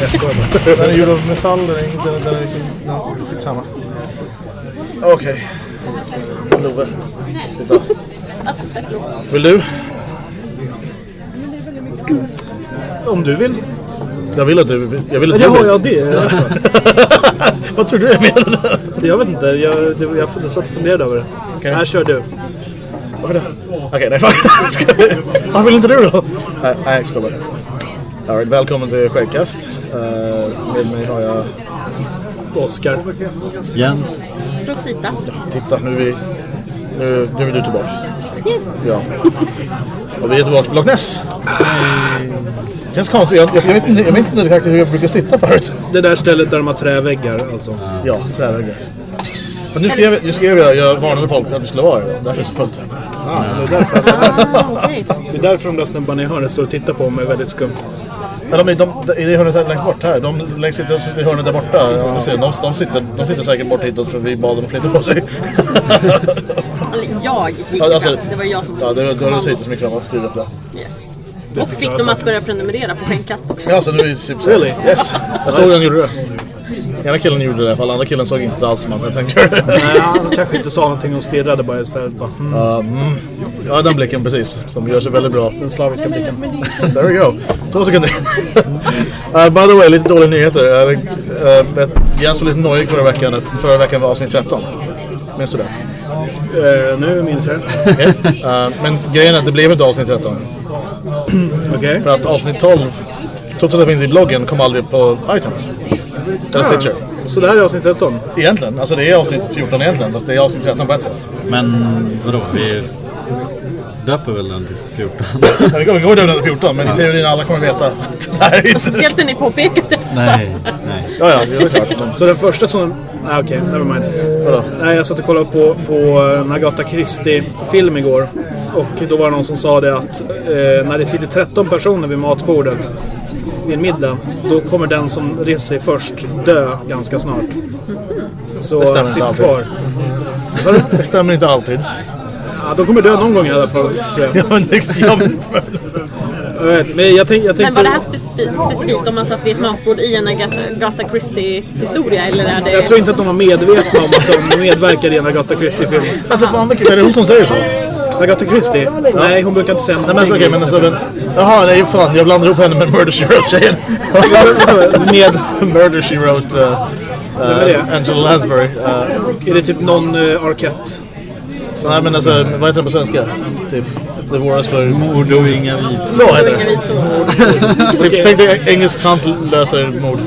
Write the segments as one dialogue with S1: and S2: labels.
S1: Jag skojar bara. Den är gjord av metall, den är, den, den är liksom... Ja, skitsamma. Okej. Okay. Love. Titta. Vill du?
S2: Om du vill.
S1: Jag vill att du... Jag vill att
S2: Ja,
S1: du
S2: ja, det. Alltså.
S1: Vad tror du jag menade?
S2: Jag vet inte. Jag, det, jag, jag satt och funderade över det.
S1: Okej.
S2: Här kör du.
S1: Varför det? Okej, nej fuck. Varför vill inte du då? Nej, nej jag skojar bara. Välkommen till Skäggkast. Uh, med mig har jag...
S2: Oskar.
S3: Jens.
S4: Rosita.
S1: Titta, nu är vi... Nu, nu är du tillbaks.
S4: Yes.
S1: Ja. Och vi är tillbaka på Loch Ness. Känns konstigt. Jag, jag, jag, vet inte, jag vet inte riktigt hur jag brukar sitta förut.
S2: Det där stället där de har träväggar alltså.
S1: Ja, träväggar. Men nu skrev, jag- nu skrev jag, jag varnade folk att det skulle vara det. Därför är det så fullt.
S2: Ah, det, är därför,
S4: okej.
S2: det är därför de där snubbarna i hörnet står och tittar på mig väldigt skumt.
S1: Ja, de, är- de, de, I det hörnet här längst bort här. De längst sitter, i hörnet där borta. Om du ser, de, de, sitter, de sitter säkert bort hitåt för vi bad dem att flytta på sig.
S4: Eller jag gick
S1: alltså-
S4: fram. Det var jag som...
S1: ja, det var det var Rosita som gick fram och styrde upp det.
S4: Yes. Och fick dem att börja prenumerera på Skäggkast också.
S1: Ja, så nu är det typ så.
S2: Really?
S1: Yes. Jag såg den gjorde det. Ena killen gjorde det i alla fall. Andra killen såg inte alls som att jag tänkte göra det.
S2: Nej, han kanske inte sa någonting och stirrade bara istället. Bara, mm.
S1: Mm. Ja, den blicken precis. Som gör sig väldigt bra.
S2: Den slaviska blicken.
S1: There we go. Två sekunder. uh, by the way, lite dåliga nyheter. Uh, uh, Jens var lite nojig förra veckan. Förra veckan var avsnitt 13. Minns du det?
S2: Eh, nu minns jag.
S1: Okej. Uh, men grejen är att det blev inte avsnitt 13.
S2: Okej.
S1: För att avsnitt 12, trots att det finns i bloggen, kom aldrig på iTunes. Eller Stitcher.
S2: Så det här är avsnitt 13.
S1: Egentligen. Alltså det är avsnitt 14 egentligen. Fast det är avsnitt 13 på ett sätt.
S3: Men vadå, vi döper väl den till 14?
S1: Ja, Vi går över den 14, men i teorin alla kommer veta att det här är inte...
S4: Speciellt när ni påpekade det.
S3: Nej, nej.
S1: Ja, ja, det är klart.
S2: Så den första som... Ah, Okej, never mind.
S1: vadå?
S2: Nej, jag satt och kollade på, på en Agatha Christie-film igår. Och då var det någon som sa det att eh, när det sitter 13 personer vid matbordet vid en middag, då kommer den som reser sig först dö ganska snart. Så
S1: Det stämmer
S2: sitt
S1: alltid.
S2: kvar.
S1: Det stämmer inte alltid.
S2: Ja, de kommer dö någon gång i alla fall, tror jag.
S1: Ja, men ja, men-
S2: Jag vet, Men jag, tänk, jag
S4: Men
S2: tänkte...
S4: var det här speci- specifikt om man satt vid ett matbord i en Agatha, Christie-historia? Eller är det...
S2: Jag tror inte att de var medvetna om att de medverkar i en Agatha Christie-film.
S1: Alltså fan, vilket- är det hon som säger så?
S2: Agatha Christie? Nej, hon brukar inte säga
S1: Nej
S2: någonting.
S1: men okej, men alltså, men, Jaha, nej fan, jag blandar ihop henne med Murder She Wrote-tjejen.
S2: Med...
S1: Murder She Wrote, uh, uh, Angela Lansbury. Uh,
S2: Är det typ någon uh, Arquette?
S1: så nej men alltså, vad heter den på svenska? Typ, Det våras för...
S3: Mord och inga visor.
S1: Så heter det. Typ, tänk dig engelsk tant löser mord.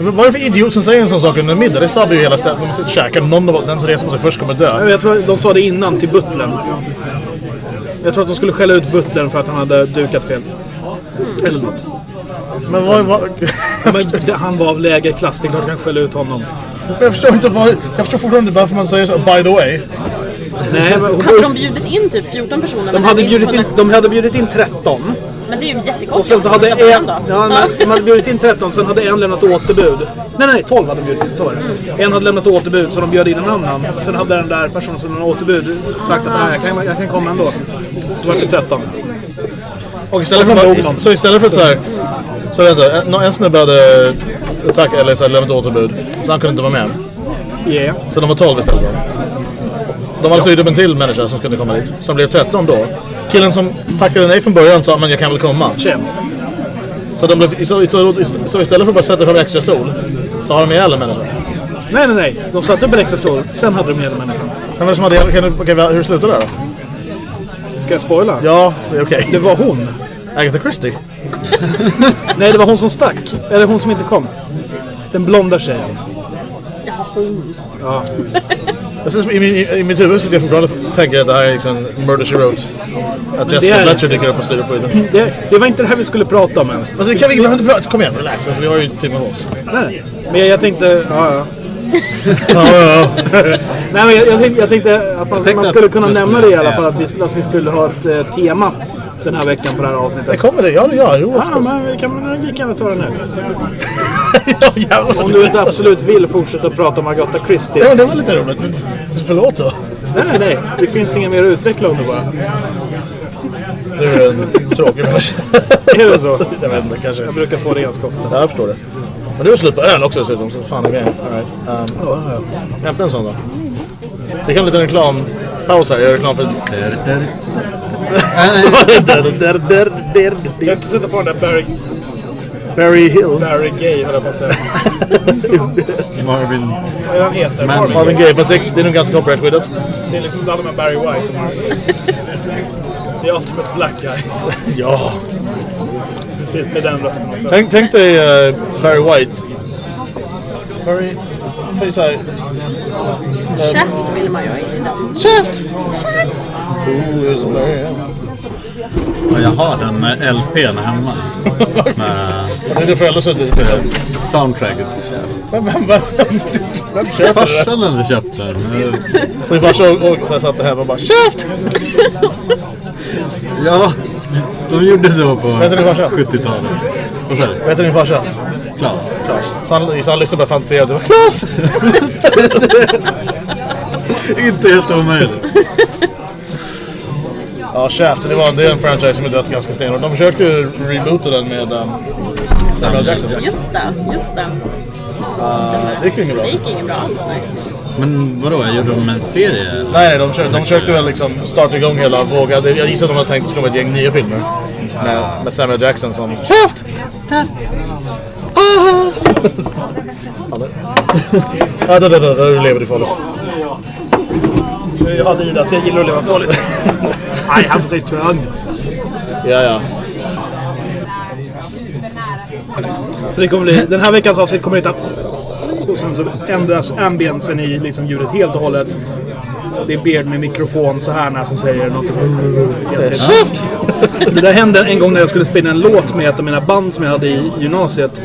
S1: Vad är det för idiot som säger en sån sak under middag? Det sabbar ju hela stället. De sitter och käkar. Någon av den som reser på sig först kommer dö.
S2: Jag tror att de sa det innan till butlern. Jag tror att de skulle skälla ut butlern för att han hade dukat fel. Eller något.
S1: Men vad... vad
S2: Ja, men han var av lägre klass, det är klart jag kan skälla ut honom.
S1: jag förstår inte vad... Jag förstår fortfarande inte varför man säger så. By the way.
S2: Nej, men hon,
S4: Hade de bjudit in typ 14 personer?
S2: de, hade bjudit in, de hade bjudit in 13.
S4: Men det är ju jättekonstigt.
S2: Och sen så hade en... Ja, nej, de hade bjudit in 13, sen hade en lämnat återbud. Nej, nej, 12 hade de bjudit in. Så var det. En hade lämnat återbud, så de bjöd in en annan. Sen hade den där personen som lämnade återbud sagt att nej, jag, kan, jag kan komma ändå. Så var det 13.
S1: Och istället
S2: Och
S1: för, så istället för att så här... Så vänta, en, en snubbe hade tack, eller så här, lämnat återbud. Så han kunde inte vara med.
S2: Yeah.
S1: Så de var 12 istället. De hade sytt upp en till människa som skulle komma dit. De blev 13 då. Killen som tackade nej från början sa men jag kan väl komma.
S2: Tjena.
S1: Så, de blev, så, så, så istället för att bara sätta på en extra stol så har de ihjäl en människa.
S2: Nej, nej, nej. De satte upp en extra stol, sen hade de människan.
S1: Vem var det som hade, kan du, okej, hur slutade det då?
S2: Ska jag spoila?
S1: Ja, det är okej.
S2: Det var hon.
S1: Agatha Christie.
S2: Nej, det var hon som stack. Eller hon som inte kom. Den blonda tjejen.
S4: Ja, hon.
S2: Ja.
S1: Syns- I, i, I mitt huvud sitter jag fortfarande och tänker att det här är liksom Murder She Wrote. Att Jessica
S2: det är-
S1: Fletcher dyker upp och styr på den.
S2: Det, det var inte det här vi skulle prata om ens.
S1: Alltså vi kan vi behöver inte prata, kom igen relax. Alltså, vi har ju tid med oss.
S2: Nej. Men jag, tänkte... Ja, ja.
S1: Ja, ja, ja.
S2: Nej, men jag, jag, tänkte, jag tänkte att man,
S3: tänkte
S2: man skulle
S3: att
S2: kunna
S3: det
S2: nämna det i alla fall. Att vi, skulle- att vi skulle ha ett eh, tema den här veckan på det här
S1: Det
S2: avsnittet.
S1: kommer det, ja, ja, jo.
S2: Ja, men vi kan lika gärna ta det nu.
S1: Ja.
S2: Om du inte absolut vill fortsätta prata om Agatha Christie.
S1: Ja, det var lite roligt. Men förlåt då.
S2: Nej, nej, nej. Det finns inget mer att utveckla om det bara.
S1: Du är en tråkig människa.
S2: Är det så?
S1: Jag vet inte, kanske.
S2: Jag brukar få det ganska ofta.
S1: Ja, jag förstår det. Men du har slut på öl också dessutom, så fan är grejen. Right. um, Hämta en sån då. Det kan bli en reklampaus här. Jag gör reklam för...
S3: Där,
S2: Kan inte sätta på den där Barry,
S1: Barry Hill.
S2: Barry Gay, höll jag på att säga.
S3: Marvin.
S2: Vad är han heter?
S3: Marvin.
S1: Marvin Gaye, fast det, det är nog ganska copyright-skyddat.
S2: Det är liksom bland med Barry White och Marvin Det är Ultimate Black Guy.
S1: Ja.
S2: Precis, med den rösten också.
S1: Tänk, tänk dig eh, Barry White. Barry... Så här,
S4: Käft vill man ju ha i den.
S1: Käft! Who is Barry?
S3: Ja, jag har den eh, LPn hemma. Med
S1: Det är därför jag har suttit
S3: soundtracket till Shaft.
S1: Vem, vem, vem, vem köper?
S3: Farsan hade köpt den.
S1: Så din farsa och, och satt hemma och bara Käft!
S3: Ja, de gjorde så på
S1: Vad heter din farsa?
S3: 70-talet. Vad sa du?
S1: Vad heter din farsa?
S3: Klas.
S1: Klas. Så han, så han liksom började fantisera. Det var Klas!
S3: Inte helt omöjligt.
S1: Ja, Shaft. Det, var, det är en franchise som är dött ganska stenhårt. De försökte ju reboota den med um, Samuel Jackson.
S4: Just det, just det.
S1: Det gick ju inget bra.
S4: Det gick inget bra alls nej.
S3: Men vadå, gjorde de en serie?
S1: Nej, nej, de försökte, de försökte väl liksom starta igång hela vågen. Det- Jag gissar att de har tänkt att det ska komma ett gäng nya filmer. Med, med Samuel Jackson som... Ah! Eller? Ja, där, där, där, där lever du farligt.
S2: Jag har Adidas, jag gillar att leva farligt. I have returned.
S1: Ja, ja.
S2: Så det kommer bli, den här veckans avsnitt kommer heta och sen så ändras ambiensen i liksom ljudet helt och hållet. Det är Beard med mikrofon så här när som säger något.
S1: Käft!
S2: Det där hände en gång när jag skulle spela en låt med ett av mina band som jag hade i gymnasiet.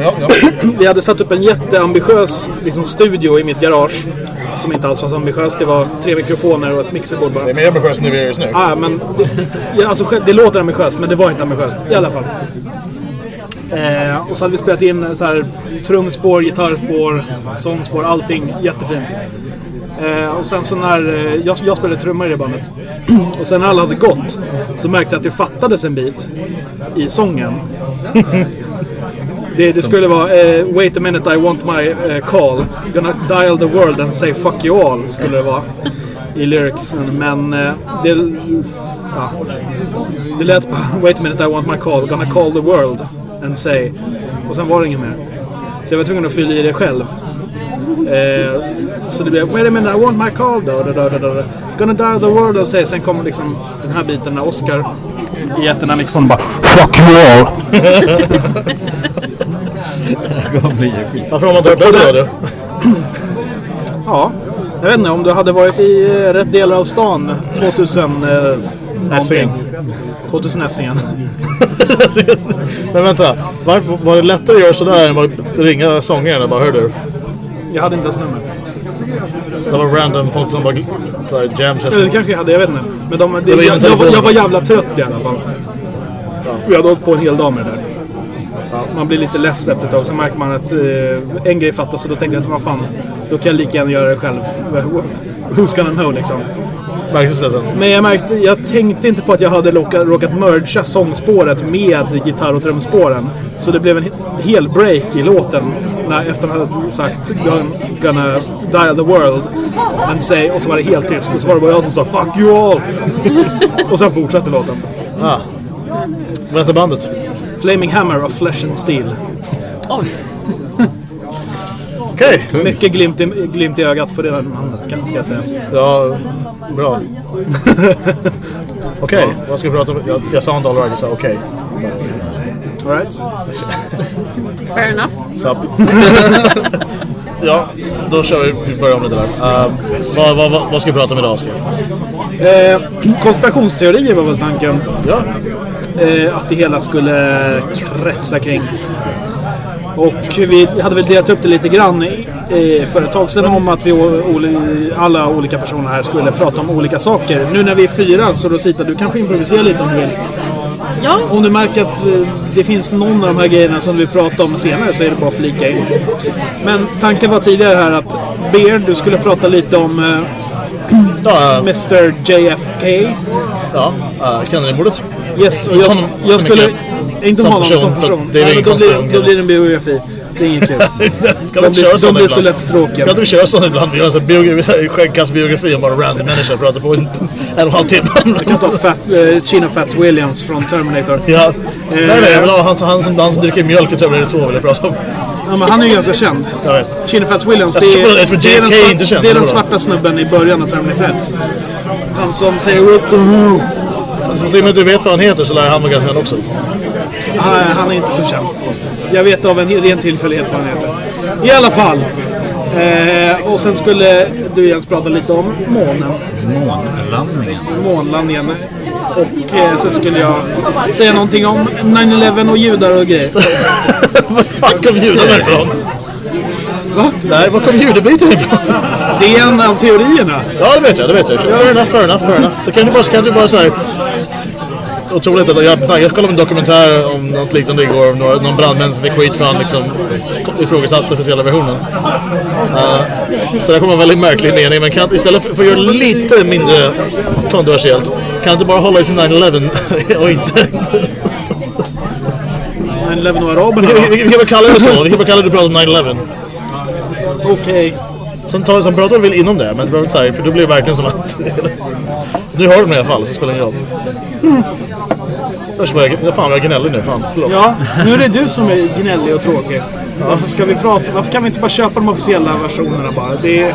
S1: Ja, ja.
S2: Vi hade satt upp en jätteambitiös liksom, studio i mitt garage. Som inte alls var så ambitiös. Det var tre mikrofoner och ett mixerbord bara.
S1: Det är mer ambitiöst nu är just nu.
S2: Ah, men det, ja, alltså, det låter ambitiöst, men det var inte ambitiöst. I alla fall. Eh, och så hade vi spelat in så här, trumspår, gitarrspår, sångspår, allting jättefint. Eh, och sen så när eh, jag, jag spelade trummor i det bandet. och sen när alla hade gått så märkte jag att det fattades en bit i sången. Det, det skulle vara eh, Wait a minute I want my eh, call. Gonna dial the world and say fuck you all. Skulle det vara. I lyricsen. Men eh, det... Ja. Det lät bara Wait a minute I want my call. Gonna call the world and say. Och sen var det inget mer. Så jag var tvungen att fylla i det själv. Eh, så det blev Wait a minute I want my call. Da, da, da, da, da. Gonna dial the world and say. Sen kommer liksom den här biten när Oscar i jätterna mikrofonen bara Fuck you all.
S3: Det kommer bli skit.
S1: Varför har man hört den radio?
S2: Ja, jag vet inte om du hade varit i rätt delar av stan 2000 eh,
S1: Essingen.
S2: någonting. 2000 Essingen.
S1: Men vänta, var, var det lättare att göra sådär än att ringa sångaren och bara hör du?
S2: Jag hade inte ens nummer.
S1: Det var random folk som bara så här, jam
S2: Eller det kanske jag hade, jag vet inte. Men de, det,
S1: Det var
S2: jag, jag, jag var jävla trött i alla fall. Vi hade hållit på en hel dag med det där. Man blir lite less efter ett tag. Så märker man att eh, en grej fattas och då tänkte jag att vad fan, då kan jag lika gärna göra det själv. Who's gonna know liksom.
S1: Sen?
S2: Men jag märkte, jag tänkte inte på att jag hade råkat, råkat mergea sångspåret med gitarr och trumspåren. Så det blev en he- hel break i låten. När, efter han hade sagt "Gonna- dial the world and say, och så var det helt tyst. Och så var det bara jag som sa 'Fuck you all' Och sen fortsatte låten.
S1: Ah. Vad heter bandet?
S2: Flaming Hammer of Flesh and Steel.
S4: Oj.
S1: Okej.
S2: Mycket glimt i, glimt i ögat på det där namnet kan ska jag säga.
S1: Ja, bra. Okej, vad ska vi prata om? Jag, jag sa inte all right, jag sa okej.
S2: Alright?
S4: Fair enough.
S1: Sup. ja, då kör vi. Vi börjar om lite där. Uh, vad, vad, vad, vad ska vi prata om idag, Oskar?
S2: Eh, konspirationsteorier var väl tanken.
S1: Ja.
S2: Eh, att det hela skulle kretsa kring. Och vi hade väl delat upp det lite grann eh, för ett tag sedan om att vi alla olika personer här skulle prata om olika saker. Nu när vi är fyra så Rosita, du kan få improvisera lite om du vill.
S4: Ja.
S2: Om du märker att eh, det finns någon av de här grejerna som vi pratar om senare så är det bara att flika in. Men tanken var tidigare här att Beard, du skulle prata lite om eh, Mr JFK.
S1: ja äh, Kennedy-mordet.
S2: Yes, och jag,
S1: Honom
S2: jag skulle... Inte
S1: Som
S2: honom
S1: person,
S2: som person.
S1: det är
S2: Nej, då, blir,
S1: om
S2: då blir det en biografi. Det är inget kul.
S1: Ska
S2: De blir, de
S1: sån
S2: blir så lätt tråkiga.
S1: Ska inte vi köra sån ibland? Vi gör en sån biografi, skäggkastbiografi om bara random människor pratar på en, en och en halv timme.
S2: Jag kan ta Fat, eh, Chino Fats Williams från Terminator.
S1: Ja. Nej, nej, jag vill ha han, han, som, han som dricker mjölk i Terminator 2 vill jag prata om.
S2: Ja, men han är ju ganska känd.
S1: Jag vet.
S2: Chino Fats Williams, det är, det är, den, svart, det är den svarta snubben i början av Terminator 1. Han som säger What the hell?
S1: Så säger man att du vet vad han heter så lär han vara ganska känd också.
S2: Han, han är inte så känd. Jag vet av en ren tillfällighet vad han heter. I alla fall. Eh, och sen skulle du Jens prata lite om månen.
S3: Månlandningen.
S2: Månlandningen. Och eh, sen skulle jag säga någonting om 9-11 och judar och grejer.
S1: Var fan kom judarna ifrån?
S2: Va?
S1: Nej, var kom judebiten ifrån?
S2: Det är en av teorierna.
S1: Ja, det vet jag. Det vet jag. Fair enough, fair enough, fair enough. Så kan du bara, kan du bara så här... Otroligt att jag, jag kollade en dokumentär om något liknande igår. Om några, någon brandmän som fick skit för han liksom ifrågasatte officiella versionen. Uh, så det kommer en väldigt märklig mening. Men kan istället för, för att göra det lite mindre kontroversiellt. Kan inte bara hålla i till 9-11 och inte...
S2: 9-11 och araberna
S1: Vi, vi, kan väl kalla det så. Vi kan väl kalla det att prata om 9-11.
S2: Okej.
S1: Sen, tar, sen pratar väl inom det, men det behöver inte säga, för då blir det verkligen som att... nu har de det i alla fall, så det spelar ingen roll. Först var jag... Fan, jag är gnällig nu. Fan, förlåt.
S2: Ja, nu är det du som är gnällig och tråkig. Varför ska vi prata? Varför kan vi inte bara köpa de officiella versionerna bara? Det är...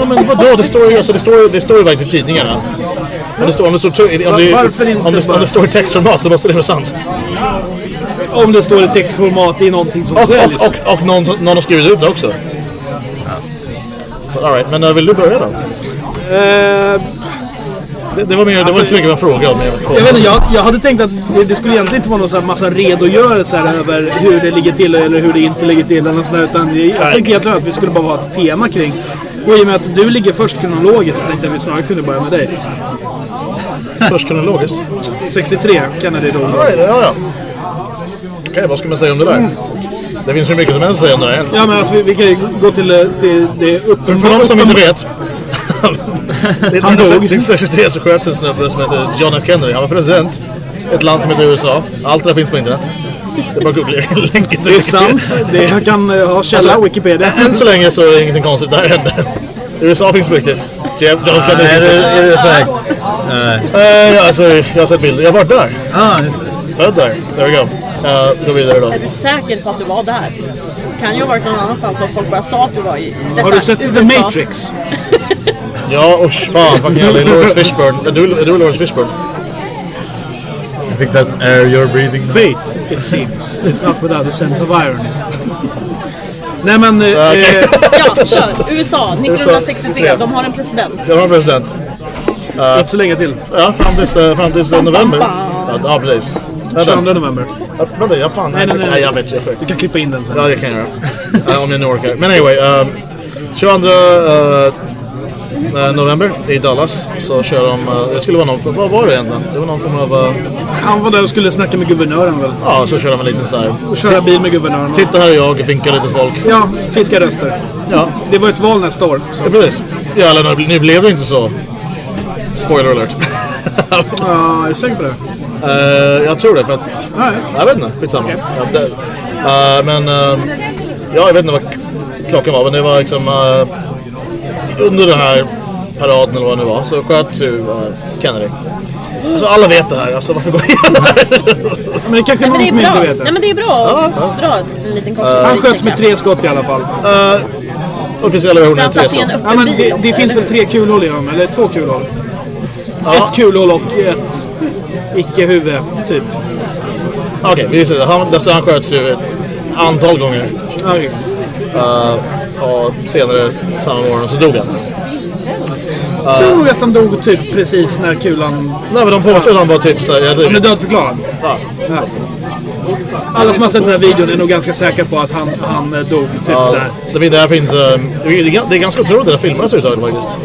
S1: Ja, men vadå? Det står ju alltså, det står, det står ju faktiskt i tidningarna. Men det står, om, det står, om, det,
S2: Varför inte
S1: om, det, om det står i textformat så måste det vara sant.
S2: Om det står i textformat i någonting som
S1: Och,
S2: säljs.
S1: och, och, och någon, någon har skrivit ut det också. Så, all right. Men uh, vill du börja då?
S2: Eh,
S1: Det, det var, mer, det var inte så mycket en fråga om
S2: jag, vet inte, jag, jag hade tänkt att det, det skulle egentligen inte vara någon så här massa redogörelser över hur det ligger till eller hur det inte ligger till. Eller sådär, utan jag, jag tänkte egentligen att vi skulle bara ha ett tema kring. Och i och med att du ligger först kronologiskt så tänkte jag att vi snarare kunde börja med dig.
S1: Först kronologiskt.
S2: 63, Kennedy.
S1: All right, ja, ja. Okej, vad ska man säga om det där? Det finns hur mycket som helst att säga om det där egentligen.
S2: Ja men alltså vi, vi kan ju gå till, eh, till det
S1: För
S2: uppenbara.
S1: de som inte vet.
S2: Han dog.
S1: 1963 så sköts en snubbe som heter John F Kennedy. Han var president. Ett land som heter USA. Allt det där finns på internet. Det är bara att googla länken
S2: Det är sant. Det, jag kan eh, ha källa
S1: Alltså,
S2: Wikipedia.
S1: Än så länge så är det ingenting konstigt där hände. USA finns på riktigt. John Kennedy
S3: Är
S1: finns på
S3: det,
S1: riktigt.
S3: är det säkert?
S1: Eh, ja, alltså, jag har sett bilder. Jag har varit där.
S3: Ah.
S1: Född där. There we go. Uh, gå vidare då.
S4: Är du säker på att du var där? Kan ju ha varit någon annanstans och folk bara sa att du var i detta
S2: Har du sett
S4: USA.
S2: The Matrix?
S1: Ja, usch fan. Fucking jävla Lawrence Fishburne. Är du, är du Lawrence Fishburne?
S3: I think that's air you're breathing.
S2: Fate, it seems, is not without a sense of irony. Nej men... eh,
S1: Okej.
S2: eh,
S4: Ja, kör! USA, 1963. De har en president.
S1: Jag var president.
S2: inte så länge till.
S1: Ja, fram tills, uh, fram tills uh, november. Ja, ja, precis.
S2: 22
S1: Vänta,
S2: november.
S1: Ja, vänta, jag fan...
S2: Nej, nej, nej.
S1: nej jag vet, jag sjuk.
S2: Du kan klippa in den sen.
S1: Ja, det kan jag göra. Ja, om jag nu orkar. Men anyway. Um, 22 uh, november i Dallas så kör de... Uh, det skulle vara någon... Vad var det egentligen? Det var någon form av... Uh,
S2: Han var där och skulle snacka med guvernören väl?
S1: ja, så kör de en liten så här...
S2: Och köra bil med guvernören.
S1: Titta här är jag, vinkar lite folk.
S2: Ja, fiska röster.
S1: Ja,
S2: Det var ett val nästa år. Så.
S1: ja precis. Ja, eller nu, blev det inte så. Spoiler alert.
S2: Ja, är du säker på det?
S1: Eh, jag tror det, för att...
S2: Right.
S1: Jag vet inte, skitsamma. Ja, det, eh, men... eh, ja, jag vet inte vad klockan var, men det var liksom... eh, under den här paraden eller vad det nu var, så sköts ju uh, Kennedy. Alltså alla vet det här, alltså varför går jag igenom det här?
S2: Men det är kanske
S4: Men
S2: någon
S4: det är
S2: som
S4: bra.
S2: inte vet
S4: Nej
S2: det.
S4: men det är bra att dra en liten kort
S2: Han sköts med tre skott i alla fall.
S1: Uh, officiella versionen är tre skott.
S2: Ja, men det,
S4: också,
S2: det finns
S4: eller?
S2: väl tre kulhål i dem, eller två kulhål?
S1: Ja.
S2: Ett kulhål och ett icke-huvud, typ.
S1: Okej, vi ser det. Han, alltså, han sköts ju ett antal gånger.
S2: Okej.
S1: Uh, och senare samma morgon så dog han.
S2: Jag tror nog att han dog typ precis när kulan...
S1: Nej men de påstår att han var typ såhär...
S2: Han är dödförklarad.
S1: Ja.
S2: Ja. Alla som har sett den här videon är nog ganska säkra på att han, han eh, dog typ
S1: Ja,
S2: där.
S1: det, där finns, eh, det, är, det är ganska otroligt att det filmernas överhuvudtaget faktiskt.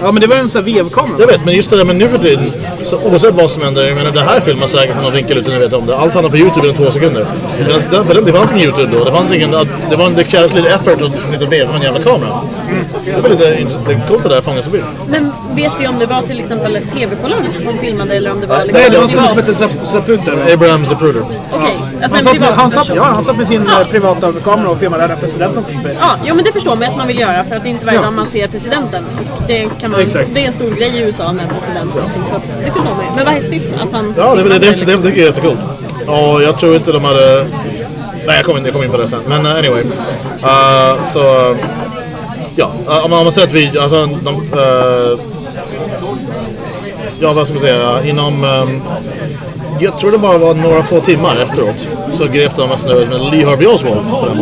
S2: Ja, men det var en sån här vevkamera.
S1: Jag vet, men just det där med nu för tiden, så oavsett vad som händer, jag menar det här filmas säkert från någon vinkel utan att vet om det. Allt hamnar på YouTube inom två sekunder. Medan det, det, det fanns ingen YouTube då, det fanns ingen, det, var, det krävdes lite effort att sitta och veva med en jävla kamera. Det var lite det är coolt det där fångas i bild.
S4: Men vet vi om det var till exempel ett tv-bolag som filmade eller om det var liksom
S2: Nej, det var en snubbe
S4: privat?
S2: som hette Zap- Zaputer.
S1: Abraham Zapruder.
S4: Okej, alltså
S2: Han
S4: en
S2: satt, med,
S4: privat
S2: han, satt,
S4: person.
S2: ja, han satt med sin eh, privata kamera och filmade när presidenten tog det.
S4: Ja, jo men det förstår man att man vill göra för att det är inte varje dag man ser presidenten. Och det, kan man,
S2: Exakt.
S4: det är en stor grej i USA med presidenten. Liksom, så att det förstår man ju. Men vad häftigt att han...
S1: Ja, det, det, det, det, det är jättecoolt. Och jag tror inte de hade... Nej, jag kommer inte jag kommer in på det sen. Men uh, anyway. Uh, så... ja, uh, om man om man sett video, alltså de... Uh, ja, vad ska man säga? Inom... Um, jag tror det bara var några få timmar efteråt så grep de en snubbe som Lee Harvey Oswald för den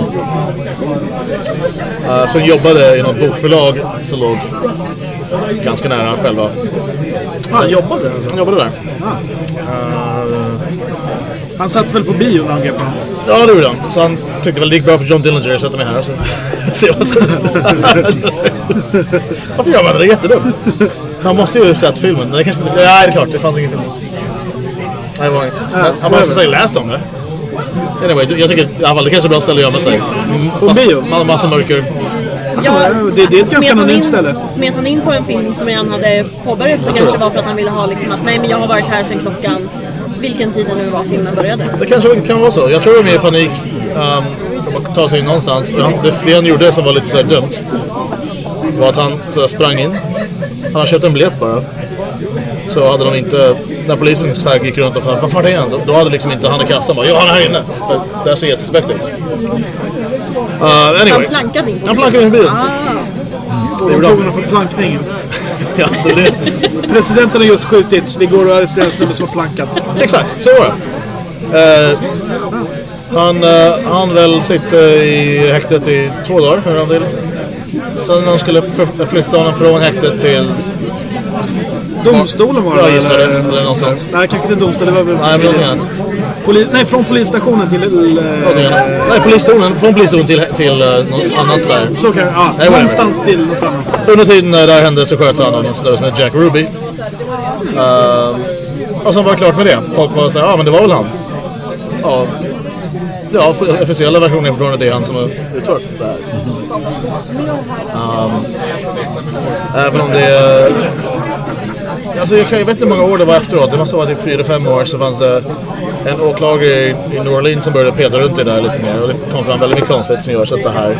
S1: uh, Som jobbade i något bokförlag som låg ganska nära själva.
S2: Han jobbade där alltså.
S1: Han jobbade där.
S2: Han satt väl på bio när han grep honom.
S1: Ja, det gjorde han. Så han tyckte väl det gick bra för John Dillinger att sätta mig här. Så se vad som... Varför gör man det? Det är jättedumt. Han måste ju ha sett filmen. Det kanske inte... Nej, det är klart. Det fanns ingen film. Nej, det var inget. Han- Han måste säga läst om det. Anyway, jag tycker i alla fall det kanske är bra ställe att gömma sig.
S2: På bio?
S1: Massa, massa mörker.
S4: Ja,
S2: det- det är ett ganska anonymt
S4: in-
S2: ställe.
S4: Smet han in på en film som redan hade påbörjats så kanske
S1: det.
S4: var för att han ville ha liksom att nej men jag har varit här sedan klockan vilken tid det nu var filmen började.
S1: Det kanske kan vara så. Jag tror de är med i panik um, för att ta sig in någonstans. Det, det han gjorde som var lite så här dumt var att han så sprang in. Han har köpt en biljett bara. Så hade de inte, när polisen så här gick runt och frågade vad fan är han? Då, hade liksom inte han i kassan bara ja han är här inne. För det här ser jättesuspekt ut. Uh, anyway.
S4: Han plankade in på
S1: Han plankade in på bilen.
S4: Ah,
S2: De tog honom för plankningen.
S1: Ja, det, det,
S2: Presidenten har just skjutits. Vi går och arresterar en snubbe som har plankat.
S1: Exakt, så var det. Eh, han, uh, han väl sitter i häktet i två dagar, hör han till. När de skulle flytta honom från häktet till...
S2: Domstolen var det
S1: gissar det,
S2: eller?
S1: eller något sånt.
S2: Nej, kanske inte domstol. Det var väl
S1: Nej, men annat.
S2: Poli- Nej, från polisstationen till...
S1: Någonting annat.
S2: Eh,
S1: Nej, polisstolen, från polisstolen till, till uh, något annat så här.
S2: så kan det... Ja,
S1: Nej,
S2: någonstans till något annanstans.
S1: Under tiden när det här hände så sköts han av en snubbe som heter Jack Ruby. Uh, och sen var det klart med det. Folk var såhär, ja men det var väl han. Ja, ja officiella versionen är fortfarande det är han som har utfört det här. Um, även om det är... Alltså jag, kan, jag vet inte hur många år det var efteråt. Det måste ha varit fyra, fem år så fanns det en åklagare i, New Orleans som började peta runt i det där lite mer. Och det kom fram väldigt mycket konstigt som gör så att det här...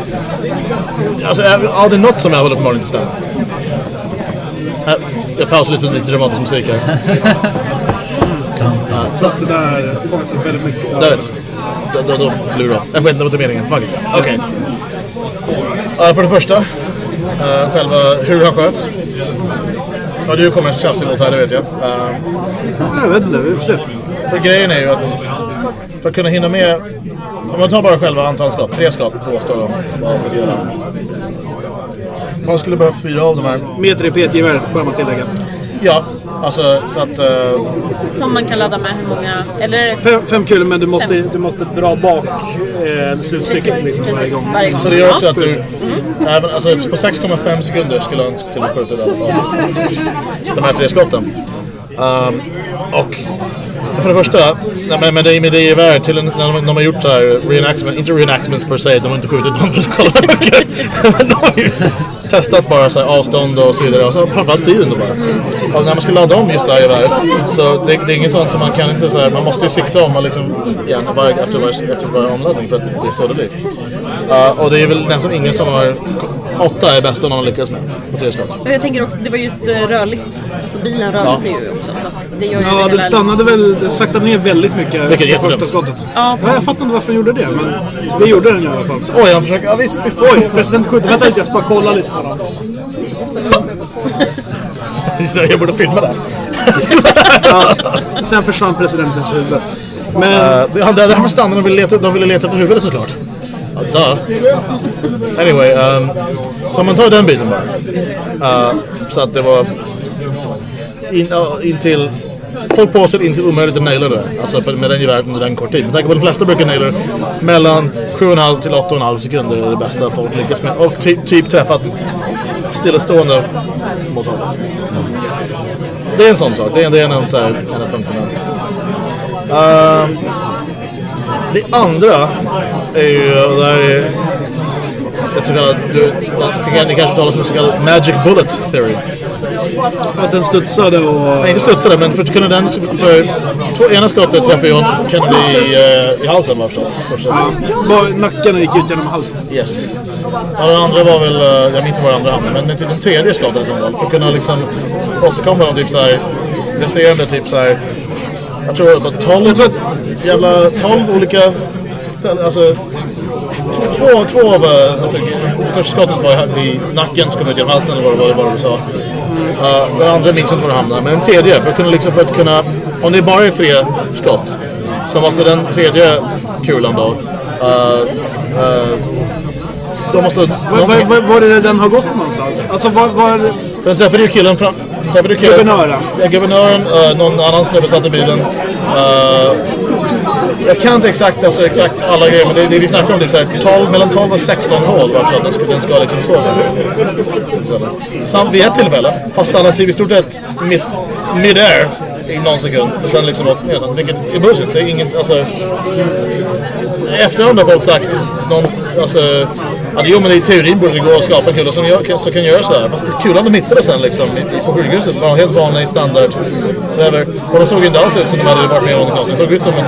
S1: Alltså, ja, det är något som jag håller uppenbarligen inte stämmer. Jag pausar lite för lite dramatisk musik här.
S2: Jag tror att det där fångas väldigt mycket.
S1: Jag vet. Då, då, då blir det bra. Jag vet inte vad det är meningen. Fuck. Okej. Ja, för det första. eh, själva hur han sköts. Ja, du kommer tjafsig låt här, det vet jag. Eh,
S2: Jag vet inte, vi får se.
S1: för grejen är ju att för att kunna hinna med... Om man tar bara själva antal skott. Tre skott påstår de officiella. Man skulle behöva fyra av de här.
S2: Med repetgevär, bör man tillägga.
S1: Ja, alltså så att... eh,
S4: som man kan ladda med hur många, eller
S2: Fem, fem kulor, men du måste, du måste dra bak eh, slutstycket
S4: precis,
S2: liksom, varje
S4: precis,
S2: gång.
S4: varje gång.
S1: Så det gör också
S4: Ja.
S1: att du... Även, alltså på 6,5 sekunder skulle han och skjuta av de här tre skotten. Um, och för det första, nej, men med det, med det geväret till en, när de, de har gjort så här reenactment, inte reenactments per se, de har inte skjutit någon för att kolla hur mycket. Men de har ju testat bara så här avstånd och så vidare och så framförallt tiden då bara. Och när man ska ladda om just det här geväret så det, det är inget sånt som man kan inte så här, man måste ju sikta om och liksom gärna varje, efter, varje, efter varje omladdning för att det är så det blir. Uh, och det är väl nästan ingen som har, åtta är bästa någon lyckas med på tre skott.
S4: Jag tänker också, det var ju ett eh, rörligt, alltså bilen rörde
S1: Ja.
S4: sig ju också så att det gör ju
S2: Ja,
S4: det
S2: den
S4: hela-
S2: stannade väl, den saktade ner väldigt mycket
S1: Vilket
S2: på första skottet.
S4: Ja.
S2: jag fattar inte varför den gjorde det, men det gjorde den i alla fall.
S1: Oj, han försöker, ja visst, visst.
S2: Oj, president skjuter. Vänta lite, jag ska bara kolla lite på
S1: det, jag borde filma det.
S2: Sen försvann presidentens huvud. Men
S1: Uh, det, han- därför stannade de ville leta, de ville leta efter huvudet såklart. Ja, duh. Anyway, um, så om man tar den biten bara. Uh, så att det var in, uh, in till... Folk påstår inte omöjligt att naila det. Alltså med den geväret under den kort tid. Med tanke på att de flesta brukar naila det mellan 7,5 till 8,5 sekunder är det bästa folk lyckas med. Och ty, typ träffat stillastående mot honom. Det är en sån sak. Det är, det är en, en, så här, en av punkterna. Uh, det andra är ju, det här är ett så kallat, du, jag tycker ni kanske talar om så kallat magic bullet theory.
S2: Att den studsade och...
S1: Nej, inte studsade, men för att kunna den, för två, ena skottet träffade John Kennedy i, eh, i halsen vad jag förstått. Första.
S2: Bara nacken gick ut genom halsen.
S1: Yes. Ja, den andra var väl, eh, jag minns vad den andra hamnade, men typ den tredje skottet som var för att kunna liksom åstadkomma de typ såhär, resterande typ såhär, jag tror det var 12,
S2: Jag tror att-
S1: jävla 12 olika, alltså två, två, av, eh, alltså första skottet var i nacken ut genom halsen eller vad det var, du sa. Uh, den andra minns inte var den hamnade, men den tredje, för att kunna liksom, för att kunna, om det bara är tre skott, så måste den tredje kulan då, uh, uh, då måste...
S2: Var, var, var, var är det den har gått någonstans? Alltså var... var
S1: Den träffade ju killen fram... Träffade ju killen
S2: Guvernören.
S1: Ja, guvernören. Uh, någon annan snubbe satt i bilen. Uh, jag kan inte exakt, alltså, exakt alla grejer, men det, det vi snackar om typ såhär 12, mellan 12 och 16 hål bara så att den ska, den ska liksom stå där. Sam, vid ett tillfälle har stannat till i stort sett mid, mid-air i någon sekund. För sen liksom åkt ner den. Vilket är bullshit. Det är inget, alltså... Efterhand har folk sagt, någon, alltså... Ja, jo men i teorin borde det gå att skapa en kula som, gör, som kan göra sådär. Fast kulan de hittade sen liksom på sjukhuset var en helt vanlig standard. Whatever. Och de såg inte alls ut som de hade varit med om någonting. De såg ut som en...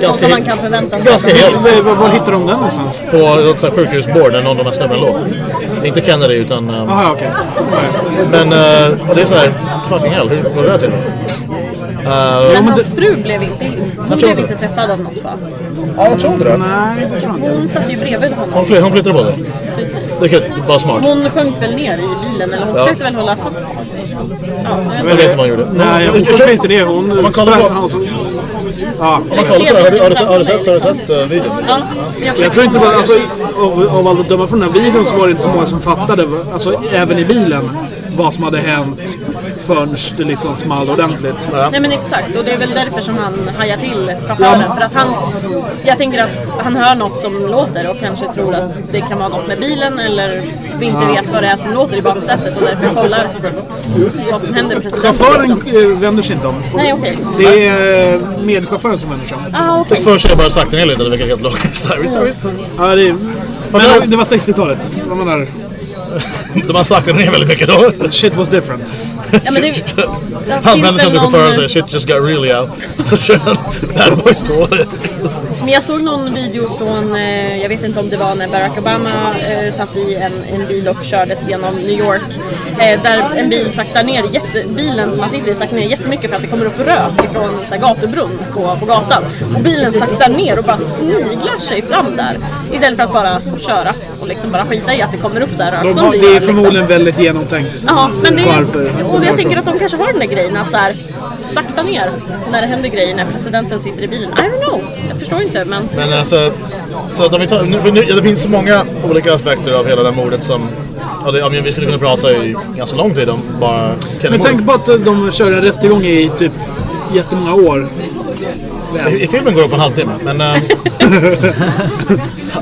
S1: Ganska,
S4: som man kan förvänta sig.
S1: Ganska helt.
S2: var, var, var hittade de den någonstans?
S1: På något sånt här sjukhusbord där någon av de här snubbarna låg. Inte Kennedy utan... Um,
S2: Jaha, okej.
S1: men uh, och det är såhär, fucking hell, hur går det där till? Uh,
S4: Men hans fru blev inte, hon blev
S1: inte
S4: träffad av något va?
S1: ja, jag tror inte det.
S2: Nej, jag tror inte.
S4: Hon satt ju bredvid honom.
S1: Hon, fly, hon flyttade båda.
S4: Precis.
S1: Det bara smart.
S4: Hon sjönk väl ner i bilen eller hon
S1: Ja.
S4: försökte väl hålla fast. Ja,
S1: Jag vet inte vad hon gjorde.
S2: Nej, jag
S1: jag,
S2: tror inte det. Hon
S1: man kollar
S2: sprang...
S1: på-
S2: Alltså, ja.
S1: Man kollar på det, har du, har du, sett- har du sett, har du sett uh, videon?
S4: ja, jag,
S2: Jag tror inte bara, alltså, av, av allt att döma från den här videon så var det inte så många som fattade, alltså även i bilen, vad som hade hänt förrän det liksom small ordentligt.
S4: Nej men exakt, och det är väl därför som han hajar till chauffören. För att han, jag tänker att han hör något som låter och kanske tror att det kan vara något med bilen eller vi inte vet vad det är som låter i baksätet och därför kollar vad som händer.
S2: Chauffören
S4: Liksom.
S2: eh, vänder sig inte om.
S4: Nej okej.
S2: Det är medchauffören som vänder sig om.
S4: Ah, okej.
S1: Först är jag bara sakta ner lite, det verkar helt logiskt. där. Visst, visst.
S2: Ja, det, är, men det var 60-talet. Jag menar,
S1: De har saktat ner väldigt mycket då.
S2: shit was different.
S4: Ja, men det, det
S1: Han
S4: finns
S1: vänder sig
S4: väl
S1: till chauffören och
S4: någon,
S1: säger shit just got really out. Så kör han Bad Boys 2.
S4: Men jag såg någon video från, eh, jag vet inte om det var när Barack Obama eh, satt i en, en bil och kördes genom New York. Eh, där en bil saktar ner, jätte, bilen som han sitter i saktar ner jättemycket för att det kommer upp rök ifrån så här, gatubrunn på, på gatan. Och bilen saktar ner och bara sniglar sig fram där. Istället för att bara köra och liksom bara skita i att det kommer upp så här rök
S2: De
S4: som det
S2: är
S4: liksom.
S2: förmodligen väldigt genomtänkt.
S4: Ja, men det
S2: Varför?
S4: och jag tänker att de kanske har den där grejen att så här, sakta ner när det händer grejer när presidenten sitter i bilen. I don't know, jag förstår inte men
S1: Men alltså, så att om vi tar, nu, nu, ja, det finns så många olika aspekter av hela det här mordet som... Ja, det, ja, men vi skulle kunna prata i ganska lång tid om bara Kenny
S2: Men tänk på att de kör en rättegång i typ jättemånga år.
S1: I, I filmen går det på en halvtimme, men... eh,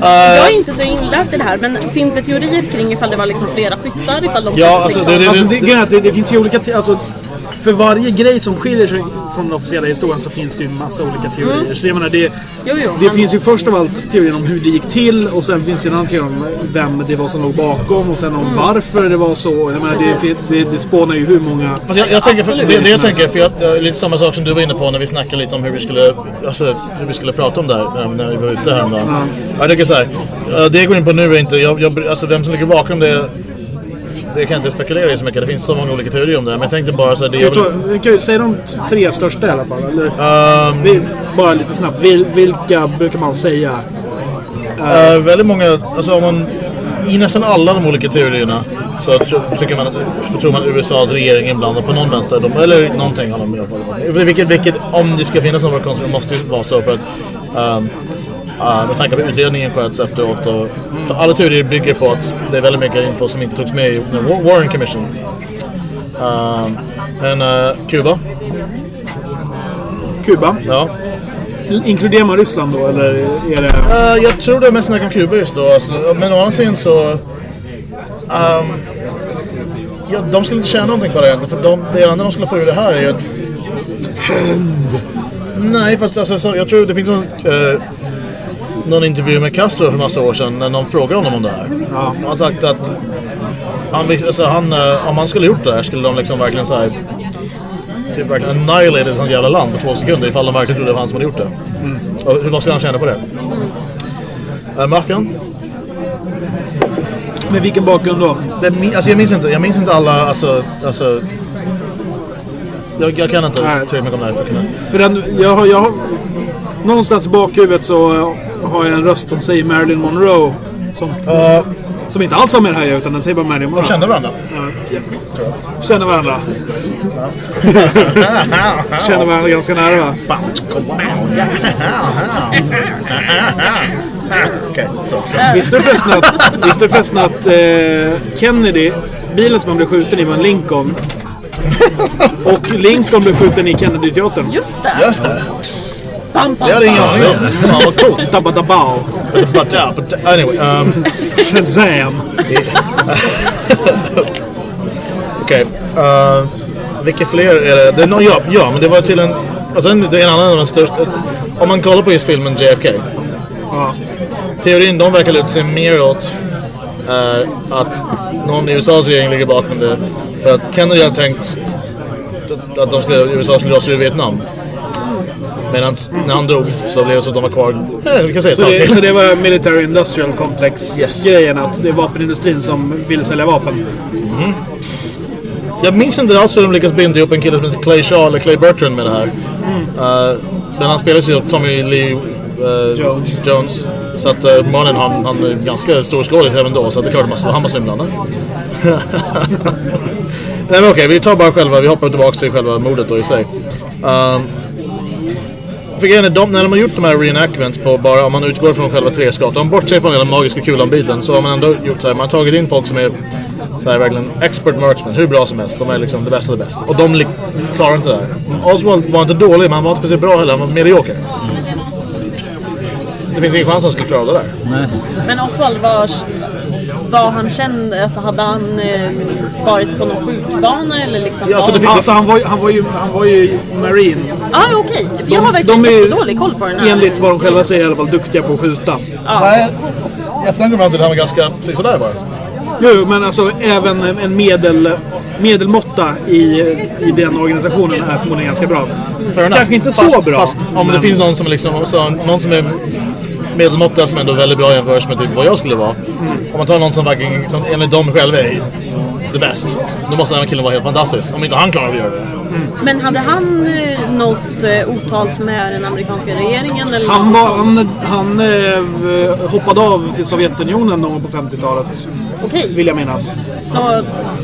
S4: jag är inte så inläst i det här. Men finns det teorier kring ifall det var liksom flera skyttar? Ifall de
S1: Ja, alltså,
S4: liksom,
S1: det-
S2: Alltså det, grejen är att det, det finns ju olika... Alltså, för varje grej som skiljer sig från den officiella historien så finns det ju massa olika teorier. Så jag menar, det,
S4: Jo, jo,
S2: det
S4: men-
S2: finns ju först av allt teorin om hur det gick till och sen finns det en annan teori om vem det var som låg bakom och sen om varför det var så. Jag menar, det, det, det spånar ju hur många...
S1: Jag, jag tänker, för, det, det jag tänker, för jag, jag, lite samma sak som du var inne på när vi snackade lite om hur vi skulle, alltså, hur vi skulle prata om det här när, vi var ute häromdagen. Jag tycker så här, eh, det jag går in på nu är inte, jag, jag, alltså vem som ligger bakom det, det kan jag inte spekulera i så mycket. Det finns så många olika teorier om det. Men jag tänkte bara så här, det vill,
S2: ju säga de tre största i alla fall. Eller,
S1: Ehm,
S2: vi, bara lite snabbt. Vil, vilka brukar man säga?
S1: Eh, väldigt många, alltså om man, i nästan alla de olika teorierna så tycker man, tror man USAs regering är inblandad på någon vänster, de, eller någonting har de i alla fall. Vilket, vilket, om det ska finnas någon konspiration måste ju vara så för att um, uh, med tanke på utredningen sköts efteråt och för alla teorier bygger på att det är väldigt mycket info som inte togs med i Warren Commission. Um, men uh, Kuba,
S2: Kuba?
S1: ja.
S2: Inkluderar man Ryssland då eller är det...
S1: Eh, jag tror det är mest snack om Kuba just då. Alltså, men å andra sidan så... ehm, ja, de skulle inte tjäna någonting på det egentligen. För de, det enda de skulle få ur det här är ju ett... Hämnd! Nej, fast alltså, så, jag tror det finns någon, eh, någon intervju med Castro för massa år sedan när någon frågar honom om det här.
S2: Ja.
S1: Han har sagt att han, alltså, han, eh, om han skulle gjort det här skulle de liksom verkligen så här, typ verkligen annihilated hans jävla land på två sekunder ifall de verkligen trodde det var han som hade gjort det. Och hur ska han tjäna på det? Uh, Maffian?
S2: Med vilken bakgrund då?
S1: Det, alltså, jag, minns inte, jag minns inte alla, alltså, alltså jag, jag kan inte säga mycket om det här. För.
S2: För den, jag jag någonstans i bakhuvudet så eh, har jag en röst som säger Marilyn Monroe. Som,
S1: Uh,
S2: som inte alls har med det här att utan den säger bara Marilyn Monroe.
S1: de kände varandra.
S2: Ja. Känner varandra. Känner varandra ganska nära
S1: så.
S2: Visste du förresten att, visste du förresten att eh, Kennedy, bilen som han blev skjuten i var en Lincoln. Och Lincoln blev skjuten i Kennedy-teatern.
S4: Just det!
S1: Just det.
S4: Bam, bam,
S1: Det hade jag ingen aning om. Fan vad coolt.
S2: Dabba dabao.
S1: Anyway. Um,
S2: Shazam!
S1: Okej. Uh, vilka fler är det? det är no, ja, ja, men det var till en... Och sen det är en annan av de största... Om man kollar på just filmen JFK.
S2: Ja.
S1: Teorin de verkar luta sig mer åt är att någon i USAs regering ligger bakom det. För att Kennedy hade tänkt att- att de skulle, USA skulle dra sig ur Vietnam. Medan när han dog så blev det så att de var kvar, eh, vi kan säga ett
S2: Så
S1: tag
S2: det,
S1: till.
S2: så det var Military Industrial Complex
S1: Yes.
S2: grejen att det är vapenindustrin som vill sälja vapen.
S1: Jag minns inte alls hur de lyckas binda ihop en kille som heter Clay Shaw eller Clay Bertrand med det här. Eh, men han spelas ju av Tommy Lee eh,
S2: Jones.
S1: Jones. Så att uh, mannen han, han är ganska stor skådis även då så att det är klart att han måste vara inblandad. Nej men okej, vi tar bara själva, vi hoppar tillbaka till själva mordet då i sig. Um, för grejen är, de, när de har gjort de här reenactments på bara, om man utgår från själva träskatan, om bortser från hela magiska kulan-biten, så har man ändå gjort så här, man har tagit in folk som är så här, verkligen expert marksmen, hur bra som helst. De är liksom det bästa av det bästa. Och de li- klarar inte det här. Oswald var inte dålig, men han var inte speciellt bra heller, han var medioker. Det finns ingen chans att han skulle klara det där.
S4: Men Oswald var, var han känd, alltså hade han eh, varit på någon skjutbana eller liksom?
S1: Ja, alltså, det
S4: han-
S2: Alltså han var, ju- han var ju, han var ju Marine.
S4: Ah, okej. För jag har verkligen
S2: de är
S4: jättedålig koll på den här.
S2: Enligt vad de själva säger i alla fall duktiga på att skjuta.
S1: Nej, kommer jag fram till att han var ganska sådär bara.
S2: Jo, men alltså även en- medel, medelmåtta i, i den organisationen är förmodligen ganska bra. Kanske inte
S1: fast,
S2: så bra.
S1: Fast om det
S2: men-
S1: finns någon som liksom, så, någon som är medelmåtta som ändå är väldigt bra jämfört med typ vad jag skulle vara. Om man tar någon som verkligen, som enligt dem själva är the best. Då måste den här killen vara helt fantastisk. Om inte han klarar av att göra det.
S4: Men hade han eh, något eh, otalt med den amerikanska regeringen? Eller
S2: Han,
S4: något
S2: var,
S4: sånt?
S2: han, han eh, hoppade av till Sovjetunionen någon gång på 50-talet.
S4: Okej,
S2: Vill jag minnas.
S4: så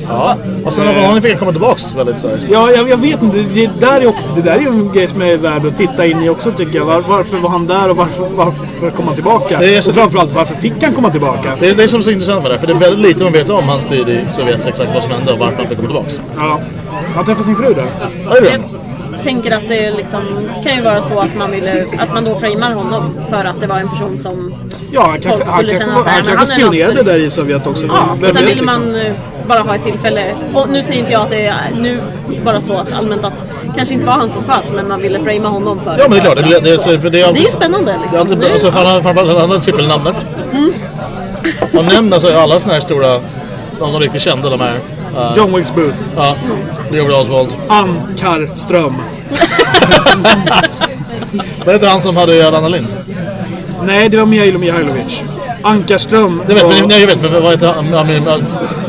S1: Ja. Och sen har han fick komma tillbaks väldigt så här.
S2: Ja, jag, jag vet inte. Det, där är också, det där är ju en grej som är värd att titta in i också tycker jag. Var, varför var han där och varför, varför kom han tillbaka?
S1: Det är så-
S2: och framförallt, varför fick han komma tillbaka?
S1: Det är det som är så intressant med det. För det är väldigt lite man vet om hans tid i Sovjet, exakt vad som hände och varför han fick komma tillbaks.
S2: Ja. Han träffade sin fru där.
S1: Ja, det är
S4: jag
S1: det.
S4: Tänker att det liksom, kan ju vara så att man ville, att man då framar honom för att det var en person som
S2: Ja, han kanske,
S4: Folk
S2: han
S4: skulle
S2: kanske,
S4: känna
S2: var-
S4: så här,
S2: han kanske
S4: han är
S2: spionerade där i Sovjet också.
S4: Ja,
S2: Vem
S4: sen vill
S2: liksom.
S4: man eh, bara ha ett tillfälle. Och nu säger inte jag att det är nu bara så att allmänt att kanske inte var han som sköt men man ville framea honom för
S1: Ja men det är klart, det, blir- det, det är
S4: Det är
S1: alltid
S4: ju spännande liksom.
S1: Det är alltid bra.
S4: Nu-
S1: Alltså, för han, framförallt han hade trippelnamnet. Och nämn alltså alla såna här stora, de riktigt kända de här. Uh,
S2: John Wilkes Booth.
S1: ja, Leopold Oswald.
S2: Ann Ström.
S1: Vad heter han som hade Anna Lind?
S2: Nej, det var Mijailo Mihailovic. Ankarström
S1: Jag vet,
S2: var
S1: men, nej, jag vet, men vad heter han? Ja, men, ja,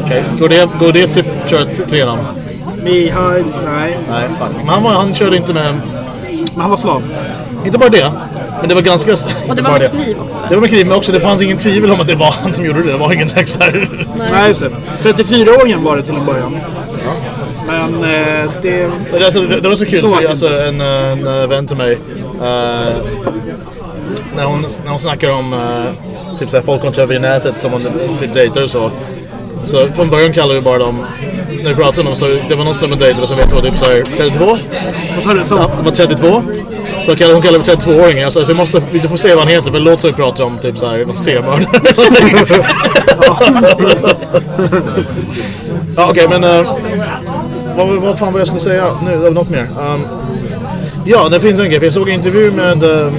S1: Okej, går det, går det typ köra t- tre namn?
S2: Mihail... Nej,
S1: Nej, fuck. Men han, var, han körde inte med,
S2: men han var slav.
S1: inte bara det. Men det var ganska...
S4: Och det var med kniv också.
S1: Det var med kniv, men också det fanns ingen tvivel om att det var han som gjorde det. Det var ingen direkt så här...
S2: Nej, just det. 34-åringen var det till en början. Men eh, det...
S1: Det, alltså, det, det var så kul
S2: Så
S1: för alltså, en, en, en vän till mig eh, när, hon, när hon snackar om uh, typ såhär, folk hon träffar i nätet som hon typ dejtar och så. Så från början kallade vi bara dem, när vi pratade om dem så det var någon snubbe dejtade som vet var typ såhär 32.
S2: Vad sa du? Så?
S1: Det var 32. Så kallade, hon kallade för 32-åring. Alltså, så vi måste, du får se vad han heter för det låter som vi pratar om typ såhär, seriemördare eller någonting. Ja, okej, men... eh, vad, vad fan var jag skulle säga nu? Det var något mer. Um, ja, det finns en grej. för Jag såg en intervju med... Uh,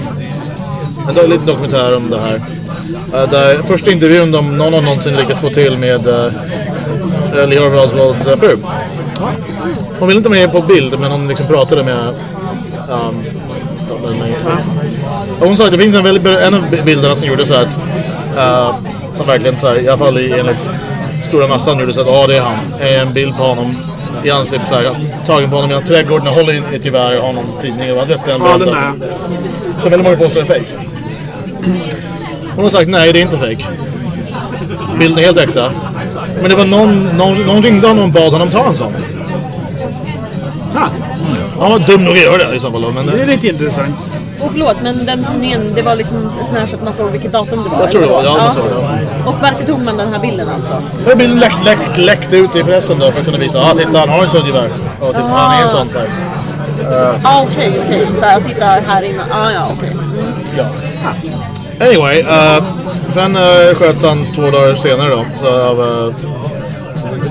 S1: en liten dokumentär om det här. Uh, där första intervjun de någon har någonsin lyckats få till med uh, Lee Harvey Oswalds uh, fru. Hon ville inte vara med på bild, men hon liksom pratade med... Um, mig. Och hon sa att det finns en, väldigt, en av bilderna som gjorde så att... eh, som verkligen så här, i alla fall enligt stora massan gjorde så att ja det är han. Är en bild på honom i ansiktet så här, tagen på honom i en trädgård och håller in ett gevär och har någon tidning. Och detta är en
S2: Ja, den är.
S1: Så väldigt många påstår är fake. Hon har sagt nej det är inte fake. Bilden är helt äkta. Men det var någon, någon, någon ringde honom och bad honom ta en sån.
S2: Ha,
S1: Han var dum nog att göra det i så fall. Men,
S2: det är lite intressant.
S4: Och förlåt, men den tidningen, det var liksom sån här så att man såg vilket datum det var?
S1: Jag tror det var, ja, man såg det.
S4: Och varför tog man den här bilden alltså?
S1: Det har bilden läckt, läckt ut i pressen då för att kunna visa. Ja, ah, titta han har en sån gevär. Ja, titta han är en sån. Så här.
S4: Ja, okej, okej. Så här, titta här inne. Ah, ja, okej. Mm.
S1: Ja. Anyway, uh, sen uh, sköts han två dagar senare då. Så av uh,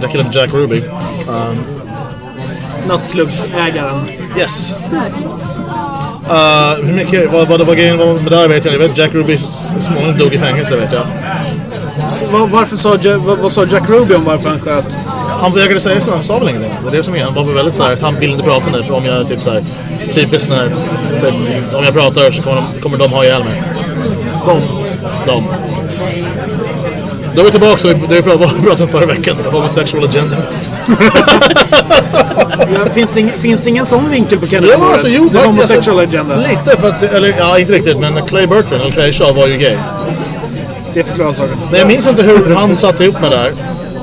S1: den killen Jack Ruby. Um,
S2: Nattklubbsägaren.
S1: yes. Uh, hur mycket, vad, vad det var grejen med det här vet jag inte. Jag vet Jack Ruby s- småningom dog i fängelse vet jag.
S2: Så, varför sa, vad, vad sa Jack Ruby om varför han sköt?
S1: Han vägrade säga så, han sa väl ingenting. Det är det som är. Han var väl väldigt såhär, att han vill inte prata nu. För om jag typ såhär, typiskt när, typ, om jag pratar så kommer de, kommer de ha ihjäl mig. De. De. Då är vi tillbaka till det vi pratade om förra veckan. Homosexual agenda.
S2: Finns, det finns det ingen sån vinkel på Kennedy?
S1: Ja, alltså jo,
S2: The homosexual
S1: alltså,
S2: agenda.
S1: Lite för att, eller ja inte riktigt men Clay Bertrand, eller Clay Shaw var ju gay.
S2: Det förklarar saken.
S1: Men jag minns inte hur han satte ihop med det där.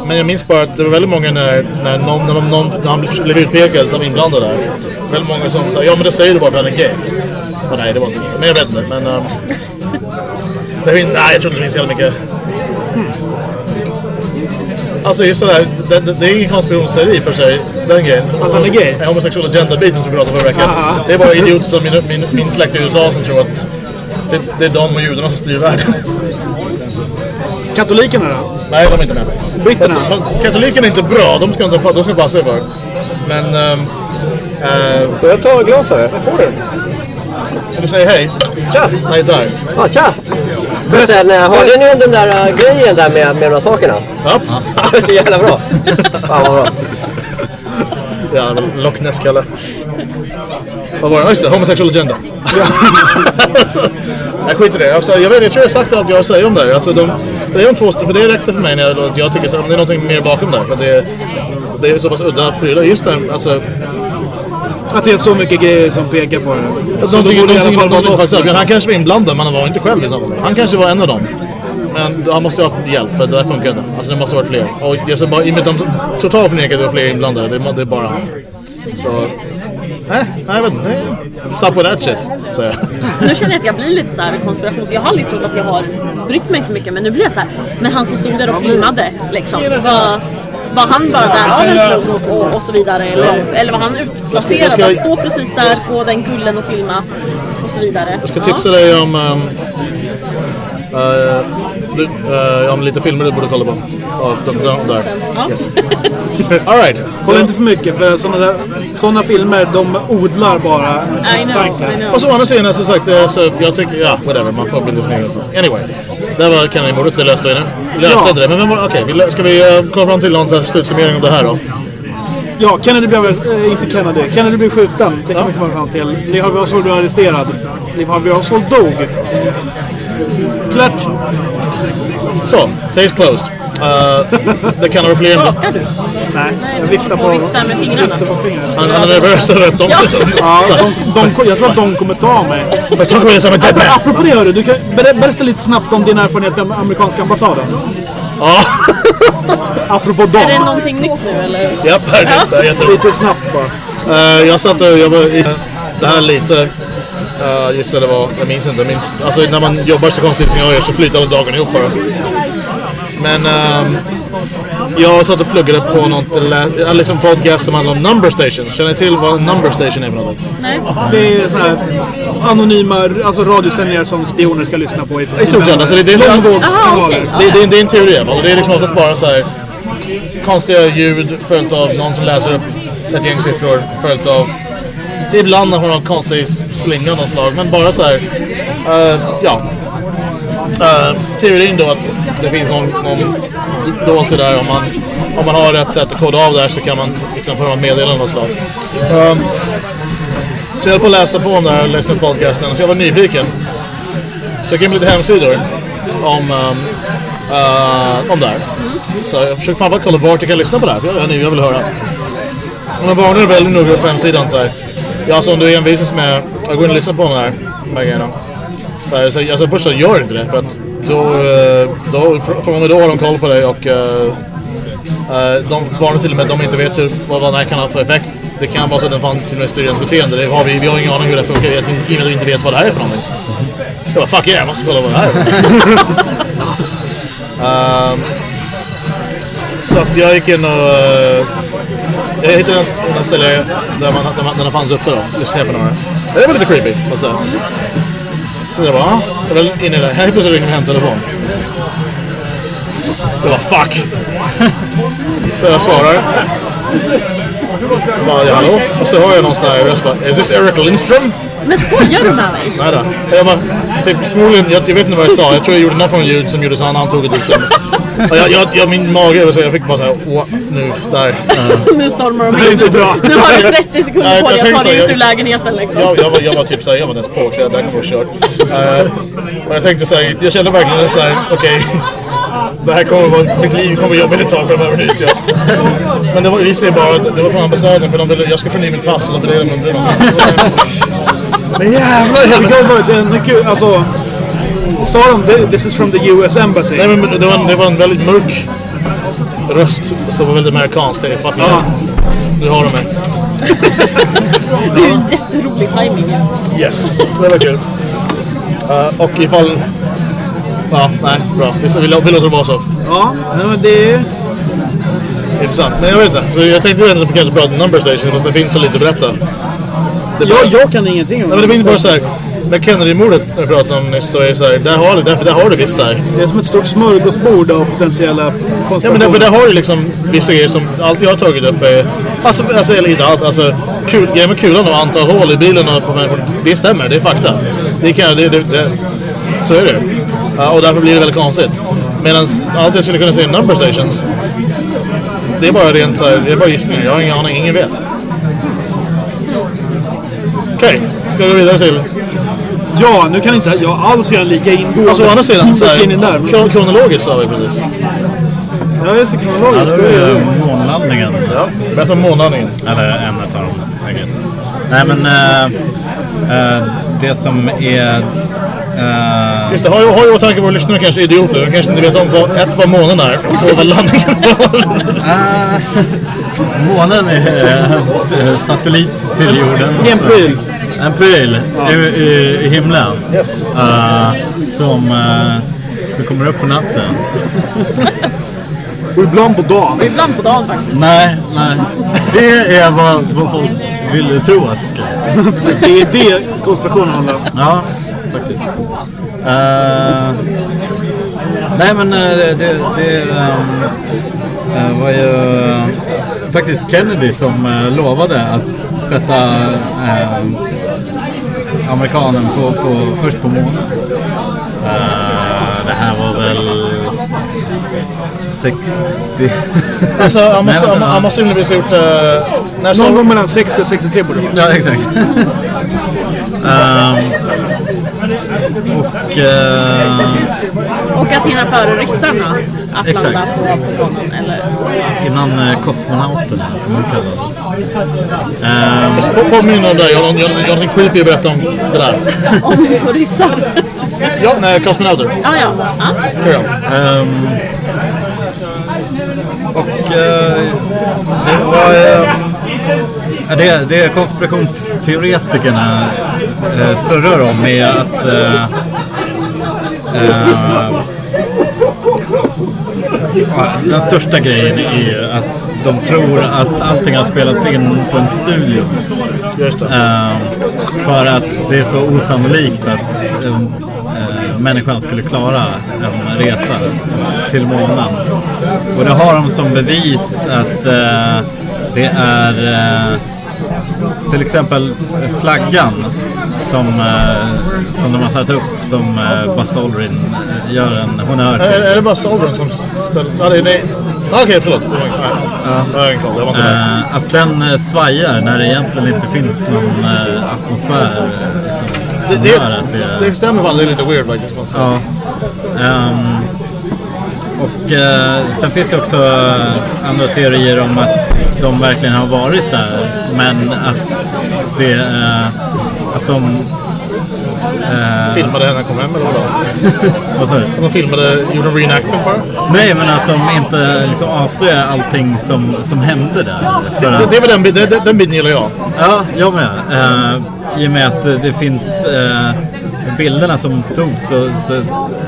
S1: Men jag minns bara att det var väldigt många när, när, någon, när, någon, när han blev utpekad som inblandad där. Väldigt många som sa, ja men det säger du bara för att han är gay. Och nej, det var inte så. Men jag vet inte. Men, um, det finns, nej, jag tror inte det finns så mycket. Alltså just sådär, det, det, det är ingen konspirationsteori per se, den grejen.
S2: Att han är gay?
S1: Den homosexuella agenda-biten som vi pratade om förra veckan. Det är bara idioter som min, min, min släkt i USA som tror att det, det är de och judarna som styr världen.
S2: Katolikerna då?
S1: Nej, de är inte med.
S2: Britterna?
S1: Katolikerna är inte bra, de ska inte de ska passa sig för. Men... Uh,
S5: Får jag ta glas här?
S1: får du? Om du säger hej?
S5: Tja!
S1: Nej, där.
S5: Ja, tja! Förresten, eh, hörde ni om den där uh, grejen där med, med de här sakerna?
S1: Ja.
S5: Ja, så jävla bra! Fan vad bra.
S1: Ja, Loch Ness-Kalle. Vad var det? Just det, homosexual agenda. jag skiter i det. Alltså, jag, vet, jag tror jag har sagt allt jag har att säga om det här. Alltså, de, det är de två, för det räckte för mig när jag, att jag tycker så, det är någonting mer bakom det här. För det, det är så pass udda prylar. Just det, alltså,
S2: Att det är så mycket grejer som pekar på det. Så
S1: någonting,
S2: då borde i alla
S1: någonting,
S2: fall vara
S1: någonting,
S2: något.
S1: faktiskt, han kanske var inblandad men han var inte själv i så fall. Han kanske var en av dem. Men han måste ha haft hjälp för det där funkar inte. Alltså det måste ha varit fler. Och jag ser bara, i och med att de totalt förnekar att det var fler inblandade. Det, är- det är bara han. Så... Nej, nej jag vet inte. Stop with that shit, säger jag.
S4: Nu känner jag att jag blir lite så här konspirations... Jag har aldrig trott att jag har brytt mig så mycket men nu blir jag så här. Men han som stod där och filmade liksom. Var, var han bara där av en slump och, och så vidare? Eller, eller var han
S1: Jag
S4: utplacerad
S1: ska-
S4: att stå precis där på den kullen och filma? Och så vidare.
S1: Jag ska tipsa dig om... Um, uh, du, uh, om lite filmer du borde kolla på. Ja, de, de, där.
S4: Ja.
S1: Yes. All right.
S2: Kolla inte för mycket för sådana filmer de odlar bara en
S4: know.
S1: Och så å andra sidan så sagt, eh, så jag tycker, ja whatever, man får sin egen uppfattning. Anyway, det var Kennedy-mordet, det löste vi nu. Löste
S2: Ja.
S1: inte det, men vem var- okej, vi lö- ska vi uh, komma fram till någon slags slutsummering av det här då?
S2: Ja, Kennedy blev, äh, inte Kennedy, Kennedy blev skjuten. Det kan vi komma fram till. Lee Harvey Oswald blev arresterad. Lee Harvey Oswald dog. Klart.
S1: Så, case closed. Uh, det kan vara fler.
S4: Skakar du?
S2: Nej, jag viftar på
S4: Och viftar med fingrarna.
S2: Viftar på fingrarna.
S1: Han, han är nervös över att de...
S4: Ja.
S2: Ja, de, de, jag tror att de kommer ta mig.
S1: Jag tar med det som en teppe!
S2: Apropå det hörru, du kan ber, berätta lite snabbt om din erfarenhet med amerikanska ambassaden.
S1: Ja,
S2: Apropå
S4: Är det
S2: dem.
S4: någonting nytt nu eller?
S1: japp, det är jätteroligt.
S2: Lite snabbt bara.
S1: Uh, jag satt och jag var i det här lite, uh, gissar det var, jag minns inte. Min, alltså när man jobbar så konstigt som jag gör så flyter alla dagarna ihop bara. Men ehm, jag satt och pluggade på något, eller, uh, liksom podcast som handlar om number stations. Känner ni till vad number station är för något?
S4: Nej.
S2: Det är så här anonyma alltså radiosändningar som spioner ska lyssna på i
S1: I stort sett, alltså det, det,
S2: långvågskanaler.
S4: okej.
S1: det, det, det är en teori. va? Och det är liksom oftast bara så här konstiga ljud följt av någon som läser upp ett gäng siffror följt av ibland när hon har konstig slinga av något slag men bara så här eh, ja uh, teorin då att det finns någon, någon dolt i det där om man, om man har rätt sätt att koda av det här så kan man liksom få något meddelande av något slag. Um, så jag höll på att läsa på om det här, och lyssna på podcasten, så jag var nyfiken. Så jag gick in på lite hemsidor om, um, uh, om det här. Så jag försökte framförallt kolla vart jag kan lyssna på det här, för jag, jag, jag vill höra. Och de varnar väldigt noga på hemsidan så här. Ja, alltså om du envisas med att gå in och lyssna på den här, de här grejerna. Så här, så, alltså först så gör inte det för att då, eh, då, från och med då har de koll på dig och uh, de varnar till och med att de inte vet hur, vad den här kan ha för effekt. Det kan vara så att den fan till och med styr ens beteende. Det har vi, vi har ingen aning hur det funkar i och med att vi inte vet vad det här är för någonting. Jag bara fuck yeah, jag måste kolla vad det här är. um, så att jag gick in och... Uh, jag hittade en, en ställe där, man, där, man, där den fanns uppe då. Lyssnade på några. Det var lite creepy, måste jag. Så jag bara, ja. Jag var inne där. Helt plötsligt ringer min hemtelefon. Jag bara, fuck! Så jag svarar. Så bara, ja, hallå? Och så hör jag någon sån här röst bara, is this Eric Lindström?
S4: Men skojar du med mig?
S1: Nej då. Jag bara, typ förmodligen, jag, jag vet inte vad jag sa. Jag tror jag gjorde någon form av ljud som gjorde så han antog att det stämde. Och jag, jag, jag, min mage, så jag fick bara såhär, åh, nu, där.
S4: Nu stormar de
S1: Det är inte bra.
S4: Nu har du 30 sekunder på dig
S1: jag
S4: att ta
S1: så,
S4: dig ut
S1: jag-
S4: ur lägenheten liksom.
S1: Jag, jag, var, jag var typ såhär, jag var ens påklädd, det här kommer att vara kört. Eh, och jag tänkte såhär, jag kände verkligen såhär, okej. det här kommer vara, mitt liv kommer vara jobbigt ett tag framöver nu så jag. Men det var, visade ju bara att det var från ambassaden för de ville, jag ska förnya mitt pass och de ville de undra
S2: Men jävlar, det var det en kul, alltså... Sa de "Th- this is from the US Embassy?
S1: Nej men det var, en- det var en väldigt mörk röst som var väldigt amerikansk. Jag tänkte, fuck yeah. Nu har de mig.
S4: Det är ju en jätterolig timing.
S1: Yes, så det var kul. Eh, och ifall... Ja, nej, bra. Vi, vi, vi låter det vara så.
S2: Ja, nej, men det...
S1: Intressant. Men jag vet inte. Så Jag tänkte ändå på kanske prata number station fast det finns så lite att berätta. Det,
S2: Jag, jag kan ingenting om
S1: Nej, men det finns bara så här. Med Kennedy-mordet när vi pratade om nyss så är det så här. Där har du, därför där har du vissa här.
S2: Det är som ett stort smörgåsbord av potentiella
S1: Ja men
S2: konspirationer.
S1: där, har du liksom vissa grejer som allt jag har tagit upp är... Alltså, alltså eller inte allt. Alltså kul, grejen med kulan och antal hål i bilen och på människor. Det stämmer, det är fakta. Det kan, det, det, det, så är det ja, Och därför blir det väldigt konstigt. Medan allt jag skulle kunna säga number stations. Det är bara rent så här, det är bara gissningar. Jag har ingen aning, ingen vet. Okej, ska vi gå vidare till...
S2: Ja, nu kan inte jag alls göra en lika ingående...
S1: Alltså å andra sidan, så
S2: in
S1: här,
S2: den där.
S1: kron- kronologiskt sa vi precis.
S2: Ja, just det.
S3: Ja,
S2: Kronologiskt.
S3: då
S2: det
S3: är
S2: är
S3: det
S2: det.
S3: månlandningen.
S1: Ja, berätta om månlandningen.
S3: Eller en av dem, I guess. Nej men eh, eh, det som är... eh,
S1: Just det, har ju, har ju i åtanke våra lyssnare kanske är idioter. De kanske inte vet om vad ett vad månen är och två vad landningen var.
S3: månen är eh, satellit till jorden.
S2: Det är en pryl.
S3: En pryl i, i, i himlen.
S1: Yes.
S3: Eh, som uh, du kommer upp på natten.
S2: Och ibland på dagen.
S4: Ibland på dagen faktiskt.
S3: Nej, nej. Det är vad, vad folk vill tro att det ska.
S2: Det är det konspirationen handlar om.
S3: Ja, faktiskt. Eh, nej men det, det, det eh, var ju faktiskt Kennedy som lovade att sätta eh, amerikanen på, på, först på månen. Eh, det här var väl 60...
S1: Alltså, han måste,
S3: Nej,
S1: han, han måste rimligtvis ha gjort... Uh, när
S2: Någon gång mellan 60 och 63 borde det vara.
S3: Ja, exakt. Ehm, och... eh,
S4: Och att hinna före ryssarna att
S3: Exakt.
S4: landa på månen. Eller
S3: innan eh, kosmonauterna, som de kallades. Ehm,
S1: på, påminn om det. Jag har jag, jag, jag något creepy att berätta om det där.
S4: Om ryssar.
S1: Ja, nej, kosmonauter.
S4: Ja, ja. ja.
S1: Tror jag.
S3: ehm, och eh, det var... eh, ja, det, det konspirationsteoretikerna eh, surrar om är att... Eh, eh, ja, den största grejen är att de tror att allting har spelats in på en studio. Eh, För att det är så osannolikt att eh, eh, människan skulle klara en resa till månen. Och det har de som bevis att det är till exempel flaggan som, som de har satt upp som eh, Buzz Aldrin gör en honnör
S1: Är,
S3: till.
S1: är det bara Soldren som ställer... Ja, det är... Okej, förlåt. Nej. Jag var inte där.
S3: Eh, att den eh, svajar när det egentligen inte finns någon eh, atmosfär. Liksom, som
S1: Det, det,
S3: det,
S1: det stämmer fan. Det är lite weird faktiskt. måste.
S3: Ja. Ehm, och eh, sen finns det också andra teorier om att de verkligen har varit där. Men att det... Eh, att de... Eh,
S1: Filmade henne kom hem eller vadå?
S3: vad sa du?
S1: De filmade, gjorde en reenactment bara?
S3: Nej, men att de inte liksom avslöjar allting som, som hände där. För
S1: Det,
S3: att,
S1: det är väl den, bit- den, den biten gillar jag.
S3: Ja, jag med. Uh, I och med att det finns uh, bilderna som togs så, så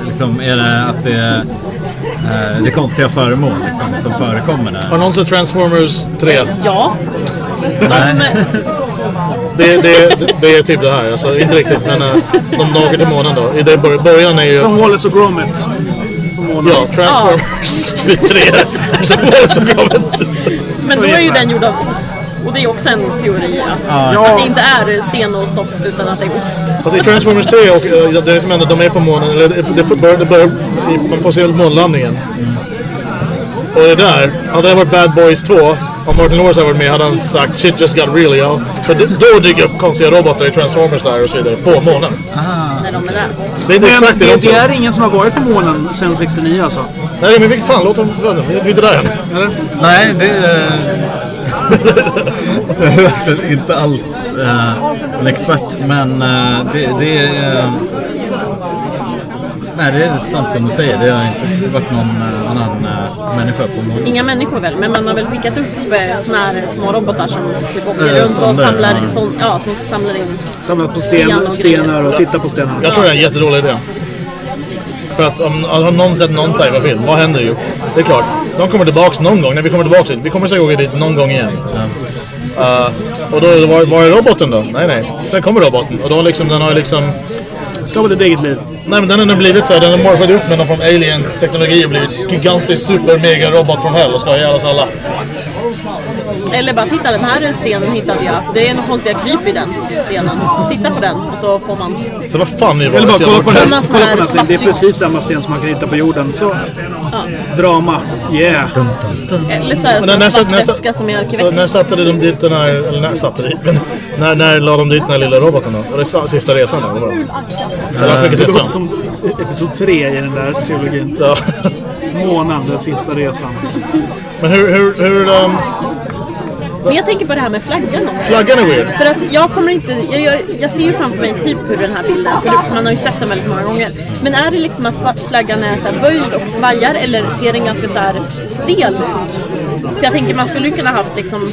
S3: liksom är det att det är, uh, det konstiga föremål liksom, som förekommer
S1: Har
S3: där.
S1: någon sett Transformers 3?
S4: Ja.
S3: Nej.
S1: Det, det, det, det är typ det här. Alltså, inte riktigt, men uh, de, åker till månen då. I det bör, början är ju...
S2: Som Wallace och Gromit.
S1: Ja, Transformers 3. Som Wallace och Gromit.
S4: Men då är ju den gjord av ost. Och det är också en teori att,
S3: Ja.
S4: att det inte är sten och stoft utan att det är ost.
S1: Fast i Transformers 3, och, eh, det som ändå, de är på månen, eller det, det börjar, det börjar, man får se månlandningen. Och det där, hade det varit Bad Boys 2, om Martin Lawrence hade varit med hade han sagt shit just got real ja. För då dyker upp konstiga robotar i Transformers där och så vidare, på månen.
S4: När de är där.
S1: Det är inte
S2: Men
S1: exakt det,
S2: det,
S1: de
S2: det är ingen som har varit på månen sedan 69 alltså.
S1: Nej men vilken fan, låt dem, vi vi är inte där än.
S2: Eller?
S3: Nej, det är... jag är verkligen inte alls eh, en expert, men eh, det, det är... eh, nej, det är sant som du säger. Det har inte varit någon eh, annan eh, människa på månen.
S4: Inga människor väl, men man har väl skickat upp eh, såna här små robotar som typ åker
S3: Eh,
S4: runt och samlar,
S3: ja.
S4: sån, ja, som samlar in.
S2: Samlat på
S4: Sten och
S2: stenar och tittat på stenarna.
S1: Jag tror det är en jättedålig idé. För att om har någon sett någon cyberfilm, vad händer ju? Det är klart, de kommer tillbaks någon gång, när vi kommer tillbaks dit. Vi kommer säkert åka dit någon gång igen. Uh, och då, var, var är roboten då? Nej, nej. Sen kommer roboten. Och då liksom, den har liksom...
S2: Skapa ditt eget liv.
S1: Nej men den har blivit så här, den har morfat upp med någon från alien-teknologi och blivit gigantisk super mega robot från hell och ska ha ihjäl oss alla.
S4: Eller bara titta den här stenen hittade jag. Det är några konstiga kryp i den stenen. Titta på den och så får man...
S1: Så vad fan ni var
S2: Eller bara kolla på den,
S4: Kolla
S2: kolla på
S4: här
S2: den stenen. Det är
S4: svart-
S2: precis samma sten som man kan hitta på jorden. Så. Drama. Yeah.
S4: Eller så här,
S1: Men när-
S4: sån
S1: när-
S4: svart
S1: när-
S4: vätska som är
S1: Så
S4: arkivex.
S1: när satte de dit den här, eller när satte dit, men när, när la de dit den här lilla roboten då? Var det sista resan då? eller? Eller mycket
S2: Det låter
S1: fram?
S2: som episod 3 i den där trilogin.
S1: Ja.
S2: Månen, den sista resan.
S1: Men hur, hur, hur, um,
S4: Men jag tänker på det här med flaggan också.
S1: flaggan är weird.
S4: För att jag kommer inte, jag, jag, jag ser ju framför mig typ hur den här bilden ser ut. Man har ju sett den väldigt många gånger. Men är det liksom att flaggan är så här böjd och svajar eller ser den ganska så här stel ut? För jag tänker man skulle ju kunna haft liksom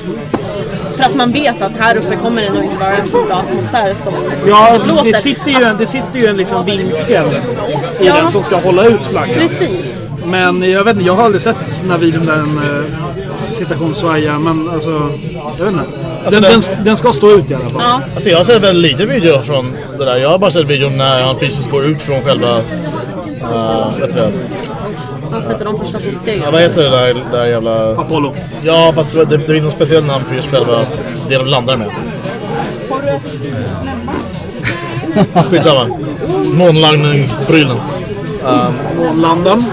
S4: för att man vet att här uppe kommer det nog inte vara en så bra atmosfär som
S2: Ja,
S4: det blåser.
S2: det sitter ju, en- det sitter ju en liksom vinkel i
S4: Ja.
S2: den som ska hålla ut flaggan.
S4: Precis.
S2: Men jag vet inte, jag har aldrig sett den uh, citationssvaja, men alltså, jag vet inte.
S1: Alltså,
S2: den,
S1: den-
S2: den, den ska stå ut i alla fall.
S4: Ja,
S1: Alltså jag har sett väldigt lite video från det där. Jag har bara sett videon när han fysiskt går ut från själva... Uh, vet du det?
S4: man sätter de första fotstegen.
S1: Ja, vad heter det där, där jävla...
S2: Apollo.
S1: Ja, fast det, det är något speciellt namn för just själva det de landar med. Skitsamma. Månlandningsprylen.
S2: Månlandaren.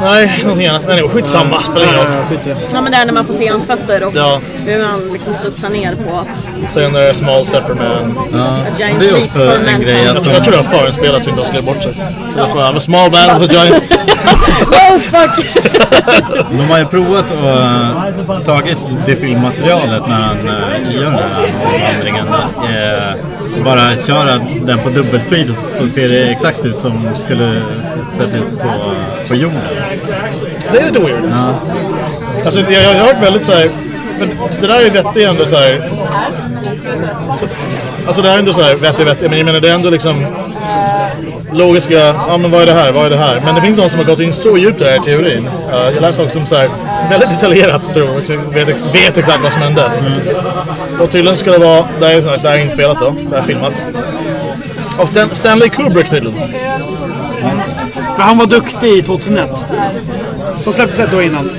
S1: Nej, någonting annat. Men anyway, skitsamma. Spelar ingen roll.
S2: Eh.
S4: Ja men det är när man får se hans fötter och
S1: Ja.
S4: hur han liksom studsar ner på
S1: Sen är det Small Step for Man.
S3: Ja.
S4: a giant
S3: Det är också en
S4: mankind.
S3: grej
S1: Jag
S3: att
S1: tror, jag tror det har förinspelat så inte de skulle bort sig. Så jag får have a small man with a giant...
S4: Oh fuck!
S3: de har ju provat och uh, tagit det filmmaterialet när han uh, gör den här vandringen. Uh, bara köra den på dubbelspeed så ser det exakt ut som skulle sett ut på, på jorden.
S1: Det är lite weird. Alltså, jag, jag har hört väldigt så här. För det där är vettigt ändå så här. Så, alltså det här är ändå så här vettigt, vettigt. Men jag menar det är ändå liksom. Logiska, ja men vad är det här, vad är det här? Men det finns någon som har gått in så djupt i den här teorin. Eh, jag läste också om så här, väldigt detaljerat tror jag, vet, ex- vet exakt vad som hände. Och tydligen ska det vara, det här, är- det här är inspelat då, det här är filmat. Av Stan, Stanley Kubrick tydligen.
S2: För han var duktig i 2001. Som släpptes ett år innan.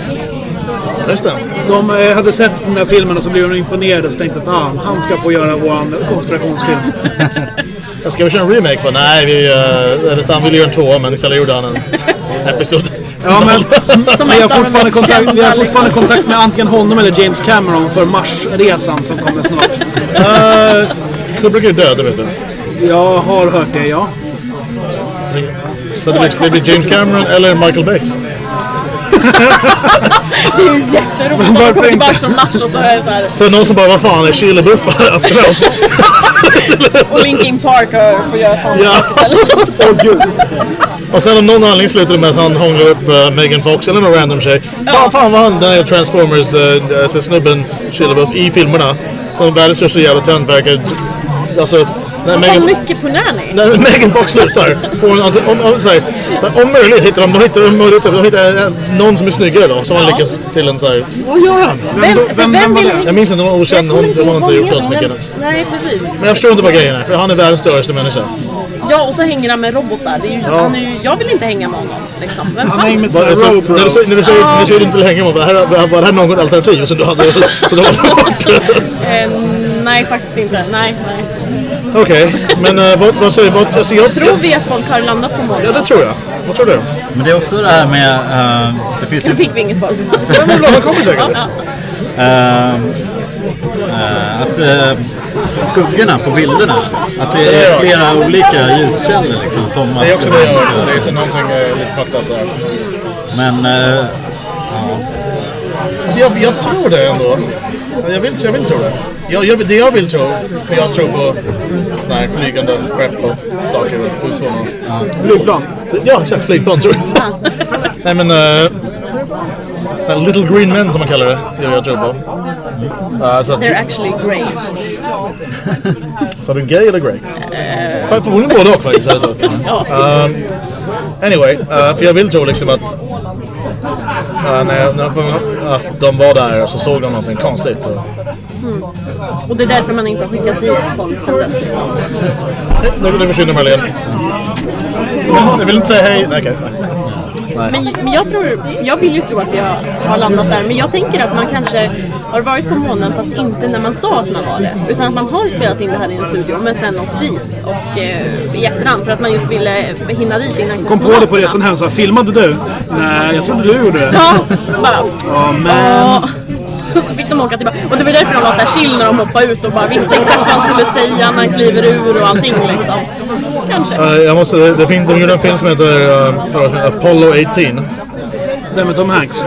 S1: Just det.
S2: De eh, hade sett den där filmen och så blev de imponerade och tänkte att ah, han ska få göra våran konspirationsfilm.
S1: Jag ska vi köra en remake på? Nej, vi, uh, eller han ville göra en tvåa men istället gjorde han en episod.
S2: Ja, men,
S4: Som ett
S2: har fortfarande, kontakt, vi har fortfarande
S4: liksom.
S2: kontakt med antingen honom eller James Cameron för Marsresan som kommer snart.
S1: Uh, Kubrick är död, det vet du.
S2: Jag har hört det, ja.
S1: Så det blir, det blir James Cameron eller Michael Bay.
S4: Det är ju jätteroligt.
S2: Varför
S4: kommer tillbaka från Mars och så är det så här.
S1: Så någon som bara, vad fan är LaBeouf astronaut?
S4: Och Linkin Park har- får göra sånt.
S1: Ja.
S2: Åh gud.
S1: Och sen av någon anledning slutade det med att han hånglade upp uh, Megan Fox eller någon random tjej. Fan, fan vad han, den här Transformers uh, alltså, snubben LaBeouf i filmerna. Som världens största jävla tönt verkar... Alltså, när Megan,
S4: mycket på nanny.
S1: när Megan Fox slutar, får hon, om, om, om, så här, så här, om möjligt hittar de, de hittar, om möjligt, de hittar eh, någon som är snyggare då, som han lyckas till en så här. Vad gör han?
S4: Vem,
S2: vem-
S4: vem,
S2: vem var
S4: vill...
S2: det?
S1: Jag minns inte, någon okänd,
S4: kommer
S1: hon, hon har inte gjort något så
S4: hon?
S1: mycket.
S4: Nej, precis.
S1: Men jag förstår inte vad grejen är, för han är världens största människa.
S4: Ja, och så hänger han med robotar. Det är ju, han är ju, jag vill inte hänga med honom. Liksom. Vem
S2: Han
S4: fan?
S2: hänger med sina
S1: så, när, du, säger- när, du säger, när du säger att du inte vill hänga med var det här, var det här något alternativ som du hade så var bort?
S4: Eh, nej, faktiskt inte. Nej, nej.
S1: Okej, men uh, vad, vad säger vad, alltså, jag,
S4: Tror vi att folk har landat på månen?
S1: Ja, det tror jag. Vad tror du?
S3: Men det är också det här med... eh, det finns
S4: Det
S3: ju...
S4: fick vi inget svar på.
S1: Ja, men han kommer säkert.
S4: Ja,
S3: eh, att eh, skuggorna på bilderna, att det
S1: det är
S3: är
S1: jag.
S3: flera olika ljuskällor liksom. Som
S1: Det är också det jag har hört. Det är så någonting eh, lite fattat där.
S3: Men eh,
S1: Alltså jag, jag tror det ändå. Jag vill, jag vill tro det. Jag, jag, det jag vill tro, för jag tror på sådana här flygande skepp och saker och UFO. och-
S2: Flygplan.
S1: Ja, exakt. Flygplan tror jag. Nej men... Uh, här little green men som man kallar det. Det jag tror på. Uh, så att,
S4: They're actually grey.
S1: sa du gay eller grey? Uh, Förmodligen både och faktiskt. Um, anyway, uh, för jag vill tro liksom att när, att de var där och så såg de någonting konstigt. Och,
S4: Och det är därför man inte har skickat dit folk sen dess. Liksom.
S1: nu, försvinner Marlene. Jag vill inte- säga hej. Nej, okej.
S4: Men, men jag tror, jag vill ju tro att vi har, har landat där. Men jag tänker att man kanske har varit på månen fast inte när man sa att man var det. Utan att man har spelat in det här i en studio men sen åkt dit och eh, i efterhand för att man just ville hinna dit innan
S2: Kom på det på resan hem så här, filmade du? Nej, jag trodde du gjorde det.
S4: Ja, så bara...
S2: Ja, men...
S4: Ja. Så fick de åka tillbaka. Och det var därför de var så här chill när de hoppade ut och bara visste exakt vad han skulle säga när han kliver ur och allting liksom. Kanske.
S1: Uh, jag måste, det, finns, de gjorde en film som heter uh, Apollo 18.
S2: Det med Tom Hanks.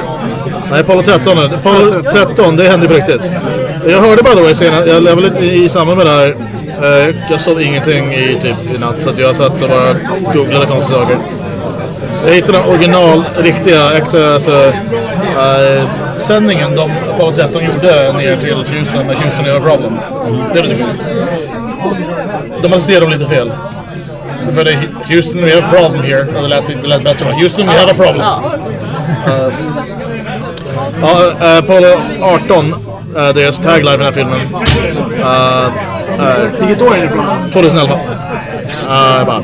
S1: Nej, Apollo 13. Apollo 13, det hände på riktigt. Jag hörde by the way senare, jag levde i, i samband med det här. eh, jag sov ingenting i typ i natt så att jag satt och bara googlade konstiga saker. Jag hittade den original, riktiga, äkta alltså, eh, sändningen de Apollo 13 gjorde ner till Houston när Houston är a problem. Det är lite coolt. De citerat dem lite fel. För det Houston, we have a problem here. Ja, Det lät, det lät bättre. Houston, we have a problem.
S4: Ja.
S1: Ja, eh, Apollo 18, eh, deras tagline i den här filmen, eh, är
S2: Vilket år är det ifrån?
S1: 2011. Uh, bara,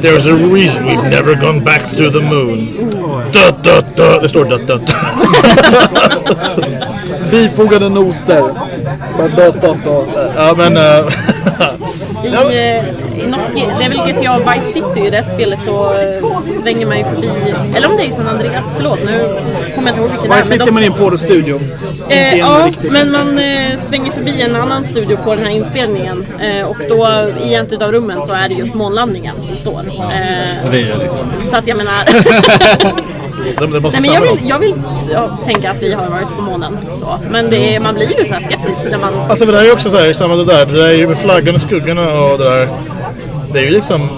S1: There's a reason we've never gone back to the moon. Dut, dut, dut. Det står dut, dut.
S2: Bifogade noter. Bara dot, dot, dot.
S1: Ja, men... eh,
S4: I, eh, i något, det är väl GTA Vice City i det spelet så eh, svänger man ju förbi, eller om det är San Andreas, förlåt nu kommer jag inte ihåg vilket det är.
S2: Sitter
S4: men
S2: man
S4: de-
S2: i en porrstudio? Inte
S4: Eh, ja, men man eh, svänger förbi en annan studio på den här inspelningen eh, och då i ett av rummen så är det just månlandningen som står. Eh,
S3: det är liksom...
S4: så att jag menar...
S1: det, det
S4: Nej, men jag vill, jag vill ja, tänka att vi har varit på månen. Så. Men det man blir ju så här skeptisk när man...
S1: Alltså det är ju också så här, samma det där, det där är ju med flaggan och skuggorna och det där. Det är ju liksom,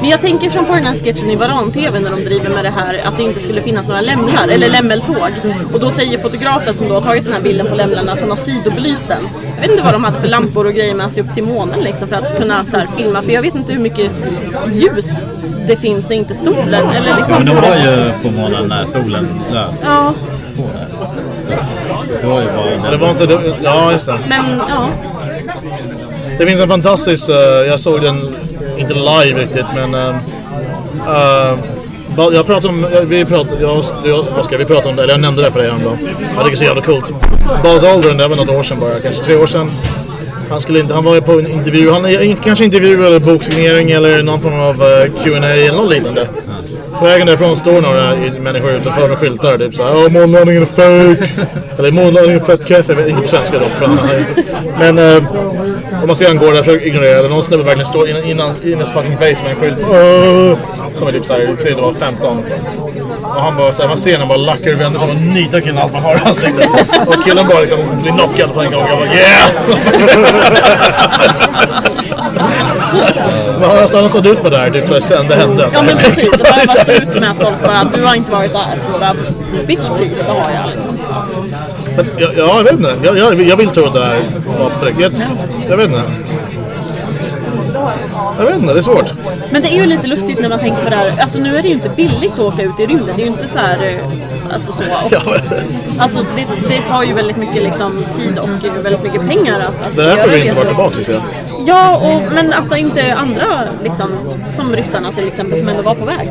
S4: Men jag tänker som på den här sketchen i Varan-TV när de driver med det här att det inte skulle finnas några lämlar, eller lämmeltåg. Och då säger fotografen som då har tagit den här bilden på lämlarna att han har sidobelyst den. Jag vet inte vad de hade för lampor och grejer med sig upp till månen liksom för att kunna så här, filma. För jag vet inte hur mycket ljus det finns när inte solen eller
S3: Ja,
S4: liksom...
S3: men de var ju på månen när solen lös
S4: Ja,
S3: det var ju bara...
S1: Det var inte det. Ja, just det.
S4: men ja.
S1: Det finns en fantastisk, eh, jag såg den inte live riktigt men uh, jag pratade om, vi pratade, jag, du, Oskar, vi pratade om det, eller jag nämnde det för dig häromdagen. Jag tycker det är så jävla coolt. Buzz Aldrin, det var något år sedan bara, kanske tre år sedan. Han, skulle inte, han var ju på en intervju, han kanske intervju eller boksignering eller någon form av eh, uh, Q&A eller något liknande. På vägen därifrån står några människor utanför med skyltar typ såhär Åh månlandningen är fake! Eller månlandningen är fett keff, Jag vet inte på svenska dock för han Men eh, om man ser han går där försöker ignorera det. Någon snubbe verkligen står innan, innan, in his fucking face med en skylt. Åh! Som är typ såhär, säg det var 15. Och han bara såhär, man ser när han bara lackar och vänder sig om och nitar killen allt man har i ansiktet. Och killen bara liksom blir knockad på en gång. Jag bara yeah! Men han har stått ut med det här typ såhär sen det hände.
S4: Ja men precis, det börjar vara slut med att folk bara, du har inte varit där. Och bara, Bitch please, det har jag liksom.
S1: Men, ja, ja, jag vet inte. Jag, jag, jag vill tro att det här var på riktigt. Jag, jag vet inte. Jag vet inte, det är svårt.
S4: Men det är ju lite lustigt när man tänker på det här. Alltså nu är det ju inte billigt att åka ut i rymden. Det är ju inte så här... eh, Alltså så.
S1: Ja,
S4: Alltså det, det tar ju väldigt mycket liksom, tid och väldigt mycket pengar att, att
S1: det är därför vi inte varit tillbaka så jag.
S4: Ja, och, men att det inte andra, liksom, som ryssarna till exempel, som ändå var på väg.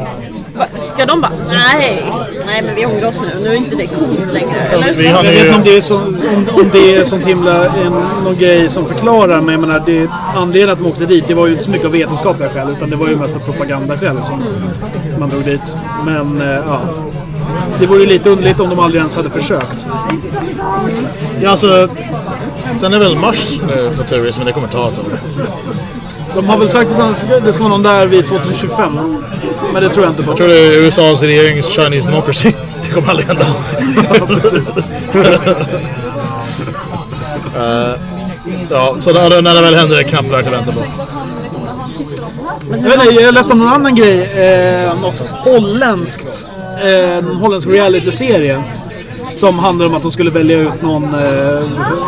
S4: Ska de bara, nej, nej men vi ångrar oss nu, nu är inte det coolt längre. Eller?
S1: Vi
S2: Jag vet inte om det är så, om, om det är sånt himla en, någon grej som förklarar, men jag menar, det, anledningen att de åkte dit, det var ju inte så mycket av vetenskapliga skäl, utan det var ju mest av propagandaskäl som man drog dit. Men eh, ja, det vore ju lite underligt om de aldrig ens hade försökt.
S1: Ja, alltså... Sen är väl Mars nu på turism, men det kommer ta ett tag.
S2: De har väl sagt att det ska vara någon där vid 2025, men det tror jag inte på.
S1: Jag tror det är USAs regerings Chinese democracy. Det kommer aldrig hända.
S2: Precis.
S1: Eh, ja, så när det väl händer är det knappt värt att vänta på.
S2: Jag, vet inte, jag läste om någon annan grej. Eh, något holländskt. Eh, en holländsk reality-serie. Som handlar om att de skulle välja ut någon, eh,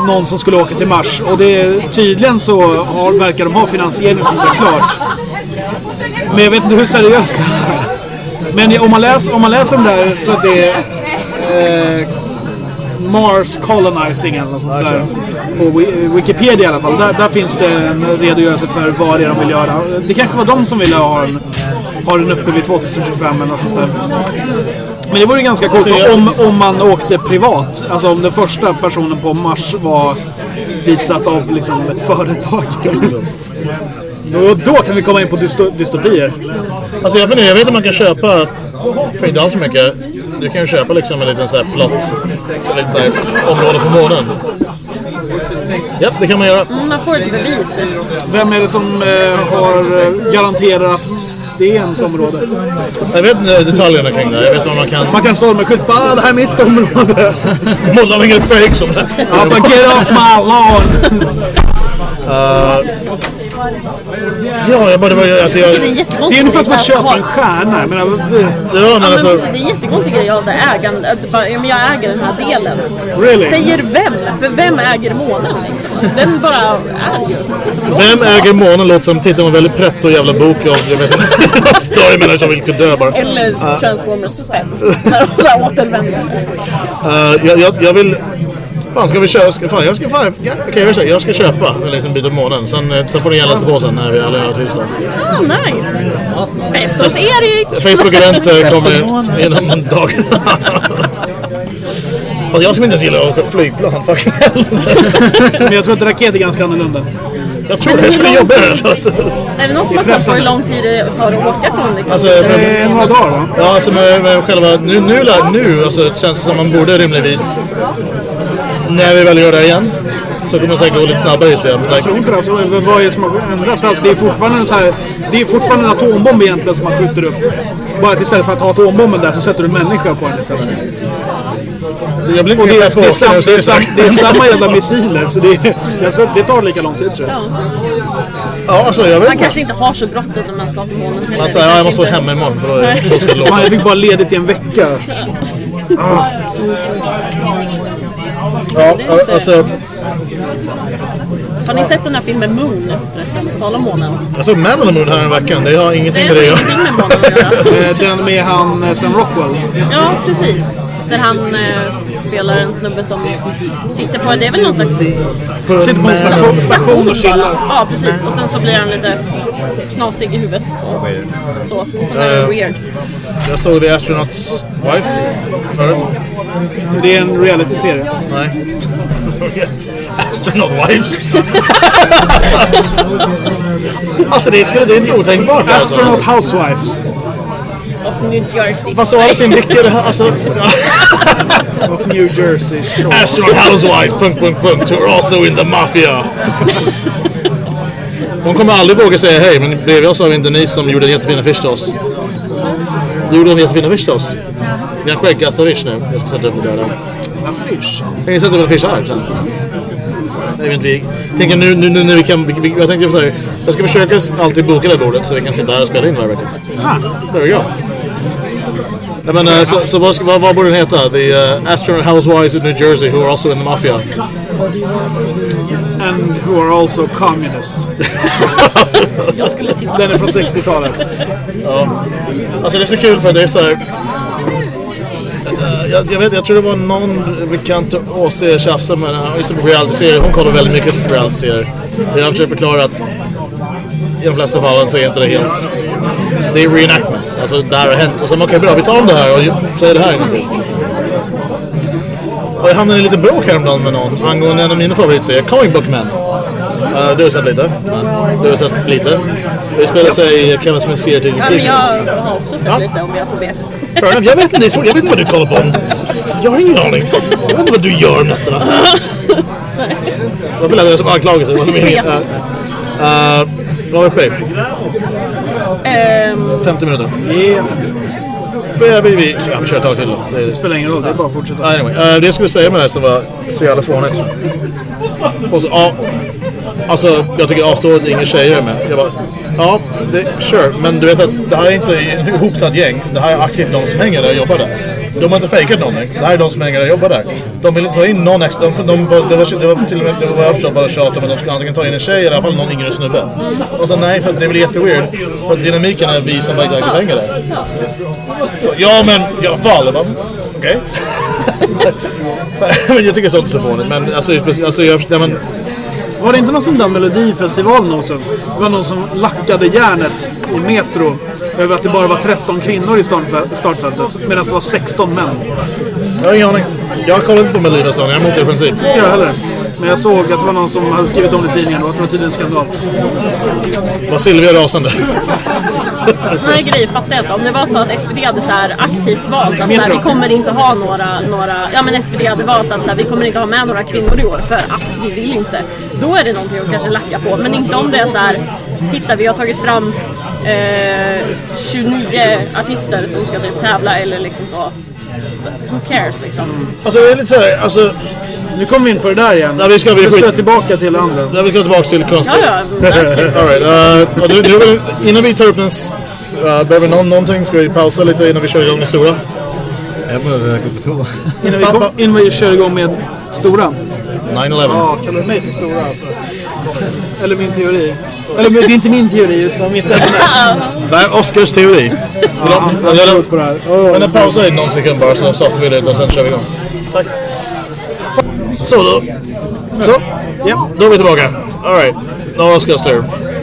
S2: någon som skulle åka till Mars. Och det, tydligen så har, verkar de ha finansiering som är klart. Men jag vet inte hur seriöst det är. Men om man läser, om man läser om det här, jag tror att det är eh, Mars Colonizing eller något sånt där. På Wikipedia i alla fall. Där, där finns det en redogörelse för vad det är de vill göra. Det kanske var de som ville ha den, ha den uppe vid 2025 eller något sånt där. Men det vore ju ganska coolt
S1: Alltså, jag-
S2: om, om man åkte privat. Alltså om den första personen på Mars var ditsatt av liksom ett företag. Då, då kan vi komma in på dysto, dystopier.
S1: Alltså jag funderar, jag vet inte om man kan köpa, för inte alls så mycket, du kan ju köpa liksom en liten sån här plott, en liten sån här område på månen. Ja, det kan man göra.
S4: Mm, Man får ett bevis.
S2: Vem är det som eh, har eh, garanterar att det är ens område?
S1: Jag vet inte detaljerna kring det. Jag vet inte om man kan...
S2: Man kan stå med skylt bara ah, det här är mitt område.
S1: Månlandningen är fake som det.
S2: Ja, bara get off my lawn.
S1: Ja, jag bara... Det, var, alltså, jag,
S4: Det är.
S2: Det är ungefär som att köpa en stjärna. Jag menar, eh,
S1: ja, men
S4: Ja, men
S1: alltså...
S4: precis, det är en jättekonstig grej att här ägande, att bara, jag äger den här delen.
S2: Really?
S4: Säger vem? För vem äger månen liksom? Alltså, den bara är ju.
S1: Vem äger månen låter som titeln av en väldigt pretto jävla bok av, jag vet inte, större människa som vill dö bara.
S4: Eller Transformers 5. När de så här återvänder.
S1: Uh, jag, jag, jag vill... Fan, ska vi köpa? Ska, fan, jag ska fan... Ja, Okej, jag, säga, jag ska köpa en liten bit av månen. Sen, eh, sen får ni gärna läsa på sen när vi alla har ett hus då.
S4: Ah, nice! Fest hos Erik!
S1: Facebook-event eh, kommer inom en Fan, jag som inte ens gillar flygplan, hell.
S2: Men jag tror att raket är ganska annorlunda.
S1: Jag tror det, jag skulle jobba med det.
S4: Är det någon som har koll på hur lång tid det tar att åka från liksom?
S1: Alltså,
S2: Det
S1: för,
S2: är några dagar va?
S1: ja, alltså med, med själva... Nu, nu, lär- nu alltså, det känns det som man borde rimligtvis... När vi väl gör det igen. Så kommer det säkert gå lite snabbare i sig.
S2: Jag tror inte det. Alltså, vad är det som har ändrats? För alltså, det, är fortfarande en så här, det är fortfarande en atombomb egentligen som man skjuter upp. Bara att istället för att ha atombomben där så sätter du en människa på den istället.
S1: Jag blir
S2: Och det är, det, är, sam, det, är, sam, det är samma jävla missiler så det, är, jag att det tar lika lång tid tror jag.
S1: Ja, alltså jag vet
S4: Man
S1: inte.
S4: kanske inte har så bråttom när man ska till månen heller.
S1: Alltså, ja, jag måste vara hemma imorgon för då- så ska det
S2: Fan, jag
S1: låta.
S2: fick bara ledigt i en vecka.
S1: Ja, alltså,
S4: Har ni sett den här filmen Moon förresten? På tal om månen.
S1: jag såg Man on the Moon här en veckan. Det har ingenting
S4: Det
S1: med det att göra.
S4: att göra.
S2: Eh, Den med han eh, Sam Rockwell.
S4: Ja, precis. Där han eh, spelar en snubbe som sitter på, det är väl någon slags
S2: Sitter på en station, station och chillar.
S4: Ja, precis. Och sen så blir han lite knasig i huvudet. Och så. Och sen är det
S1: Eh.
S4: weird.
S1: Jag såg The Astronaut's Wife förut.
S2: Det är en realityserie.
S1: Nej. Astronaut Wives. alltså det, skulle, det är inte otänkbart alltså.
S2: Astronaut Housewives.
S4: Of New Jersey.
S1: Fast å andra sidan, vilka alltså,
S2: Of New Jersey Shore.
S1: Astronaut Housewives, punkt, punkt, punkt, who are also in the Mafia. Hon kommer aldrig våga säga hej, men bredvid oss har vi en Denise som gjorde en jättefin affisch till oss. Du gjorde en jättefin affisch till oss. Vi har en skäggkast-affisch nu. Jag ska sätta upp det där.
S2: Affisch.
S1: Jag kan sätta upp en affisch här sen. Jag, vet inte, vi, tänker nu, nu, nu när vi kan... Vi, vi, jag tänkte så här, jag ska försöka alltid boka det bordet så vi kan sitta här och spela in varje vecka. There we go. Menar, så, så vad, ska, vad, vad borde den heta? The uh, Astronaut Housewives in New Jersey who are also in the Mafia.
S2: And who are also
S4: titta.
S2: Den är från 60-talet.
S1: Alltså det är så kul för det är så här... Eh, Jag, jag, vet, jag tror det var någon bekant AC tjafsade med är på reality-serier. Hon kollar väldigt mycket reality-serier. Jag har försökt förklara att i de flesta fallen så är inte det helt... Det är reenactments. Alltså det här har hänt. Och så okej bra, vi tar om det här och säger det här inuti. Och jag hamnade i lite bråk häromdagen med någon angående en av mina favoritserier, Comic Book Men. Uh, du har sett lite? Du har sett lite? Det spelar sig i Kevin Smiths serie till
S4: Ja, men jag har också sett lite om jag får be.
S1: Fair. Jag vet inte, det. Jag vet inte vad du kollar på. Jag har ingen aning. Jag vet inte vad du gör om nätterna. Varför lät jag som anklagelse? Vad är meningen? Uh, uh, vad var uppe i?
S4: Ehm,
S1: 50 minuter.
S2: Yeah.
S1: Vi, vi, vi, ja, vi kör ett tag till då. Det är,
S2: Spelar ingen roll, det är bara att fortsätta.
S1: anyway, uh, det jag skulle säga med det här som var så jävla fånigt. Ja, alltså jag tycker avstå det är ingen tjejer med. Jag bara, ja, det, sure. Men du vet att det här är inte en ihopsatt gäng. Det här är aktivt de som hänger där och jobbar där. De har inte fejkat någonting. Det här är de som hänger och jobbar där. De vill inte ta in någon extra. De, de, de, det, var, det var till och med, det var jag förstått bara tjat om att de skulle antingen ta in en tjej eller i alla fall någon yngre snubbe. Och så nej, för det blir jätteweird. För dynamiken är vi som bara äger hänger där. Så, ja men i alla fall. Okej. men jag tycker sånt är så fånigt. Men alltså, alltså jag, nej, men,
S2: var det inte någon sån där melodifestival någonsin? Det var någon som lackade järnet i Metro över att det bara var 13 kvinnor i startfä- startfältet medan det var 16 män.
S1: jag har ingen aning. Jag kollar inte på Melodifestivalen, jag är emot det i princip.
S2: Inte jag heller. Men jag såg att det var någon som hade skrivit om det i tidningen och att det var tydligen en skandal.
S1: Var Silvia rasande?
S4: Sådana här grejer fattar jag inte. Om det var så att SVT hade så här aktivt valt att så här, vi kommer inte ha några, några... Ja men SVT hade valt att så här, vi kommer inte ha med några kvinnor i år för att vi vill inte. Då är det någonting att kanske lacka på. Men inte om det är så här, titta vi har tagit fram eh, 29 artister som ska typ tävla eller liksom så. Who cares liksom?
S1: Alltså det är lite såhär, alltså...
S2: Nu kommer vi in på det där igen.
S1: Ja, vi ska- vi
S2: Nu ska
S1: skit-
S2: jag tillbaka till det andra.
S1: Jag vill gå tillbaka till konst.
S4: Ja, ja.
S1: All right, uh, nu, nu, innan vi tar upp en... s- Uh, behöver någon någonting? Ska vi pausa lite innan vi kör igång det stora?
S3: Jag behöver gå på toa.
S2: Innan vi, kom, innan vi kör igång med stora.
S1: 9-11.
S2: Ja, kallar du mig för stora alltså? Eller min teori. Eller det är inte min teori utan mitt ämne.
S1: Det är Oscars teori.
S2: Ja,
S1: du-
S2: jag
S1: jag-
S2: tror på det här. Åh,
S1: Men en pausa i någon sekund bara så softar vi lite och sen kör vi igång. Tack. Så då. Så.
S2: Ja.
S1: Då är vi tillbaka. Alright. No Oscars.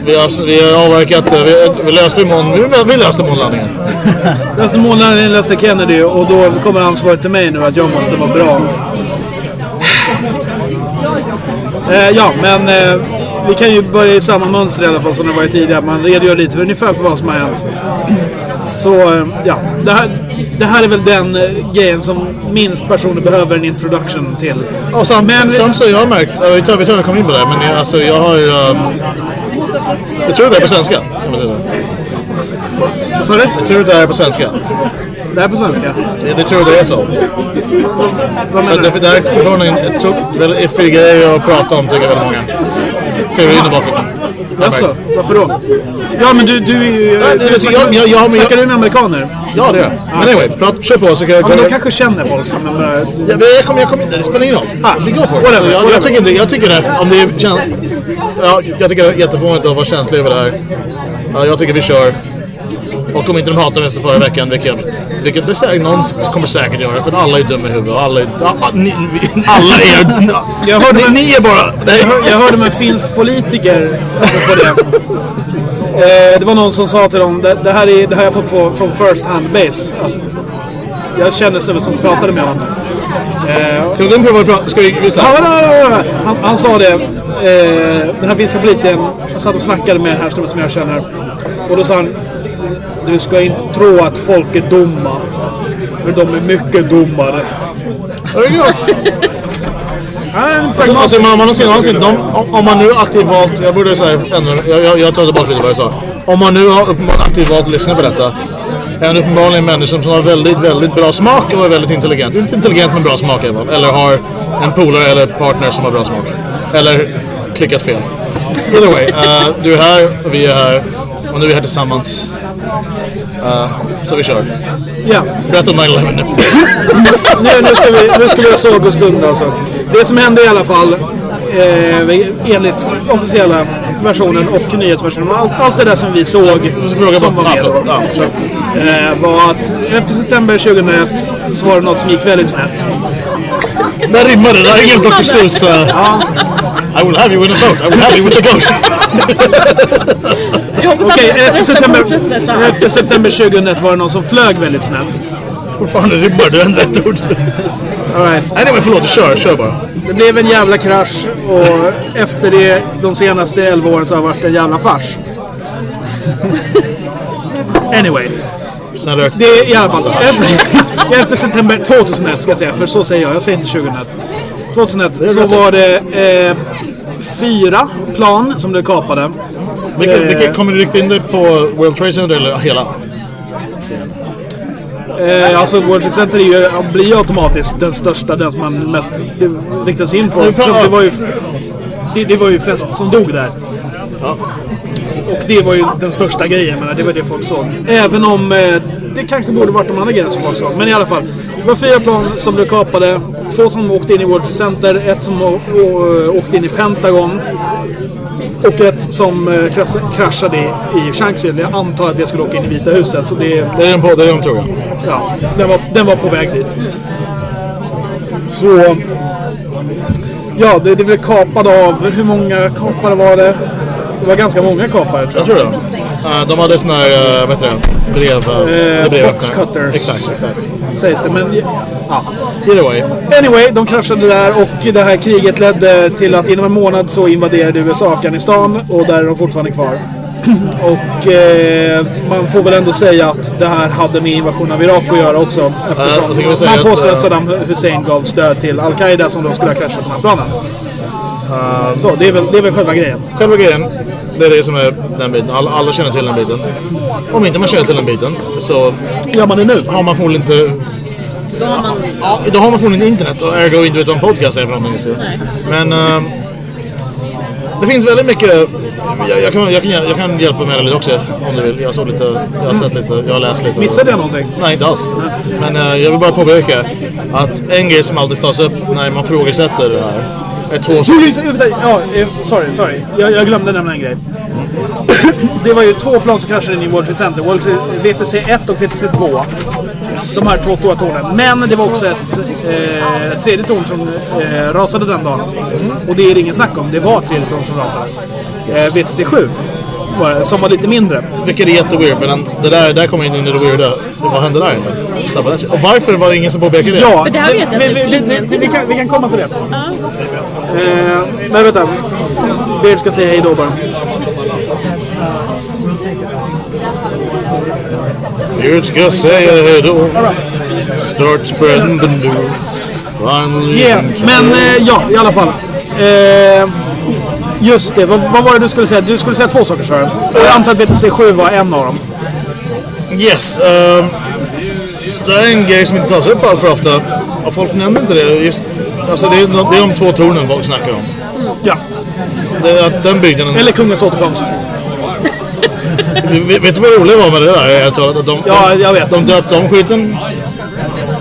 S1: Vi har, vi har avverkat, eh, vi, vi löste mån, vi, löste månlandningen.
S2: löste månlandningen, löste Kennedy och då kommer ansvaret till mig nu att jag måste vara bra. Eh, ja, men eh, vi kan ju börja i samma mönster i alla fall som det varit tidigare. Man redogör lite för ungefär för vad som har hänt. Så eh, ja, det här, det här är väl den eh, grejen som minst personer behöver en introduction till.
S1: Och samt,
S2: Men-
S1: men, samt så jag har märkt, vi tar, vi tar och kommer in på det men jag, alltså, jag har. Um, jag tror det är på svenska. Om man säger så.
S2: Du?
S1: Jag tror det är på svenska.
S2: Det är på svenska.
S1: Det, det tror det är så.
S2: Vad
S1: Men
S2: menar
S1: det,
S2: du?
S1: det här är fortfarande en jag väldigt iffig grej att prata om tycker väldigt många. Teorin i bakgrunden.
S2: Alltså, varför då? Ja men du, du är ju...
S1: Nej,
S2: Du snackar,
S1: jag- jag- jag har-
S2: snackar
S1: jag-
S2: du med amerikaner?
S1: Ja, det gör jag. Men anyway, prat, kör på så kan jag...
S2: Ja men de kanske känner folk som... Jag menar,
S1: Ja, jag kommer, jag kommer det spelar ingen roll.
S2: Ah,
S1: vi går för det.
S2: whatever,
S1: Så jag, jag tycker jag tycker det om det är ja, jag tycker det är jättefånigt att vara känslig över det här. Ja, jag tycker vi kör. Och om inte de hatar oss förra veckan, vilket, vilket det säkert, någon kommer säkert göra, för alla är dumma i huvudet. och Alla är, ja, ni, vi- alla är...
S2: Jag hörde
S1: ni,
S2: med-
S1: ni är bara... Nej.
S2: Jag, hör, jag hörde med en finsk politiker på det. Eh, det var någon som sa till dem, det, det, här, är, det här har jag fått få, från first hand base. Att Jag kände snubben som pratade med honom.
S1: Ska vi vi pratar... Ska vi... vi så
S2: Ja,
S1: här,
S2: ja, ja, ja. Han, han sa det, eh, den här finska politikern, jag satt och snackade med den här snubben som jag känner. Och då sa han, du ska inte tro att folk är dumma. För de är mycket dummare.
S1: Alltså, alltså man, man har sett, man har sett, de, om, man nu aktivt valt, jag borde säga ännu, jag, jag, jag tar tillbaka lite vad jag sa. Om man nu har aktivt valt att lyssna på detta, är han uppenbarligen en människa som har väldigt, väldigt bra smak och är väldigt intelligent. Inte intelligent men bra smak fall. Eller har en polare eller partner som har bra smak. Eller klickat fel. Either way, eh, du är här och vi är här. Och nu är vi här tillsammans. Eh, så vi kör.
S2: Ja,
S1: Berätta om 9-11 nu.
S2: nu, nu, ska vi, nu ska vi ha sagostund alltså. Det som hände i alla fall, eh, enligt officiella versionen och nyhetsversionen, allt, allt det där som vi såg som var med,
S1: kör.
S2: eh, var att efter september 2001 så var det något som gick väldigt snett.
S1: Där rimmade det. Det är ingen Dr. Seuss. Uh, I will have you in a boat. I will have you with the goat.
S4: Jag hoppas
S2: Okej,
S4: att
S2: efter, september, efter september 2001 var det någon som flög väldigt snett.
S1: Fortfarande rimmar du ändå ett ord.
S2: All right.
S1: Anyway, förlåt. Kör, kör bara.
S2: Det blev en jävla krasch och efter det de senaste 11 åren så har det varit en jävla fars. Anyway.
S1: Sen rök
S2: Det är i alla fall efter, efter september 2001 ska jag säga, för så säger jag, jag säger inte 2001. 2001 så var det eh, fyra plan som blev kapade.
S1: Vilka, vilka, kommer du rikta in dig på World Trade Center eller hela?
S2: Eh, alltså World Trade Center är ju, blir ju automatiskt den största, den som man mest riktar sig in på.
S1: Ja,
S2: det, var ju, det, det var ju flest som dog där. Och det var ju den största grejen, men det var det folk såg. Även om eh, det kanske borde varit de andra grejerna som folk såg. Men i alla fall. Det var fyra plan som blev kapade. Två som åkte in i World Trade Center, ett som åkte in i Pentagon. Och ett som eh, krasch- kraschade i, Shanksville. Jag antar att det skulle åka in i Vita huset. Och det,
S1: Det är det är de tror jag.
S2: Ja, den var, den var på väg dit. Så... Ja, det, det blev kapad av... Hur många kapare var det? Det var ganska många kapare tror
S1: Jag
S2: jag.
S1: tror det. Uh, de hade sån här, uh, vad heter det? Brev... Uh,
S2: Eh,
S1: brev
S2: box cutters.
S1: Exakt, exakt.
S2: Sägs det, men... Ja.
S1: Either way.
S2: Anyway, de kraschade där och det här kriget ledde till att inom en månad så invaderade USA Afghanistan och där är de fortfarande kvar. Och eh, man får väl ändå säga att det här hade med invasionen av Irak att göra också. Eftersom
S1: Eh, så kan vi säga
S2: man
S1: att,
S2: påstår
S1: eh,
S2: att Saddam Hussein gav stöd till Al-Qaida som då skulle ha kraschat de här planen.
S1: Eh,
S2: Så det är, väl, det är väl själva grejen.
S1: Själva grejen, det är det som är den biten. Alla, alla känner till den biten. Om inte man känner till den biten så
S2: Gör man det nu?
S1: har man förmodligen inte...
S4: Då har man...
S1: Ja, då har man förmodligen inte internet och ergo inte vet vad en podcast är för någonting. Så.
S4: Nej.
S1: Men ehm, det finns väldigt mycket... Jag, jag, kan, jag, kan, jag kan hjälpa med det lite också om du vill. Jag såg lite, jag har sett lite, jag har läst lite.
S2: Missade jag någonting?
S1: Nej, inte alls. Men eh, jag vill bara påpeka att en grej som alltid tas upp när man frågesätter det här är två saker.
S2: Ja, eh, sorry, sorry. Jag, jag glömde nämna en grej. Det var ju två plan som kraschade in i World Trade Center. World Trade, VTC 1 och VTC 2. De här två stora tornen. Men det var också ett eh, tredje torn som eh, rasade den dagen. Och det är det ingen snack om. Det var ett tredje torn som rasade. Eh, VTC 7 var det, som var lite mindre.
S1: Vilket är jätteweird, men det där, där kommer in i det weirda. Vad hände där inne? Sabotage. Och varför var det ingen som påpekade det?
S2: Ja,
S4: För det här vet jag
S2: vi, vi, vi, vi, kan, vi kan komma till det.
S4: Ja.
S2: Eh, men vänta. Bird ska säga hej då bara.
S1: Gud ska säga hejdå. Start spreading the news.
S2: Yeah, men eh, ja, i alla fall. Eh, just det, vad, vad var det du skulle säga? Du skulle säga två saker sa du. Jag antar att VTC 7 var en av dem.
S1: Yes. ehm, det här är en grej som inte tas upp allt för ofta. Och folk nämner inte det. Just, alltså det, är, det är de två tornen folk snackar om.
S2: Ja.
S1: det att den byggnaden...
S2: Eller kungens återkomst.
S1: Vet vet du vad roligt var med det där? Är att de,
S2: Ja, jag vet.
S1: De döpte om skiten.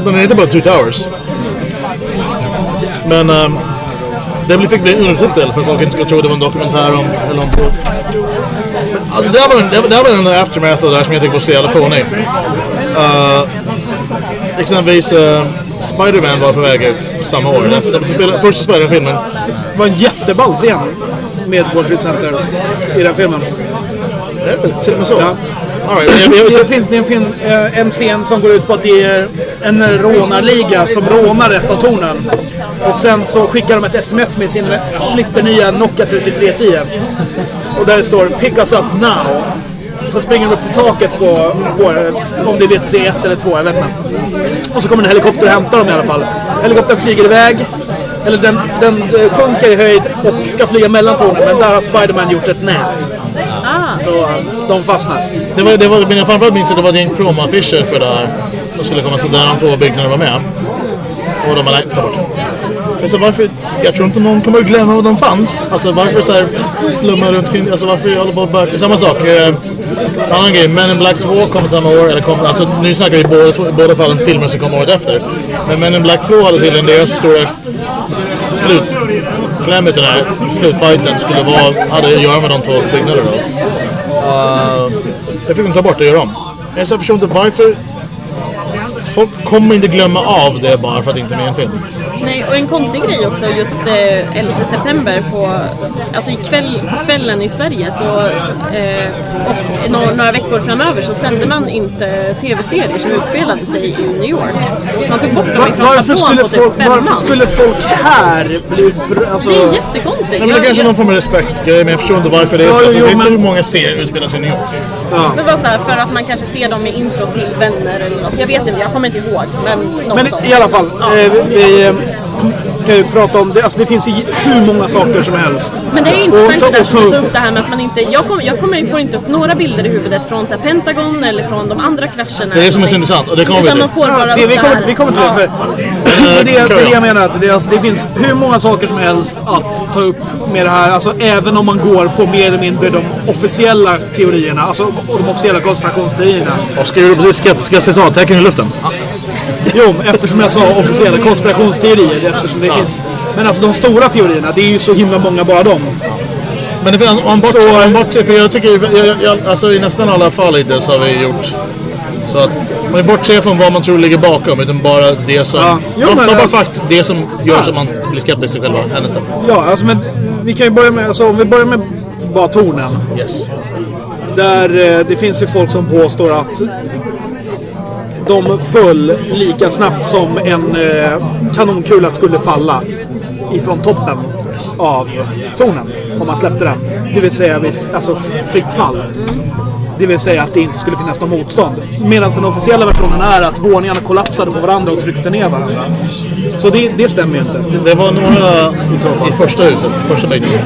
S1: Den är inte bara Two Towers. Men um, det fick bli en undertitel för folk inte skulle tro det var en dokumentär om... Eller om men, alltså, det, var en, det, det var en aftermath av det där som jag tycker var så jävla fånig. Uh, exempelvis uh, Spider-Man var på väg ut samma år. Den spelade- Första Spider-Man-filmen.
S2: Det var en jätteball scen med World Trade Center i den filmen.
S1: Är det till och med så?
S2: Ja.
S1: Right,
S2: Det finns det en, film, eh, en scen som går ut på att det är en rånarliga som rånar ett av tornen. Och sen så skickar de ett sms med sin splitternya Nokia 3310. Och där det står “Pick us up now”. Så springer de upp till taket på, på om det är VTC 1 eller 2, jag vet inte. Och så kommer en helikopter och hämtar dem i alla fall. Helikoptern flyger iväg. Eller den, den sjunker i höjd och ska flyga mellan tornen. Men där har Spiderman gjort ett nät.
S4: Ah.
S2: Så eh, de fastnar.
S1: det var, det var, men jag framförallt minns att det var gäng promoaffischer för det här. Som skulle komma så där de två byggnaderna var med. Och de bara, nej, ta bort. Jag, sa, varför, jag tror inte någon kommer att glömma att de fanns. Alltså varför så här flumma runt kring, alltså varför jag håller på och böka. Samma sak. Eh, annan grej, Men in Black 2 kom samma år, eller kom, alltså nu snackar vi båda, båda fallen filmer som kom året efter. Men Men in Black 2 hade tydligen deras stora slutklämmet i den här slutfighten skulle vara, hade att göra med de två byggnaderna då. Uh, det fick de ta bort och göra om. Jag förstår inte varför Folk kommer inte glömma av det bara för att det inte är med i en film.
S4: Nej, och en konstig grej också just eh, 11 september på, alltså i kväll, kvällen i Sverige så, eh, och några, några veckor framöver så sände man inte tv-serier som utspelade sig i New York. Man tog bort dem
S2: Var,
S4: ifrån
S2: varför, skulle
S4: typ
S2: folk,
S4: femman.
S2: varför skulle folk här bli... Alltså,
S4: Det är jättekonstigt.
S1: Nej, men det
S4: Jag-
S1: kanske är någon form av respektgrej, men jag förstår inte varför det är så.
S2: jo,
S1: För
S2: jo,
S1: du
S2: men-
S1: hur många serier utspelar sig i New York?
S4: Det var så här för att man kanske ser dem i intro till Vänner eller något. Jag vet inte, jag kommer inte ihåg. Men något
S2: men
S4: sånt.
S2: i alla fall,
S4: Ja.
S2: eh, vi, vi eh, kan ju prata om det. Alltså det finns ju hur många saker som helst.
S4: Men det är
S2: Och
S4: intressant
S2: ta-
S4: det där
S2: och
S4: som du
S2: upp.
S4: tog upp det här med att man inte... Jag, kom, jag kommer, får inte upp några bilder i huvudet från så här, Pentagon eller från de andra krascherna.
S1: Det är det som är så intressant, och det kommer vi till.
S4: man får bara
S2: Ja, det, vi, kommer, vi kommer till det. För, det, är det, det är det jag menar. Att det, alltså, det finns hur många saker som helst att ta upp med det här. Alltså, även om man går på mer eller mindre de officiella teorierna. Alltså de officiella konspirationsteorierna.
S1: Och skriver du precis skeptiska citattecken i luften?
S2: Jo, eftersom jag sa officiella konspirationsteorier. Eftersom det finns. Men alltså de stora teorierna, det är ju så himla många bara de.
S1: Men det finns, om bortser,
S2: Så-
S1: om bortser, för jag tycker, jag, jag, alltså i nästan alla fall hittills har vi gjort så att man bortser från vad man tror ligger bakom, utan bara det som,
S2: Ja. Jo,
S1: ta,
S2: men-
S1: bara fakt, det som gör så att man blir skeptisk till själva händelsen.
S2: Ja, alltså men vi kan ju börja med, alltså om vi börjar med bara tornen.
S1: Yes.
S2: Där eh, det finns ju folk som påstår att de föll lika snabbt som en eh, kanonkula skulle falla ifrån toppen av tornen om man släppte den. Det vill säga vid alltså, fritt fall. Det vill säga att det inte skulle finnas något motstånd. Medan den officiella versionen är att våningarna kollapsade på varandra och tryckte ner varandra. Så det, det stämmer ju inte.
S1: Det var några i första huset, första byggnaden.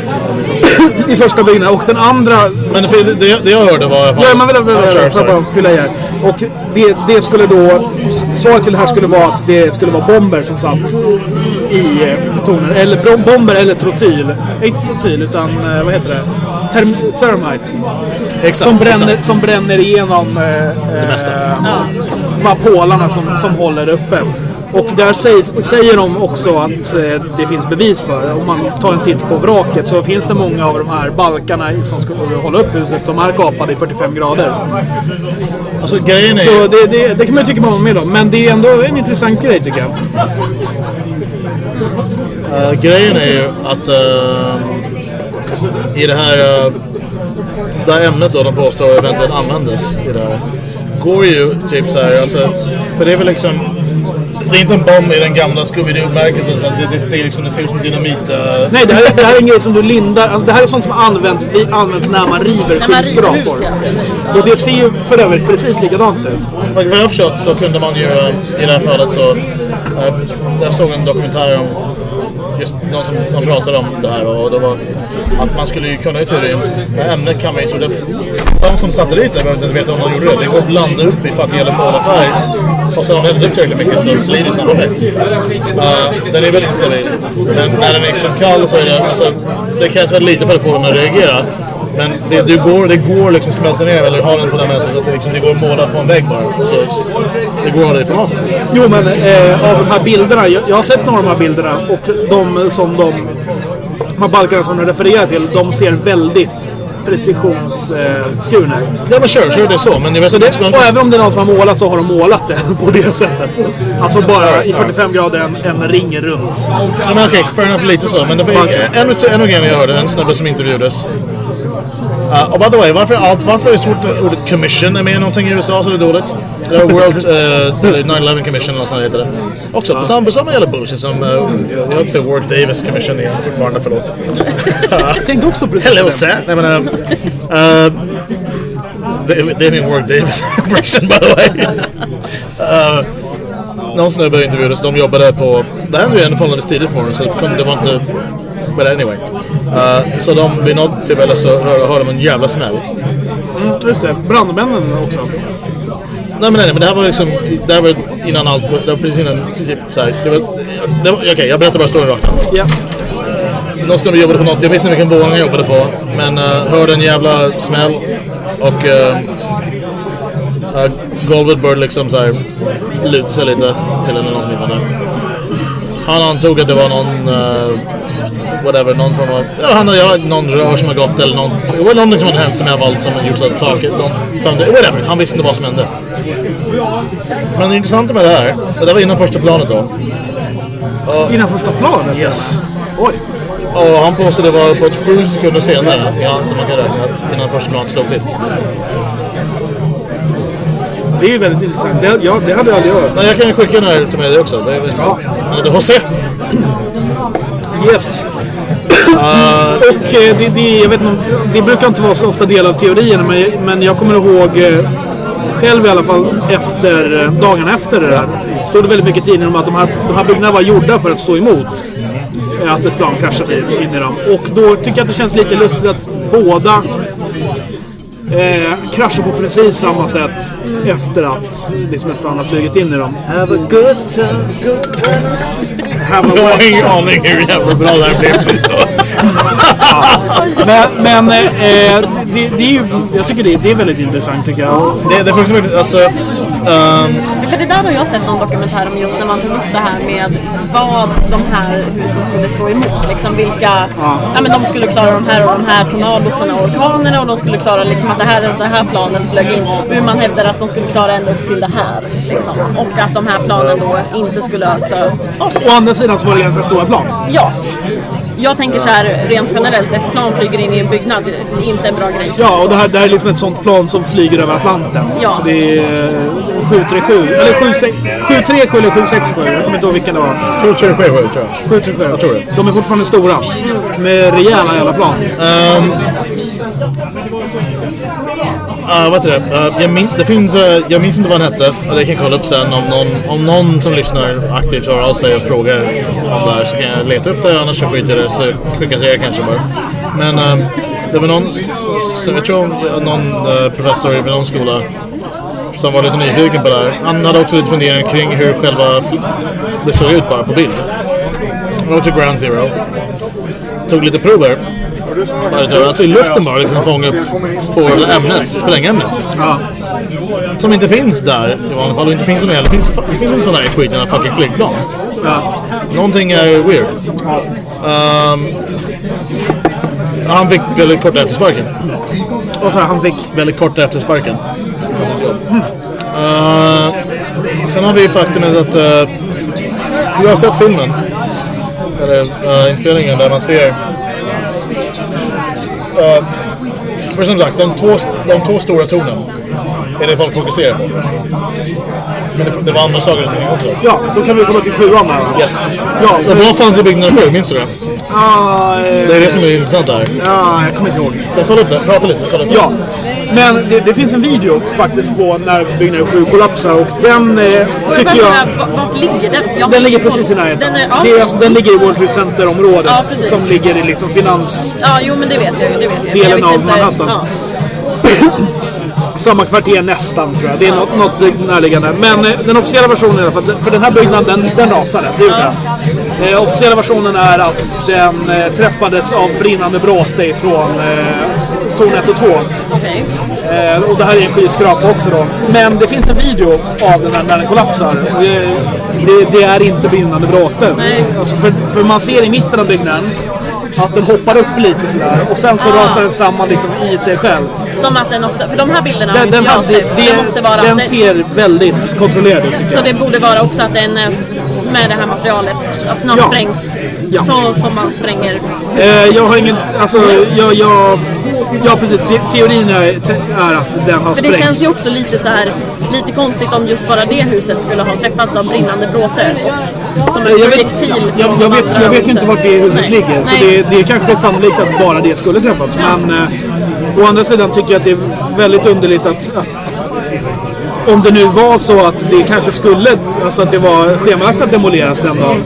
S2: I första byggnaden. Och den andra
S1: Men det, det, det jag hörde var i alla fall...
S2: Ja,
S1: sorry,
S2: får jag
S1: sorry.
S2: bara fylla i här. Och det, det skulle då, svaret till det här skulle vara att det skulle vara bomber som satt i eh, tornen. Eller bom- bomber eller trotyl. Inte trotyl utan, eh, vad heter det? Term Thermite.
S1: Exakt,
S2: Som bränner,
S1: exakt.
S2: som bränner igenom eh, eh, de här pålarna som, som håller uppe. Och där sägs, säger de också att eh, det finns bevis för det. Om man tar en titt på vraket så finns det många av de här balkarna som skulle hålla upp huset som är kapade i 45 grader.
S1: Alltså grejen är
S2: Så det, det, det kan man ju tycka man vill om, men det är ändå en intressant grej tycker jag.
S1: eh, grejen är ju att eh, i det här, uh, det här ämnet då de påstår eventuellt användes i det här. Går ju typ så här, alltså, för det är väl liksom det är inte en bomb i den gamla Scooby-Doo-märkelsen. Det, det, det, är liksom, det ser ut som dynamit. eh,
S2: Nej, det här, är- det här är en grej som du lindar. Alltså, det här är sånt som använt, vi, används när man river skyskrapor.
S4: ja.
S2: Och det ser ju för övrigt precis likadant ut.
S1: Vad jag har förstått så kunde man ju eh, i det här fallet så... eh, Jag såg en dokumentär om just någon som de pratade om det här och det var att man skulle ju kunna i teorin, det här ämnet kan man ju så det, De som satte dit det behöver inte ens veta om de gjorde det. Det går att blanda upp i fucking jävla målarfärg Och så om den hälls upp tillräckligt mycket så blir det samma effekt. Uh, den är väldigt instabil. Men när den är liksom kall så är det, alltså, det krävs väldigt lite för att få den att reagera. Men det, det går, det går liksom smälta ner eller ha den på den vänster så att det, liksom, det går att måla på en vägg bara. Och så, det går att ha det i formatet.
S2: Jo, men eh, av de här bilderna. Jag, jag har sett några av de här bilderna och de som de, de här balkarna som de refererar till, de ser väldigt precisionsskurna eh, ut.
S1: Ja men kör, kör det så. Men jag vet
S2: Så det,
S1: man-
S2: och även om det är någon som har målat så har de målat det på det sättet. Alltså bara i 45 grader en, en ring runt.
S1: Ja, men okej, fair enough lite så. Men det var en, en, en jag hörde, en snubbe som intervjuades. Uh, och by the way, varför, allt, varför är det svårt att ordet commission är med i någonting i USA så det är dåligt? Det är World uh, 9-11 commission eller sånt heter det. Också, på samma, samma jävla bullshit som, uh, jag höll säga Work Davis commission igen fortfarande, förlåt.
S2: Jag tänkte också på det.
S1: Hello Sam! Nej men, uh, uh, det är min Work Davis impression by the way. Uh, någon snubbe intervjuades, de jobbade på, det var ju en förhållandevis tidigt på morgonen så det, var inte, but anyway. Uh, så de vid något tillfälle så hörde, hörde de en jävla smäll.
S2: Mm, just det, brandmännen också.
S1: Nej men nej, men det här var liksom, det här var innan allt, det var precis innan, typ såhär, det var, det var okej jag berättar bara storyn rakt av.
S2: Ja.
S1: Någon snubbe jobbade på något, jag vet inte vilken våning han jobbade på. Men uh, hörde en jävla smäll. Och uh, uh, golvet började liksom såhär luta sig lite till en eller något liknande. Han antog att det var någon, uh, whatever, någon form av, ja, han, ja, någon rör som har gått eller någon, det var någonting som hade hänt som jag valt som gjort så att taket, någon, det- whatever, han visste inte vad som hände. Men det intressanta med det här, det där var innan första planet då.
S2: Innan första planet?
S1: Yes.
S2: Oj.
S1: Och han påstod det var på ett sju sekunder senare ja, som man kan räkna att innan första planet slog till.
S2: Det är ju väldigt intressant. Det, ja, det hade jag aldrig hört.
S1: Nej, jag kan skicka den här till mig också. Det är väldigt intressant. Han heter José.
S2: Yes. och eh, det, det, jag vet inte, det brukar inte vara så ofta del av teorierna men, men jag kommer ihåg eh, själv i alla fall efter, eh, dagarna efter det där stod det väldigt mycket i tidningen om att de här, de här byggnaderna var gjorda för att stå emot att ett plan kraschade in i dem. Och då tycker jag att det känns lite lustigt att båda eh, kraschar på precis samma sätt efter att liksom ett plan har flugit in i dem.
S5: Have a good time, good time.
S2: Have a
S1: Jag har ingen aning hur jävla bra det här blev först då.
S2: Men, men eh, det, det är ju, jag tycker det, det är väldigt intressant tycker jag.
S1: Det, det är fruktansvärt, alltså... ehm,
S4: För det där har jag sett någon dokumentär om just när man tog upp det här med vad de här husen skulle stå emot. Liksom vilka, ja. men de skulle klara de här och de här tornadosarna och orkanerna och de skulle klara liksom att det här, det här planet flög in. Hur man hävdar att de skulle klara ända upp till det här. Liksom. Och att de här planen då inte skulle ha klarat av
S2: Å andra sidan så var det ganska stora plan.
S4: Ja. Jag tänker så här rent generellt, ett plan flyger in i en byggnad, det är inte en bra grej.
S2: Ja, och det här, det här är liksom ett sånt plan som flyger över Atlanten.
S4: Ja.
S2: Så det är 737, eller 76 737 eller 767, jag kommer inte ihåg vilken det var.
S1: tror jag det sker tror jag.
S2: 737.
S1: Jag tror det.
S2: De är fortfarande stora. Med rejäla jävla plan.
S1: Um, uh, vad heter det? Uh, jag, min, det finns, uh, jag minns inte vad den hette. Det kan jag kolla upp sen. Om någon, om någon som lyssnar aktivt hör av sig och frågar om det här så kan jag leta upp det. Annars så skiter jag i det. Så skickar jag till er kanske bara. Men um, det var någon, jag tror någon uh, professor vid någon skola som var lite nyfiken på det här. Han hade också lite funderingar kring hur själva det såg ut bara på bild. Åkte till Ground Zero. Tog lite prover. Alltså i luften bara liksom fånga upp spår eller ämnet, sprängämnet.
S2: Ja.
S1: Som inte finns där i vanliga fall och inte finns som heller. Det finns, det finns inte sån här skit i den här fucking flygplan.
S2: Ja.
S1: Någonting är weird. Ehm, han fick väldigt kort efter sparken.
S2: Och så han fick...
S1: Väldigt kort efter sparken. Uh, sen har vi faktumet att uh, du har sett filmen. Eller uh, inspelningen där man ser uh, för som sagt, de två, de två stora tornen är det folk fokuserar på. Men det, det var andra saker också.
S2: Ja, då kan vi komma till sjuan?
S1: Yes.
S2: Ja,
S1: Och vad fanns i byggnaden sju? Minns du det?
S2: Ah, eh,
S1: Det är det som är intressant här.
S2: Ja, jag kommer inte ihåg.
S1: Så kolla upp det, prata lite. Kolla upp det.
S2: Ja, men det, det finns en video faktiskt på när byggnaden 7 kollapsar och den eh, tycker jag...
S4: var- Vart ligger den? Jag
S2: Den ligger precis i närheten.
S4: Den, är, ja,
S2: det är, alltså, den ligger i World Trade Center-området
S4: Ja,
S2: som ligger i liksom finans...
S4: ja, jo men det vet jag ju. Det vet jag.
S2: Delen
S4: jag
S2: av
S4: inte-
S2: Manhattan.
S4: Ja.
S2: samma kvarter nästan tror jag. Det är något, något närliggande. Men eh, den officiella versionen i alla fall, för den här byggnaden den, den rasade. Det gjorde den. Eh, officiella versionen är att den eh, träffades av brinnande bråte ifrån eh, torn 1 och 2.
S4: Okej.
S2: Eh, och det här är en skyskrapa också då. Men det finns en video av den här när den kollapsar. Och det, det, är inte brinnande bråte. Alltså för, för man ser i mitten av byggnaden att den hoppar upp lite sådär. Och sen så
S4: Ah.
S2: rasar den samman liksom i sig själv.
S4: Som att den också, för de här bilderna har
S2: Den,
S4: inte
S2: den,
S4: jag sett. så
S2: det,
S4: det måste vara
S2: den ser väldigt kontrollerad ut tycker
S4: Så
S2: jag.
S4: det borde vara också att den med det här materialet, att den har
S2: Ja.
S4: sprängts.
S2: Ja.
S4: Så som man spränger.
S2: Eh, jag har ingen... Alltså, jag... jag ja, precis. Te, teorin är, te- är att den har
S4: För det
S2: sprängts.
S4: känns ju också lite så här, lite konstigt om just bara det huset skulle ha träffats av brinnande bråte. Som
S2: Jag vet,
S4: projektil
S2: jag, jag,
S4: de
S2: vet, jag vet
S4: och
S2: inte vart det huset
S4: Nej.
S2: ligger, så det, det är kanske sannolikt att bara det skulle träffas. Men eh, å andra sidan tycker jag att det är väldigt underligt att, att om det nu var så att det kanske skulle, alltså att det var schemalagt att demoleras den dagen,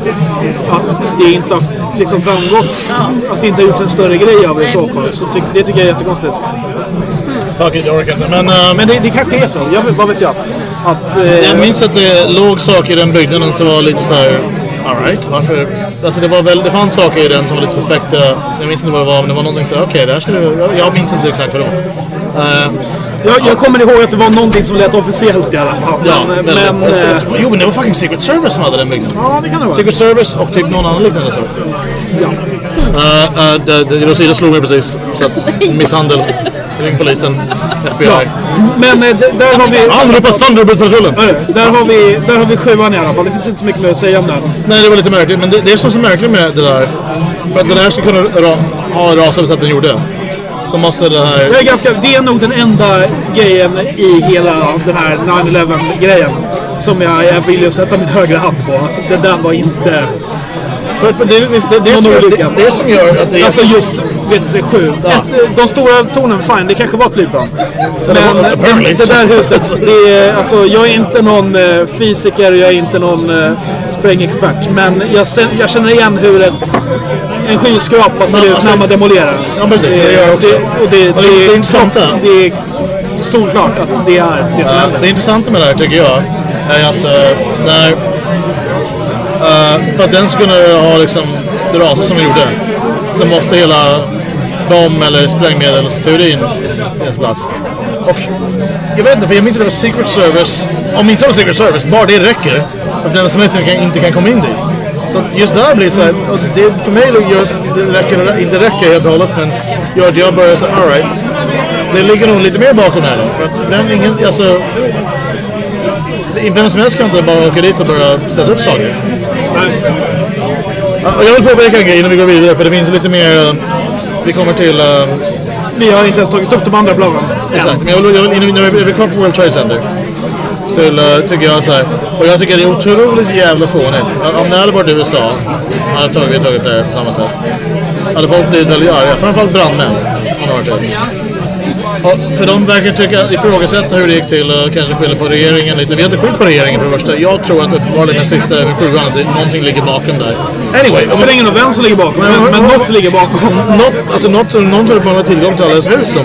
S2: att det inte har liksom framgått, att det inte har gjorts en större grej av det i så fall. Så ty, det tycker jag är jättekonstigt.
S1: Fuck it, jag orkar inte. Men, eh,
S2: Men det, det kanske är så, jag, vad vet jag? Att, eh,
S1: jag minns att det låg saker i den byggnaden som var lite så här. Alright, varför? Alltså det, var väl, det fanns saker i den som var lite suspekta. Jag minns inte vad det var, men det var någonting så okej, det här skulle jag, jag minns inte exakt vad det var. Eh,
S2: jag, jag kommer ihåg att det var någonting som lät officiellt i alla fall.
S1: ja,
S2: men,
S1: väldigt.
S2: men, eh,
S1: jo, men det var fucking Secret Service som hade den byggnaden.
S2: ja, det kan det vara.
S1: Secret Service och typ någon annan liknande sak.
S2: Ja.
S1: Uh, uh, det, det, Rosida slog mig precis. Så att, misshandel. Ring polisen. FBI.
S2: Ja. Men eh, där har vi...
S1: Anropa Thunderbird-patrullen!
S2: Där har, vi, där har vi sjuan i alla fall. Det finns inte så mycket mer att säga om den.
S1: Nej, det var lite märkligt. Men det, det är som är så märkligt med det där. För att det där ska kunna ra, ha rasat så att den gjorde. Så måste det här...
S2: Det är, ganska, det är nog den enda grejen i hela den här 9-11 grejen som jag, jag vill ju sätta min högra hand på. Att det där var inte...
S1: För, för det, det, det, det, som, det, det är som gör att det är...
S2: Alltså just VTC7. Ett, de stora tornen, fine, det kanske var ett flygplan. Men
S1: apparently.
S2: det där huset, det är, alltså, jag är inte någon eh, fysiker, jag är inte någon eh, sprängexpert. Men jag, jag känner igen hur ett, en skyskrapa ser ut när man demolerar.
S1: Ja, precis. Det gör också.
S2: Det, och det,
S1: Och det, det intressanta...
S2: det är solklart att det är det som händer.
S1: det intressanta med det här tycker jag är att eh, när... eh, för att den skulle ha liksom rasat som den gjorde så måste hela bom eller sprängmedelsteorin finnas plats. Och jag vet inte, för jag minns att det var Secret Service. Om inte det var Secret Service, bara det räcker. För att den som helst kan, inte kan komma in dit. Så just där blir det så här, det, för mig gör, det räcker, inte räcker helt och hållet, men gör att jag börjar säga alright. Det ligger nog lite mer bakom här då. För att den ingen, alltså... Vem som helst kan inte bara åka dit och börja sätta upp saker. Och Jag vill påpeka en grej innan vi går vidare, för det finns lite mer... eh, Vi kommer till... eh,
S2: Vi har inte ens tagit upp de andra planen.
S1: Exakt, men jag vill, jag vill, innan vi, vi kommer på World Trade Center så uh, tycker jag så här, och jag tycker det är otroligt jävla fånigt. Om det hade varit USA, hade tagit, vi tagit det på samma sätt. Hade folk blivit väldigt arga, framförallt brandmän. Och för de verkar tycka, ifrågasätta hur det gick till och kanske skylla på regeringen lite. Vi har inte skyllt på regeringen för det första. Jag tror att uppenbarligen den sista sjuan, att någonting ligger bakom där. Anyway,
S2: Det spelar ingen roll vem som ligger bakom, men, men något ligger bakom.
S1: något, alltså något, någon tror att man har tillgång till alla deras hus som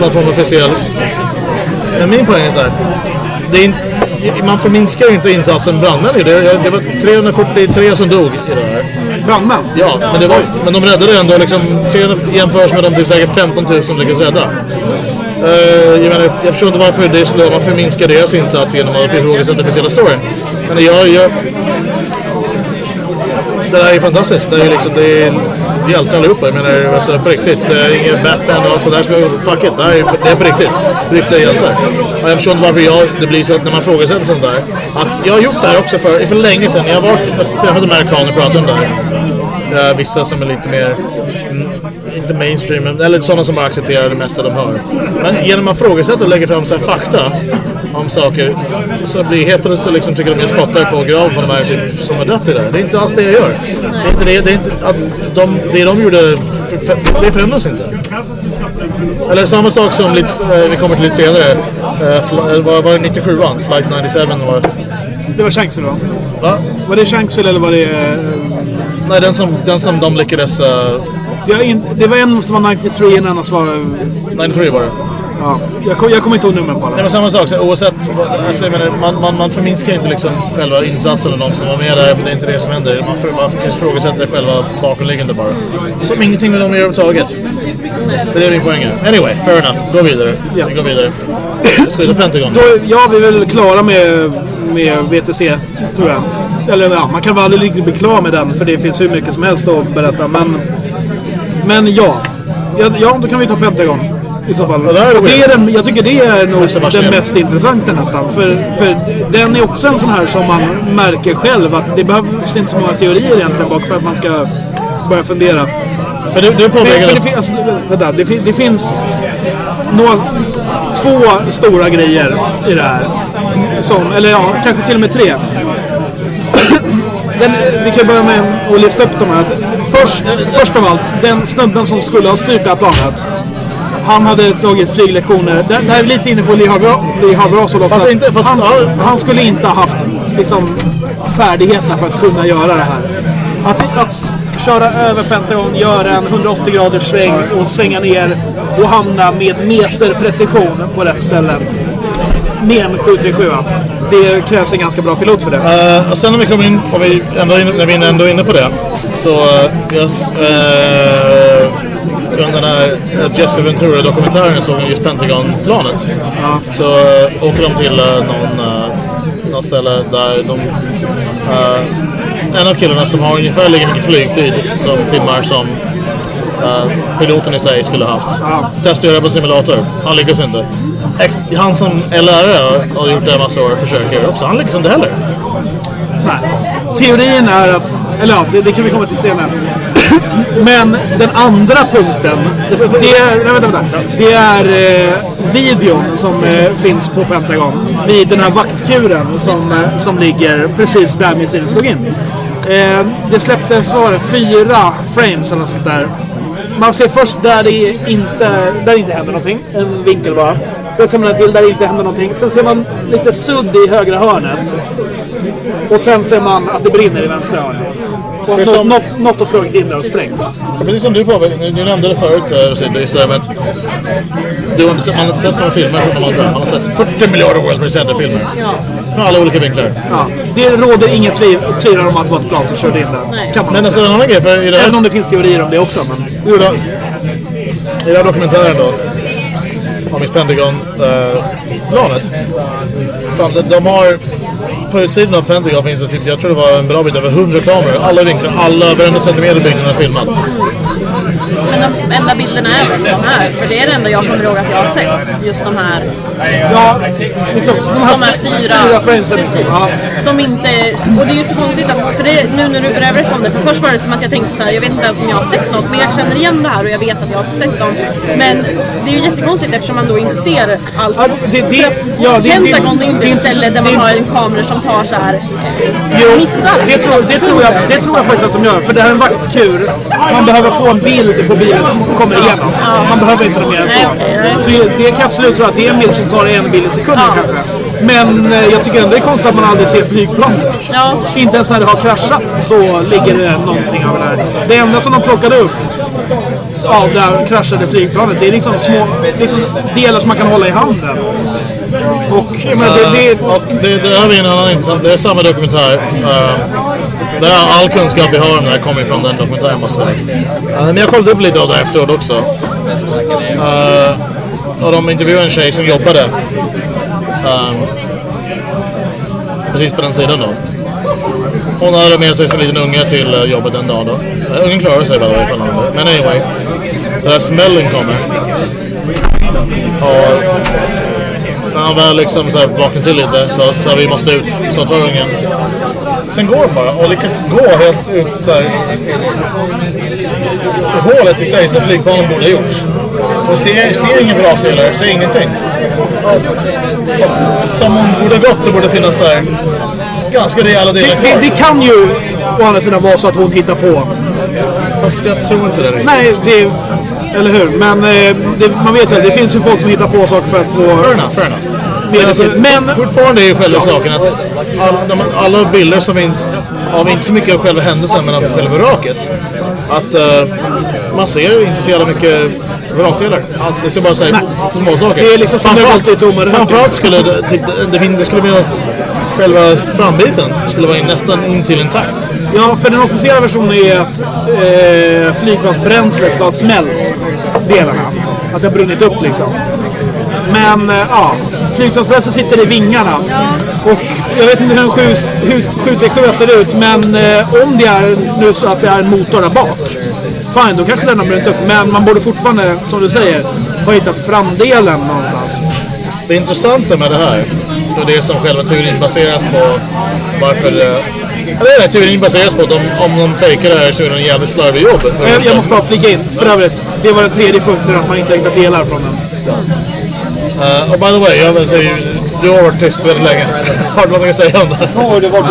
S1: någon form av officiell. Men min poäng är så här. Det är man förminskar ju inte insatsen brandmän. Det, det var 343 som dog i det här.
S2: Brandmän.
S1: Ja, men, det var, men de räddade ändå liksom, 300 jämförs med de typ säkert 15 000 som lyckades rädda. Eh, jag, menar, jag förstår inte varför det skulle man förminska deras insats genom att ifrågasätta officiella storyn. Men jag, jag, det här är fantastiskt. Det är liksom, det är hjältar allihopa. Jag menar, alltså, på riktigt. Ingen inget Batman och allt sådär. som Fuck it, det här är, det är på riktigt. Riktiga hjältar. Och jag förstår inte varför jag, det blir så att när man frågasätter sånt där. Att jag har gjort det här också för, för länge sedan. Jag har varit, träffat amerikaner och pratat om det här. Vissa som är lite mer, mm, inte mainstream, men- eller sådana som bara accepterar det mesta de hör. Men genom att frågasätta och lägga fram så här fakta om saker så blir helt plötsligt så liksom tycker de jag spottar på grav på de här typ, som har dött i det. Det är inte alls det jag gör. Det är inte det, det, är inte, att de, det de gjorde, det förändras inte. Eller samma sak som lite, eh, vi kommer till lite senare. Eh, eh, vad var det 97an? Flight 97 var
S2: Det var Shanksville va?
S1: Va?
S2: Var det Shanksville eller var det...
S1: Nej, den som, den som de lyckades... Uh,
S2: jag in, det var en som var 93 och en annan som var...
S1: 93 var det.
S2: Ja, jag, kom, jag kommer inte ihåg numren på alla.
S1: men samma sak. Så oavsett, alltså, menar, man, man, man förminskar inte liksom själva insatsen eller de som var med där. Det är inte det som händer. Man, för, man ifrågasätter själva bakomliggande bara. Som ingenting med dem att göra överhuvudtaget. Det är det min poäng är. Anyway, fair enough. Gå vidare.
S2: Ja.
S1: Vi går vidare. Ta Pentagon?
S2: Då, ja, vi är väl klara med, med VTC, tror jag. Eller ja, man kan väl aldrig riktigt bli klar med den, för det finns hur mycket som helst att berätta. Men, men ja. ja, ja, då kan vi ta Pentagon. I så fall.
S1: Det
S2: är den, jag tycker det är nog den mest intressanta nästan. För, för den är också en sån här som man märker själv att det behövs inte så många teorier egentligen bak för att man ska börja fundera.
S1: För du, du
S2: Men,
S1: påpekade...
S2: det, alltså, vänta, det, det finns några, två stora grejer i det här. Som, eller ja, kanske till och med tre. Den, vi kan börja med att lista upp dem här. Först, först av allt, den snubben som skulle ha styrt det här planet. Han hade tagit flyglektioner. Där, där är vi lite inne på Lee Harvey Oswald också.
S1: Fast inte- fast-
S2: han, han skulle inte ha haft liksom, färdigheterna för att kunna göra det här. Att, att köra över Pentagon, göra en 180 graders sväng och svänga ner och hamna med meter precision på rätt ställe. Med en 737. Det krävs en ganska bra pilot för det.
S1: Uh, och sen när vi kommer in, och vi ändå när vi ändå är inne på det, så uh, just, uh, under den här Jesse Ventura-dokumentären såg jag just Pentagon-planet. Så uh, åker de till uh, någon, uh, någon ställe där de... Uh, en av killarna som har ungefär lika mycket flygtid som timmar som piloten i sig skulle ha haft. Testade att göra på simulator. Han lyckas inte. Ex- han som är lärare och har gjort det en massa år försöker också. Han lyckas inte heller.
S2: Nej. Teorin är att, eller ja, det, det kan vi komma till senare. Men den andra punkten, det är, nej, vänta, vänta. Det är eh, videon som eh, finns på Pentagon vid den här vaktkuren som, eh, som ligger precis där missilen slog in. Eh, det släpptes, var det, fyra frames eller något sånt där. Man ser först där det inte, där det inte händer någonting, en vinkel bara. Sen ser man en till där det inte händer någonting. Sen ser man lite sudd i högra hörnet. Och sen ser man att det brinner i vänstra hörnet. Och
S1: är som-
S2: något, något har slagit in där och sprängts.
S1: Ja, Precis som du påpekade, du, du nämnde det förut eh, det här med att du har inte sett, man har inte sett några filmer från de andra. Man har sett 40 miljarder World Trade Center-filmer. Från alla olika vinklar.
S2: Ja. Det råder inget tviv- tvivel om att det var ett plan som körde in där.
S4: Nej.
S2: Kan man
S1: Men
S2: alltså,
S1: en annan grej, för i det
S2: Även om det finns teorier om det också. Men...
S1: jo, då, i den här dokumentären då, om Miss Pentagon-planet. Uh, de har, på utsidan av Pentagon finns det typ, jag tror det var en bra bit över 100 kameror. Alla vinklar, alla, varenda centimeter byggnaden är filmad.
S4: Men de enda bilderna är väl de här, för det är det enda jag kommer ihåg att jag har sett. Just de här,
S2: Ja, liksom, de här,
S4: de här fyra.
S2: fyra framesen.
S4: precis.
S2: Ja.
S4: Som inte, och det är ju så konstigt att, för det, nu när du berättar om det, för först var det som att jag tänkte så här, jag vet inte ens om jag har sett något, men jag känner igen det här och jag vet att jag har sett dem. Men det är ju jättekonstigt eftersom man då inte ser allt.
S2: Ja, det- det-
S4: För att
S2: ja, det-
S4: Pentagon
S2: det-
S4: är inte ett
S2: inte-
S4: ställe där man har en kamera som tar så här
S2: Jo,
S4: missar.
S2: det, tror, det, tror jag, det tror jag faktiskt att de gör. För det här är en vaktkur. Man behöver få en bild på bilen som kommer igenom. Man behöver inte mer än så. Så det kan jag absolut tro att det är en bild som tar en bild i sekunden
S4: Ja.
S2: kanske. Men eh, jag tycker ändå det är konstigt att man aldrig ser flygplanet.
S4: Ja.
S2: Inte ens när det har kraschat så ligger det någonting av det här. Det enda som de plockade upp av det här kraschade flygplanet, det är liksom små liksom delar som man kan hålla i handen. Och menar, det, det,
S1: Och det, det här är en annan intressant, det är samma dokumentär. Uh, det är all kunskap vi har om det här kommer från den dokumentären måste jag säga. Uh, men jag kollade upp lite av det efteråt också. Uh, och de intervjuade en tjej som jobbade um, precis på den sidan då. Hon hade med sig sin liten unge till eh, jobbet en dag då. Uh, ungen klarade sig väl ifall han. Men anyway. Så där smällen kommer. Och när han väl liksom så här vaknar till lite så, så här, vi måste ut. Så tar ungen. Sen går han bara och lyckas gå helt ut så här. Hålet i sig som flygplanen borde ha gjort. Och ser, ser ingen vrakdelar, ser ingenting. Och som hon borde gått så borde det finnas så här ganska rejäla delar
S2: det,
S1: kvar.
S2: det kan ju å andra sidan vara så att hon hittar på.
S1: Fast jag tror inte det riktigt.
S2: Nej, det... Eller hur? Men eh, det, man vet väl, det finns ju folk som hittar på saker för att få...
S1: Fair enough, fair enough.
S2: Men
S1: alltså,
S2: men-
S1: fortfarande är ju själva saken att all, alla bilder som finns av inte så mycket av själva händelsen men av själva vraket. Att eh, man ser inte så jävla mycket vrakdelar. Alltså, det ska bara säga små saker.
S2: Det är liksom som
S1: Framförallt-
S2: det alltid tomma.
S1: Framförallt skulle det, typ, det, det skulle finnas själva frambiten skulle vara nästan in till intakt.
S2: Ja, för den officiella versionen är att eh, flygplansbränslet ska ha smält delarna. Att det har brunnit upp liksom. Men eh, ja, flygplansbränslet sitter i vingarna. Och jag vet inte hur en 737 ser ut, men eh, om det är nu så att det är en motor där bak. Fine, då kanske den har brunnit upp. Men man borde fortfarande, som du säger, ha hittat framdelen någonstans.
S1: Det intressanta med det här, och det som själva teorin baseras på, varför... eh, Eller nej, teorin baseras på att de, om de fejkar det här så är det en jävligt slarvig jobb.
S2: Jag, jag måste bara flika in, för övrigt. Det var den tredje punkten, att man inte hittat delar från den.
S1: Eh, och by the way, jag vill säga, du har varit tyst väldigt länge. har du något att säga om det?
S6: Oj, det var på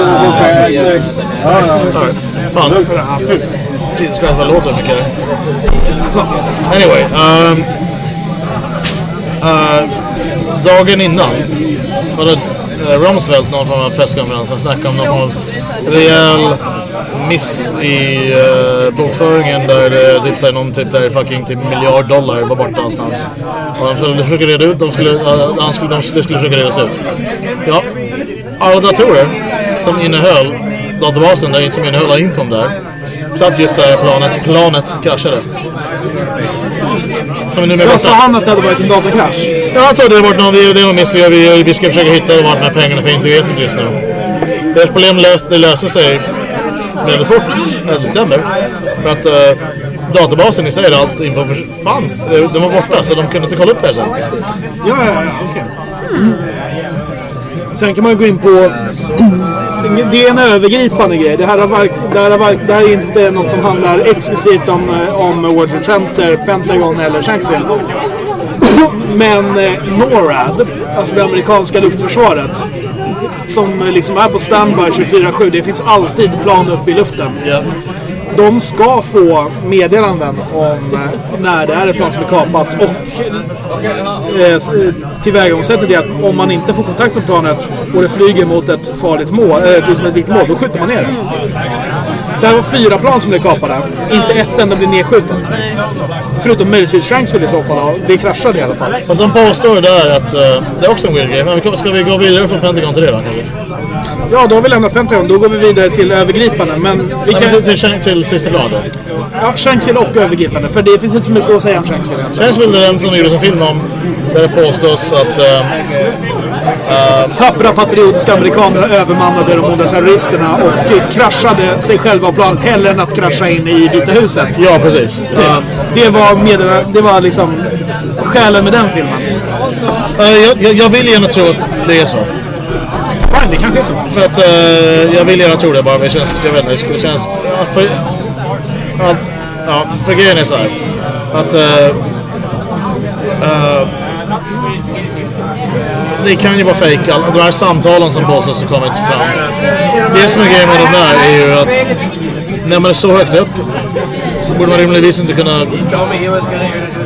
S1: Alright. Fan. Jesus Christ, vad låter det mycket? Anyway. Um, uh, dagen innan hade uh, Rumsfeld någon form av presskonferens. Han snackade om någon form av rejäl miss i uh, bokföringen där det typ säger någon typ där fucking typ miljard dollar var borta någonstans. Och de skulle försöka reda ut, de skulle, uh, han skulle, de, skulle försöka redas ut. Ja, alla datorer som innehöll databasen där, som innehöll infon där satt just där planet, planet kraschade. Som nu borta.
S2: sa han att det hade varit en datakrasch?
S1: Ja, alltså det har varit någon, det var miss. Vi, vi, vi ska försöka hitta vart de här pengarna finns. Vi vet inte just nu. Deras problem lös, det löste sig väldigt fort. Äh, 11 september. För att uh, databasen i sig, där allt info fanns. eh, Den var borta så de kunde inte kolla upp det här sen.
S2: Ja, ja, ja, okej. Sen kan man gå in på... Det är en övergripande grej. Det här, har det, här har det här är inte något som handlar exklusivt om, eh, om World Trade Center, Pentagon eller Shanksville. Men eh, NORAD, alltså det amerikanska luftförsvaret, som eh, liksom är på standby 24-7. Det finns alltid plan upp i luften.
S1: Ja.
S2: De ska få meddelanden om eh, när det är ett plan som är kapat och eh, eh, tillvägagångssättet är att om man inte får kontakt med planet och det flyger mot ett farligt mål, eh, liksom ett viktigt mål, då skjuter man ner det. Det här var fyra plan som blev kapade. Inte ett enda blev nedskjutet. Förutom möjligtvis Shanksville i så fall. Det kraschade i alla fall.
S1: Fast de påstår där att eh, det är också en weird grej. Men ska vi gå vidare från Pentagon till det då kanske?
S2: Ja, då har vi lämnat Pentagon. Då går vi vidare till övergripande. Men vi kan...
S1: till, till, till, sista planet då.
S2: Ja, Shanksville och övergripande. För det finns inte så mycket att säga om Shanksville.
S1: Känns väl den som gjordes en film om där det påstås att eh,
S2: Tappra patriotiska amerikaner övermannade de onda terroristerna och kraschade sig själva och planet hellre än att krascha in i Vita huset.
S1: Ja, precis.
S2: Typ. Det var, med, det var liksom skälen med den filmen.
S1: eh, jag, jag, jag vill gärna tro att det är så.
S2: Fine, det kanske är så.
S1: För att eh, jag vill gärna tro det bara. men Det känns, jag vet inte, det skulle kännas... För, allt, ja, för grejen är så här. Att... eh, det kan ju vara fejk. De här samtalen som påstås ha kommit fram. Det som är grejen med de där är ju att när man är så högt upp så borde man rimligtvis inte kunna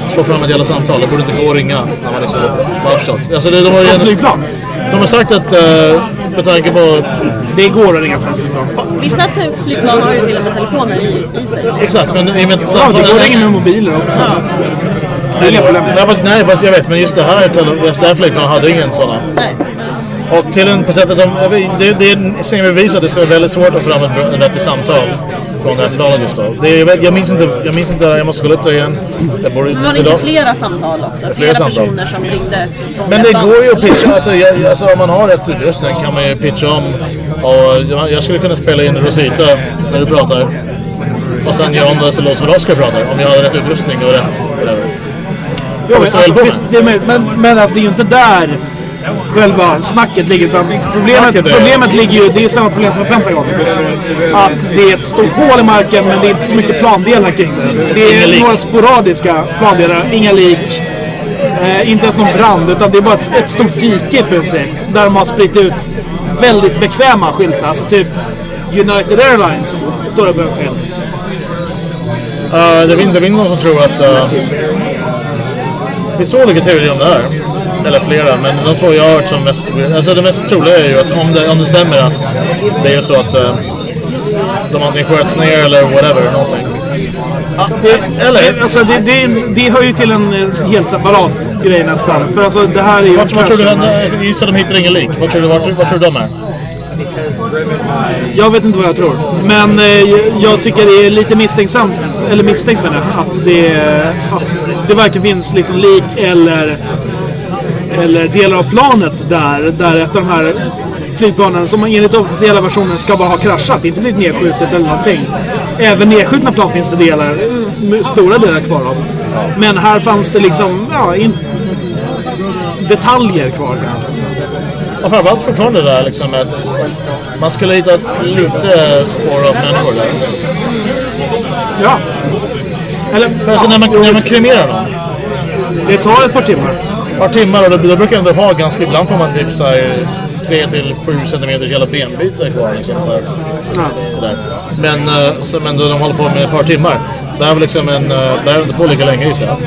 S1: få fram ett jävla samtal. Det borde inte gå att ringa när man liksom har förstått. Alltså det, de, har ju
S2: flygplan?
S1: de har sagt att eh, med tanke på
S2: Det går att ringa från flygplan.
S4: Vissa flygplan har ju till och med telefoner i, i sig.
S1: Exakt, men i och med
S2: Ja,
S1: samtal...
S2: det går att ringa med mobiler också. Det är inga problem.
S1: Nej, fast, nej, fast jag vet, men just det här, tele- just det här flygplanet hade ingen sådana.
S4: Nej.
S1: Och till en på sättet, de, det, det är semibevisat att det ska vara väldigt svårt att få fram ett vettigt samtal från det här planet just då. Det jag, vet, jag minns inte, jag minns inte, jag måste kolla upp det igen. Jag borde,
S4: Men var det inte flera samtal också? Flera,
S1: samtal.
S4: personer som ringde från
S1: Men det går ju att pitcha, alltså, jag, alltså om man har rätt utrustning kan man ju pitcha om. Och jag, jag skulle kunna spela in Rosita när du pratar. Och sen göra om det så låter som Oskar pratar. Om jag har rätt utrustning och rätt... whatever.
S2: Jo, men, alltså, visst, det är men, men alltså, det är ju inte där själva snacket ligger. Utan problemet, problemet ligger ju, det är samma problem som med Pentagon. Att det är ett stort hål i marken men det är inte så mycket plandelar kring det. Det är några sporadiska plandelar, inga lik. Eh, inte ens någon brand utan det är bara ett, ett stort dike i princip. Där de har spritt ut väldigt bekväma skyltar. Alltså typ United Airlines står det på en skylt.
S1: Uh, det, finns, det finns någon som tror att... Uh, två olika teorier om det här. Eller flera, men de två jag har hört som mest... Alltså det mest troliga är ju att om det, om det stämmer att det är så att uh, de antingen sköts ner eller whatever, någonting.
S2: Det, eller? Alltså, det, det, det hör ju till en eh, helt separat grej nästan. För alltså det här är ju...
S1: Vad, vad tror du gissar de hittar ingen lik. Vad tror du, tror du de är?
S2: Jag vet inte vad jag tror. Men eh, jag tycker det är lite misstänksamt, eller misstänkt med det, att det, att det varken finns liksom lik eller, eller delar av planet där, där ett av de här flygplanen som enligt officiella versionen ska bara ha kraschat, inte blivit nedskjutet eller någonting. Även nedskjutna plan finns det delar, stora delar kvar av. Men här fanns det liksom, ja, in, detaljer kvar kanske.
S1: Och framförallt fortfarande det där liksom att man skulle hitta lite spår av människor där också.
S2: Ja. Eller,
S1: För alltså när man, när man kremerar dem,
S2: det tar ett par timmar.
S1: ett par timmar och då, då brukar det ha ganska, ibland får man typ såhär 3 till 7 centimeters hela benbitar kvar. Liksom, så här,
S2: Ja.
S1: Men eh, som ändå de håller på med ett par timmar. Det här var liksom en, uh, det här är inte på lika länge gissar.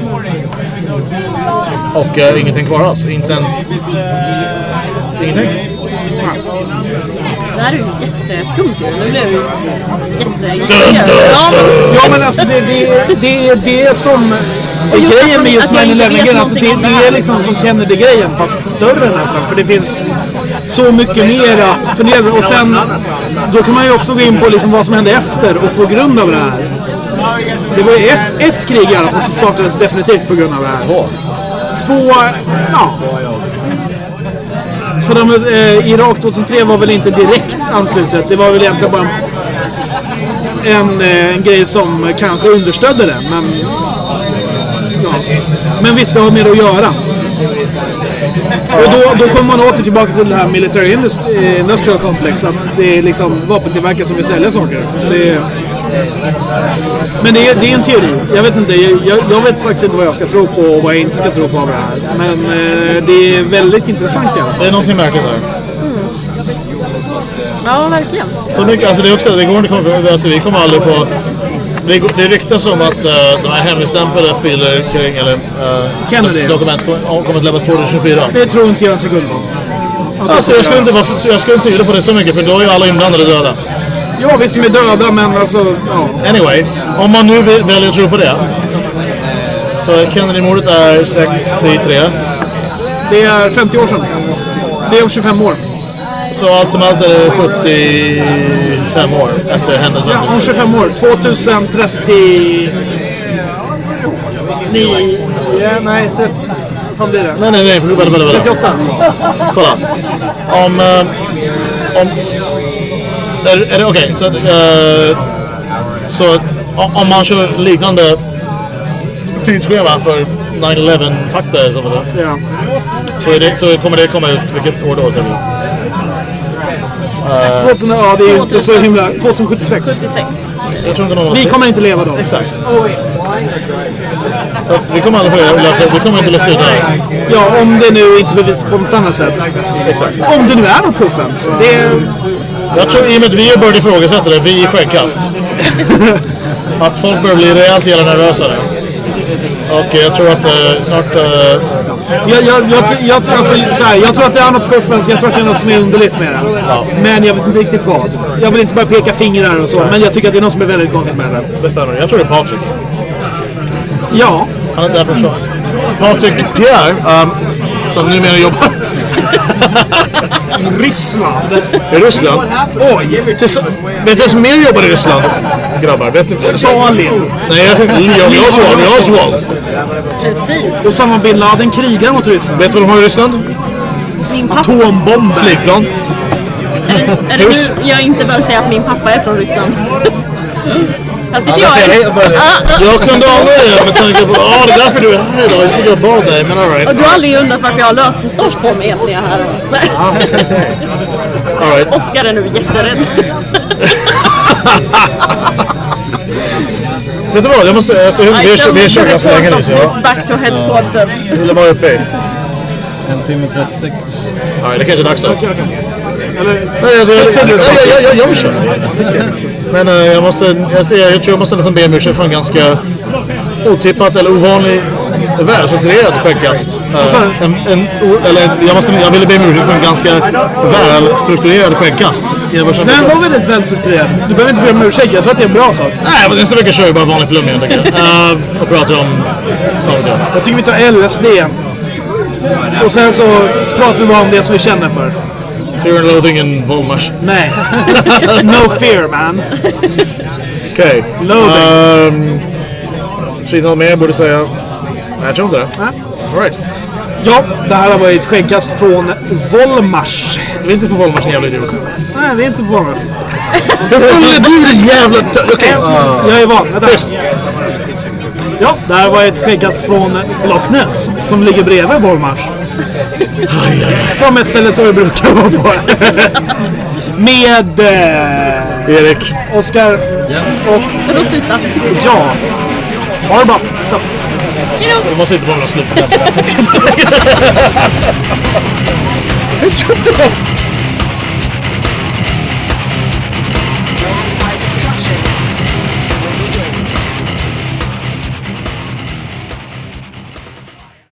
S1: Och eh, ingenting kvar alls. Inte ens... Ingenting.
S4: Det här är ju jätteskumt ju. Nu blev jag ju
S1: dun,
S4: Ja, men-
S2: Ja men alltså det, det, det är det som är
S4: just att
S2: grejen
S4: man-
S2: med just
S4: att jag inte
S2: 9-11
S4: vet
S2: grejen. Att
S4: någonting
S2: det,
S4: om
S2: det
S4: det här,
S2: är liksom som Kennedy-grejen fast större nästan. För det finns så mycket mer att fundera över. Och sen då kan man ju också gå in på liksom vad som hände efter och på grund av det här. Det var ju ett, ett krig i alla fall som startades definitivt på grund av det här.
S1: Två.
S2: Två, ja. Saddam eh, Irak 2003 var väl inte direkt anslutet. Det var väl egentligen bara en, eh, en grej som kanske understödde det. Men, ja. men visst, det har med det att göra. Och då, då kommer man åter tillbaka till det här military eh, industrial complex. Att det är liksom vapentillverkare som vill sälja saker. Så det är, men det är, det är en teori. Jag vet inte. Jag, jag vet faktiskt inte vad jag ska tro på och vad jag inte ska tro på av det här. Men eh, det är väldigt intressant i alla fall.
S1: Det är någonting märkligt där.
S4: ja, verkligen.
S1: Så mycket, alltså det är också, det går inte att komma ifrån- alltså vi kommer aldrig få... Det, ryktas om att uh, de här hemligstämplade filer kring, eller uh,
S2: Kennedy.
S1: dokument kommer, kommer att släppas 2024.
S2: Det tror inte jag en sekund på.
S1: Alltså, jag, skulle inte, jag skulle inte tvivla på det så mycket för då är ju alla inblandade döda.
S2: Ja, visst de är döda men alltså, ja.
S1: Anyway, om man nu väljer att tro på det. Så Kennedy-mordet är 63.
S2: Det är 50 år sedan. Det är om 25 år.
S1: Så allt som allt är det 75 år efter händelsen.
S2: Ja, om 25 år. 2030... Ni... Ja, nej, 30... Vad blir det?
S1: Nej, nej, nej. Vänta, vänta, vänta.
S2: 38.
S1: Kolla. Om... eh, om är, är det okej? så eh, så om man kör liknande tidsschema för 9-11 fakta så, vidare,
S2: Ja.
S1: så, är det, så kommer det komma ut vilket år då? Kan vi?
S2: 2000, ja, det är ju inte så himla... 2076.
S4: 76.
S1: Jag tror inte någon
S2: Vi kommer inte leva då.
S1: Exakt. Så att vi kommer aldrig få det lösa, vi kommer inte lösa ut det här.
S2: Ja, om det nu inte bevisas på något annat sätt.
S1: Exakt.
S2: Om det nu är något fuffens. Det är...
S1: Jag tror i och med att vi har börjat ifrågasätta det, vi i skäggkast. att folk börjar bli rejält jävla nervösa nu. Och jag tror att eh, snart... eh,
S2: Jag, jag, jag, tror- jag, alltså, så här, jag tror att det är något fuffens, jag tror att det är något som är underligt med det. Men jag vet inte riktigt vad. Jag vill inte bara peka fingrar och så, men jag tycker att det är något som är väldigt konstigt med det.
S1: det stämmer. Jag tror det är Patrik.
S2: Ja,
S1: Han är därför så. Patrik Pierre, um, som numera jobbar
S2: Ryssland.
S1: i Ryssland. Oj! Tills, vet du vem som mer jobbar i Ryssland? Grabbar, vet ni?
S2: Stalin.
S1: Nej, jag tänkte Leo Oswald. Oswald.
S4: Precis.
S2: Osama bin Laden krigar mot Ryssland.
S1: Vet du vad de har i Ryssland?
S4: Min pappa...
S2: Atombomber.
S1: Flygplan.
S4: Är det nu jag inte bör säga att min pappa är från Ryssland? Här sitter jag.
S3: det, bara-
S4: Ah, ah.
S1: Jag kunde det med tanke på... Ja, det är därför du är här idag. Jag tycker jag bad dig, men alright.
S4: Och du har aldrig undrat varför jag har lös mustasch på mig när jag är här. Nej.
S1: Right.
S4: Oskar är nu jätterädd.
S1: Vet du vad? Jag måste... Alltså, vi, har kört ganska länge nu, jag
S4: This back to headquarter.
S1: vill vara uppe i.
S3: En timme 36.
S1: Ja, det kanske är dags då.
S2: Eller,
S1: Nej, alltså, jag, jag, jag, jag, jag vill köra. Men eh, jag måste... Jag, ser- jag tror jag måste nästan be om ursäkt för en ganska otippat eller ovanlig välstrukturerad skäggkast. Eh, en, en, eller, jag, måste, jag ville be om ursäkt för en ganska välstrukturerad skäggkast.
S2: Den var väldigt välstrukturerad. Du behöver inte be om ursäkt, jag tror att det är en bra sak.
S1: Nej, men nästa vecka kör vi bara vanlig flum igen tycker jag. Eh, och pratar om saker.
S2: Jag tycker vi tar LSD. Och sen så pratar vi bara om det som vi känner för.
S1: Fear and loathing in Volmars.
S2: Nej. no fear man.
S1: Okej.
S2: Loathing.
S1: Um, Finns det något mer jag borde säga? Nej, jag tror inte det.
S2: Nej.
S1: All right.
S2: Ja, det här har varit ett skäggkast från Volmars.
S1: Vi är inte på Volmars jävla idiot.
S2: Nej, det är inte Volmars.
S1: Hur full är du din jävla... Okej.
S2: Jag är van. Vänta.
S1: Tyst.
S2: Ja, det här var ett skäggkast från Loch Ness som ligger bredvid Volmars. Som är stället som vi brukar vara på. Med eh,
S1: Erik.
S2: Oskar och
S4: Rosita.
S2: ja. Ha det bra. Så.
S1: Jag måste inte på några slutknappar.